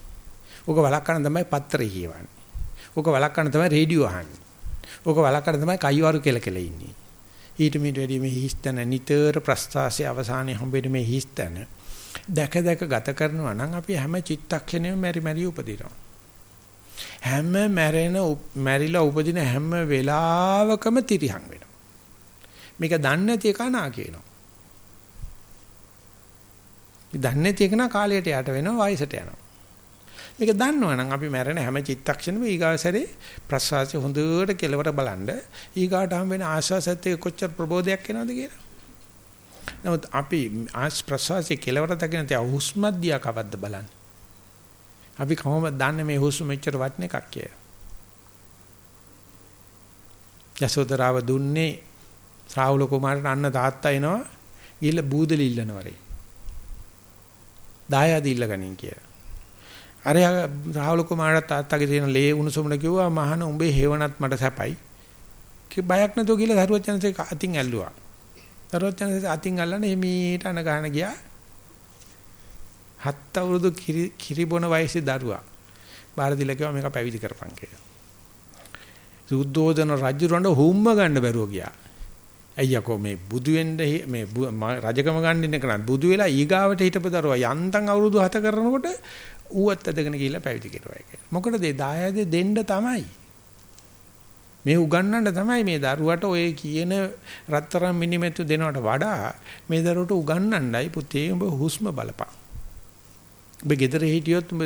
A: ඕක වළක්වන්න තමයි පත්‍රය කියවන්නේ. ඕක වළක්වන්න තමයි රේඩියෝ අහන්නේ. ඕක වළක්වන්න තමයි කයිවාරු කෙල කෙල ඉන්නේ. ඊට මිට වැඩි මේ හිස්තන නිතර ප්‍රස්තාසයේ අවසානයේ හම්බෙන්නේ මේ හිස්තන. දැක දැක ගත කරනවා නම් අපි හැම චිත්තක්ෂණයෙම මෙරි මෙරි උපදිනවා. හැම මැරෙන මැරිලා උපදින හැම වෙලාවකම තිරිහන් වෙනවා. මේක දන්නේ නැති එක නා කියනවා. දන්නේ නැති එක නා කාලයට යට වෙනවා වයසට යනවා. මේක දන්නවනම් අපි මැරෙන හැම චිත්තක්ෂණෙම ඊගාසරේ ප්‍රසවාසය හොඳට කෙලවර බලන්න ඊගාට හම් වෙන ආශාසත් එක්ක කොච්චර ප්‍රබෝධයක් එනවද කියලා. නමුත් අපි ආස් ප්‍රසවාසයේ කෙලවර දකින තියා හුස්මත් දිහා කවද්ද බලන්නේ. අපි කොහොමද දන්නේ මේ හුස්ම මෙච්චර වටින එකක් කියලා. යසෝදරාව දුන්නේ රාහුල කුමාරට අන්න තාත්තා එනවා ගිහිල්ලා බූදලි ඉල්ලනවරේ. දායාද ඉල්ලගනින් කියලා. අර රාහුල කුමාරට තාත්තගේ තියෙන ලේ උණුසුමන කිව්වා මහන උඹේ හේවණත් මට සැපයි. කි බයක් නැතුව කියලා දරුවචනසේ අතින් ඇල්ලුවා. දරුවචනසේ අතින් අල්ලන එමීට අන ගන්න ගියා. හත් අවුරුදු කිරි බොන වයසේ දරුවා. බාරදිල කිව්වා මේක පැවිදි කරපන් කියලා. සුද්ධෝදන රජුරණ හුම්ම ගන්න බැරුව ගියා. අයියකෝ මේ බුදු වෙන්න මේ රජකම ගන්න ඉන්න කරා බුදු වෙලා ඊගාවට හිටපදරුවා යන්තම් අවුරුදු 7 කරනකොට ඌවත් ඇදගෙන ගිහිල්ලා පැවිදි කෙරුවා ඒක. මොකටද ඒ දායාදේ දෙන්න තමයි. මේ උගන්නන්න තමයි මේ දරුවට ඔය කියන රත්තරන් මිනිමෙතු දෙනවට වඩා මේ දරුවට උගන්නන්නයි පුතේ උඹ හුස්ම බලපන්. ඔබ ගෙදර හිටියොත් උඹ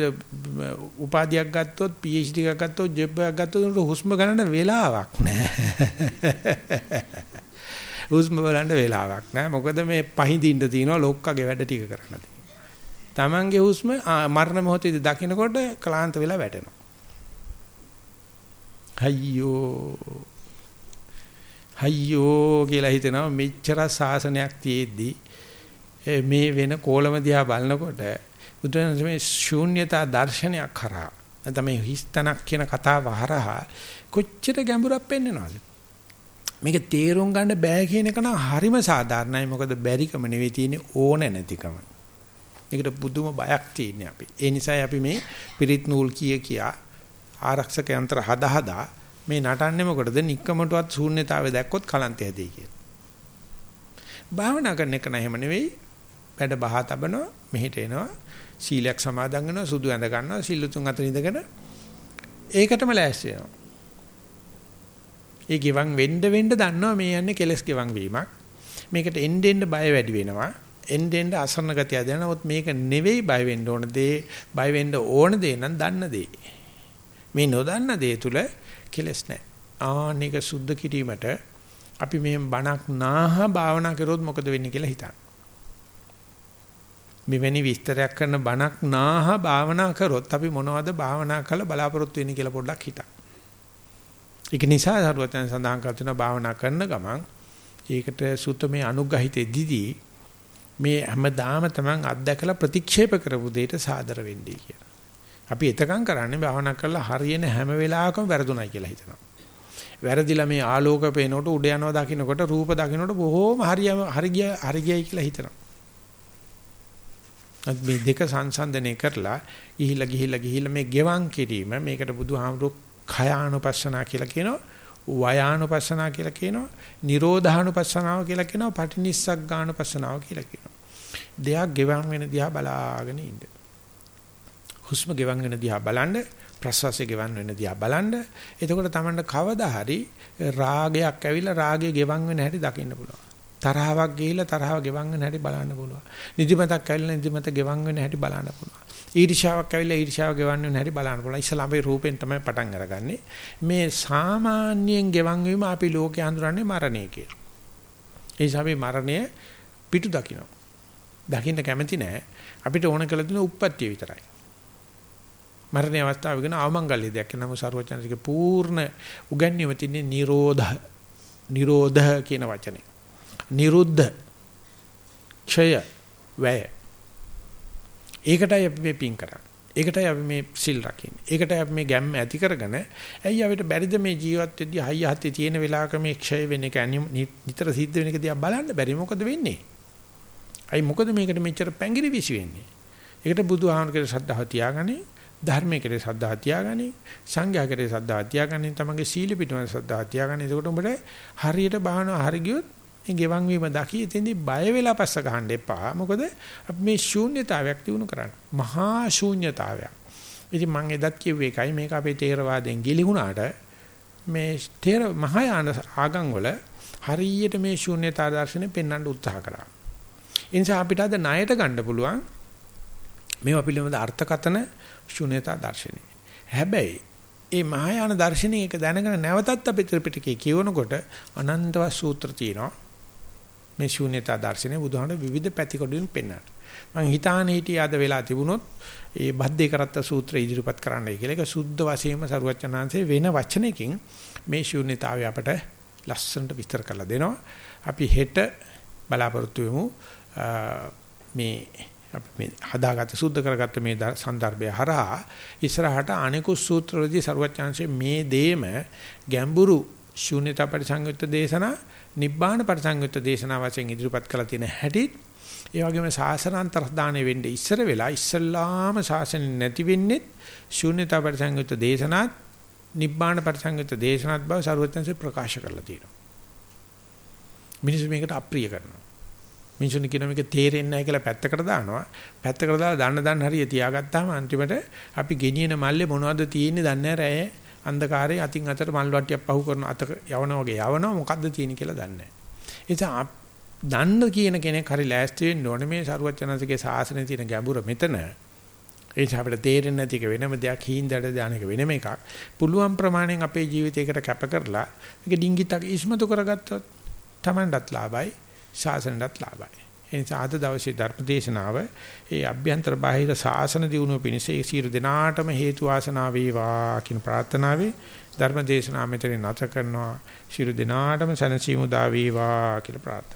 A: උපාධියක් ගත්තොත් PhD එකක් ගත්තොත් ජොබ් එකක් ගත්තොත් හුස්ම ගන්න වෙලාවක් නැහැ. හුස්ම බලන්න වෙලාවක් නැහැ. මොකද මේ පහඳින්න තියෙනවා ලොක්කගේ වැඩ ටික කරන්න තමන්ගේ හුස්ම මරණ මොහොතේදී දකින්නකොට ක්ලාන්ත වෙලා වැටෙනවා. අයියෝ අයියෝ කියලා හිතනවා මෙච්චර සාසනයක් තියෙද්දි මේ වෙන කෝලම දිහා බලනකොට බුදුන් මේ ශූන්‍යතා දර්ශනයක් කරා නැත්නම් මේ හිස්තනක් කියන කතාව හරහා කොච්චර ගැඹුරක් පෙන්වනවද මේක තේරුම් ගන්න බෑ කියන එක නම් හරිම සාධාරණයි. මොකද බැරිකම නෙවෙයි තියෙන්නේ ඕන නැතිකම. ඒකට පුදුම බයක් තියෙන්නේ අපි. ඒ නිසායි අපි මේ පිරිත් නූල් කිය කියා ආරක්ෂක යන්ත්‍ර හදා හදා මේ නටන්නේ මොකටද? নিকකමටවත් ශූන්‍යතාවය දැක්කොත් කලන්තය දෙයි කියලා. භාවනා කරන එක නෑ නෙවෙයි. වැඩ බහා තබනවා, මෙහෙට එනවා, සීලයක් සමාදන් වෙනවා, සුදු ඇඳ ගන්නවා, සිල් තුන් අතර ඉඳගෙන ඒකටම ලෑස්ති වෙනවා. ඒ ගිවන් වෙන්න වෙන්න දන්නවා මේ යන්නේ කෙලස් ගිවන් වීමක්. මේකට එන්න එන්න බය වැඩි වෙනවා. එන්න එන්න අසරණ ගතිය දැනනොත් මේක නෙවෙයි බය වෙන්න ඕන දේ, බය වෙන්න ඕන දේ නම් දන්න දේ. මේ නොදන්න දේ තුල කෙලස් නැහැ. ආනික සුද්ධ කිරීමට අපි මේ බණක් නාහ භාවනා කරොත් මොකද වෙන්නේ කියලා හිතන්න. මෙවැනි විස්තරයක් කරන බණක් නාහ භාවනා කරොත් අපි මොනවද භාවනා කළ බලාපොරොත්තු වෙන්නේ කියලා පොඩ්ඩක් හිතන්න. ඒක නිසා සරුවතෙන් සඳහන් කරන භාවනා කරන ගමන් ඒකට සුත්තමේ අනුග්‍රහිතේ දිදී මේ හැමදාම තමන් අත්දැකලා ප්‍රතික්ෂේප කරපු දෙයට සාදර වෙන්නේ කියලා. අපි එතකන් කරන්නේ භාවනා කරලා හරියන හැම වෙලාවකම වැරදුණයි කියලා හිතනවා. වැරදිලා මේ ආලෝක පේනකොට උඩ යනවා දකින්නකොට රූප දකින්නකොට බොහෝම හරියම හරි ගිය හරි ගියයි කියලා හිතනවා. මේ දෙක සංසන්දනය කරලා ගිහිලා ගිහිලා ගිහිලා මේ ගෙවන් කිරීම මේකට බුදුහාමුදුරු khයානුපස්සනා කියලා කියනවා වයානුපස්සනා කියලා කියනවා නිරෝධානුපස්සනාව කියලා කියනවා පටිනිස්සග්ගානුපස්සනාව කියලා කියනවා. දෙයක් ගෙවන් වෙන දිහා බලාගෙන ඉන්න. හුස්ම ගෙවන් වෙන දිහා බලන්න ප්‍රසවාසය ගෙවන් වෙන දිහා බලන්න. එතකොට Tamanට කවදා හරි රාගයක් ඇවිල්ලා රාගය ගෙවන් වෙන හැටි දකින්න පුළුවන්. තරහවක් ගිහිල්ලා තරහව ගෙවන් වෙන හැටි බලන්න පුළුවන්. නිදිමතක් ඇවිල්ලා නිදිමත ගෙවන් වෙන හැටි බලන්න පුළුවන්. ඊර්ෂාවක් ඇවිල්ලා ඊර්ෂාව ගෙවන් වෙන හැටි බලන්න පුළුවන්. ඉස්සලා අපේ රූපෙන් තමයි පටන් අරගන්නේ. මේ සාමාන්‍යයෙන් ගෙවන් වීම අපි ලෝකේ හඳුනන්නේ මරණය කියලා. ඒ නිසා අපි මරණය පිටු දකින්න දකින්න කැමති නෑ. අපිට ඕන කළ දුන උප්පත්තිය විතරයි. මරණ අවස්ථාව වෙන අවමංගල්‍ය දෙයක් නම සර්වචනසික පූර්ණ උගන්වීම තින්නේ නිරෝධ නිරෝධ කියන වචනේ. නිරුද්ධ ඡය වැය. ඒකටයි අපි මේ පින් කරන්නේ. ඒකටයි අපි මේ සිල් රකින්නේ. ඒකටයි අපි මේ ගැම්ම ඇති කරගෙන ඇයි අපිට බැරිද මේ ජීවත් වෙද්දී හයිය හතේ තියෙන වෙලාවක මේ ක්ෂය වෙන එක නිතර සිද්ධ වෙන එක දිහා බලන්න බැරි මොකද වෙන්නේ? අයි මොකද මේකට මෙච්චර පැංගිරි විසි වෙන්නේ? ඒකට බුදුහාමරගේ ශ්‍රද්ධාව තියාගන්නේ ධර්මයේ කෙරේ ශ්‍රද්ධාව තියාගනි සංඝයා කෙරේ ශ්‍රද්ධාව තියාගනි තමන්ගේ සීල පිටුමේ ශ්‍රද්ධාව තියාගනි එතකොට උඹට හරියට බහනවා හරි ගියොත් මේ ගෙවන් වීම දකි එතෙන්දී බය වෙලා පස්ස ගහන්න එපා මොකද අපි මේ ශූන්‍යතාවයක් දිනු කරන්නේ මහා ශූන්‍යතාවයක් ඉතින් මම එදත් කිව්වේ එකයි මේක අපේ තේරවාදයෙන් ගිලිහුණාට මේ තේර මහායාන ආගම් වල හරියට මේ ශූන්‍යතා දර්ශනේ පෙන්වන්න උත්සාහ කරා. ඒ නිසා අපිට අද ණයට ගන්න පුළුවන් මේවා පිළිබඳ අර්ථකතන ශුන්‍යතා දර්ශනය. හැබැයි ඒ මහායාන දර්ශනය එක දැනගෙන නැවතත් අපි ත්‍රිපිටකයේ කියවනකොට අනන්තව සූත්‍ර තියෙනවා. මේ ශූන්‍යතා දර්ශනය බුදුහාමුදුර විවිධ පැති කොටුවෙන් පෙන්වනවා. මම හිතානේ හිටිය අද වෙලා තිබුණොත් ඒ බද්දේ කරත්ත සූත්‍රය ඉදිරිපත් කරන්නයි කියලා. ඒක සුද්ධ වශයෙන්ම සරුවචනාංශේ වෙන වචනකින් මේ ශූන්‍යතාවය අපට ලස්සනට විස්තර කරලා දෙනවා. අපි හෙට බලාපොරොත්තු වෙමු මේ අපි මේ හදාගත්ත සුද්ධ කරගත්ත මේ સંદર્ભය හරහා ඉස්සරහට අනිකුත් සූත්‍රවලදී සරුවචනාංශේ මේ දේම ගැඹුරු ශූන්‍යතා පරිසංයුක්ත දේශනා නිබ්බාන පරිසංයුක්ත දේශනා වශයෙන් ඉදිරිපත් කළ තියෙන හැටි ඒ වගේම සාසනාන්තර දාණය වෙන්නේ ඉස්සර වෙලා ඉස්සල්ලාම සාසන නැති වෙන්නේ ශූන්‍යතා පරිසංයුක්ත දේශනාත් නිබ්බාන පරිසංයුක්ත දේශනාත් බව ਸਰවඥාන්සේ ප්‍රකාශ කරලා තියෙනවා මිනිස්සු මේකට අප්‍රිය කරනවා මිනිසුන් කියන මේක තේරෙන්නේ නැහැ කියලා පැත්තකට දානවා. පැත්තකට දාලා දන්න දන්න හරිය තියාගත්තාම අන්තිමට අපි ගෙනියන මල්ලේ මොනවද තියෙන්නේ දන්නේ නැහැ. අන්ධකාරයේ අතින් අතට මල් වට්ටියක් පහු කරන අත යවනා වගේ යවනවා මොකද්ද තියෙන්නේ කියලා දන්නේ නැහැ. දන්න කියන කෙනෙක් හරි ලෑස්ති වෙන්න ඕනේ මේ සරුවචනන්සේගේ ශාසනයේ තියෙන ගැඹුර මෙතන. ඒ නිසා අපිට තේරෙන්නේ නැති එක වෙනම දෙයක් හිඳඩ දාන එක වෙනම එකක්. පුළුවන් ප්‍රමාණයෙන් අපේ ජීවිතයකට කැප කරලා මේක ඩිංගිතක් ඉස්මතු කරගත්තොත් Tamanටත් ලාභයි ශාසනයටත් ලාභයි. ඒ නිසා අද දවසේ ධර්ම දේශනාව ඒ අභ්‍යන්තර බාහිර ශාසන දියුණුව පිණිස ඒ සියලු දෙනාටම හේතු වාසනා වේවා කියන ප්‍රාර්ථනාවේ ධර්ම දේශනාව මෙතන නැත කරනවා. සියලු දෙනාටම සනසීමු දා වේවා කියලා ප්‍රාර්ථනා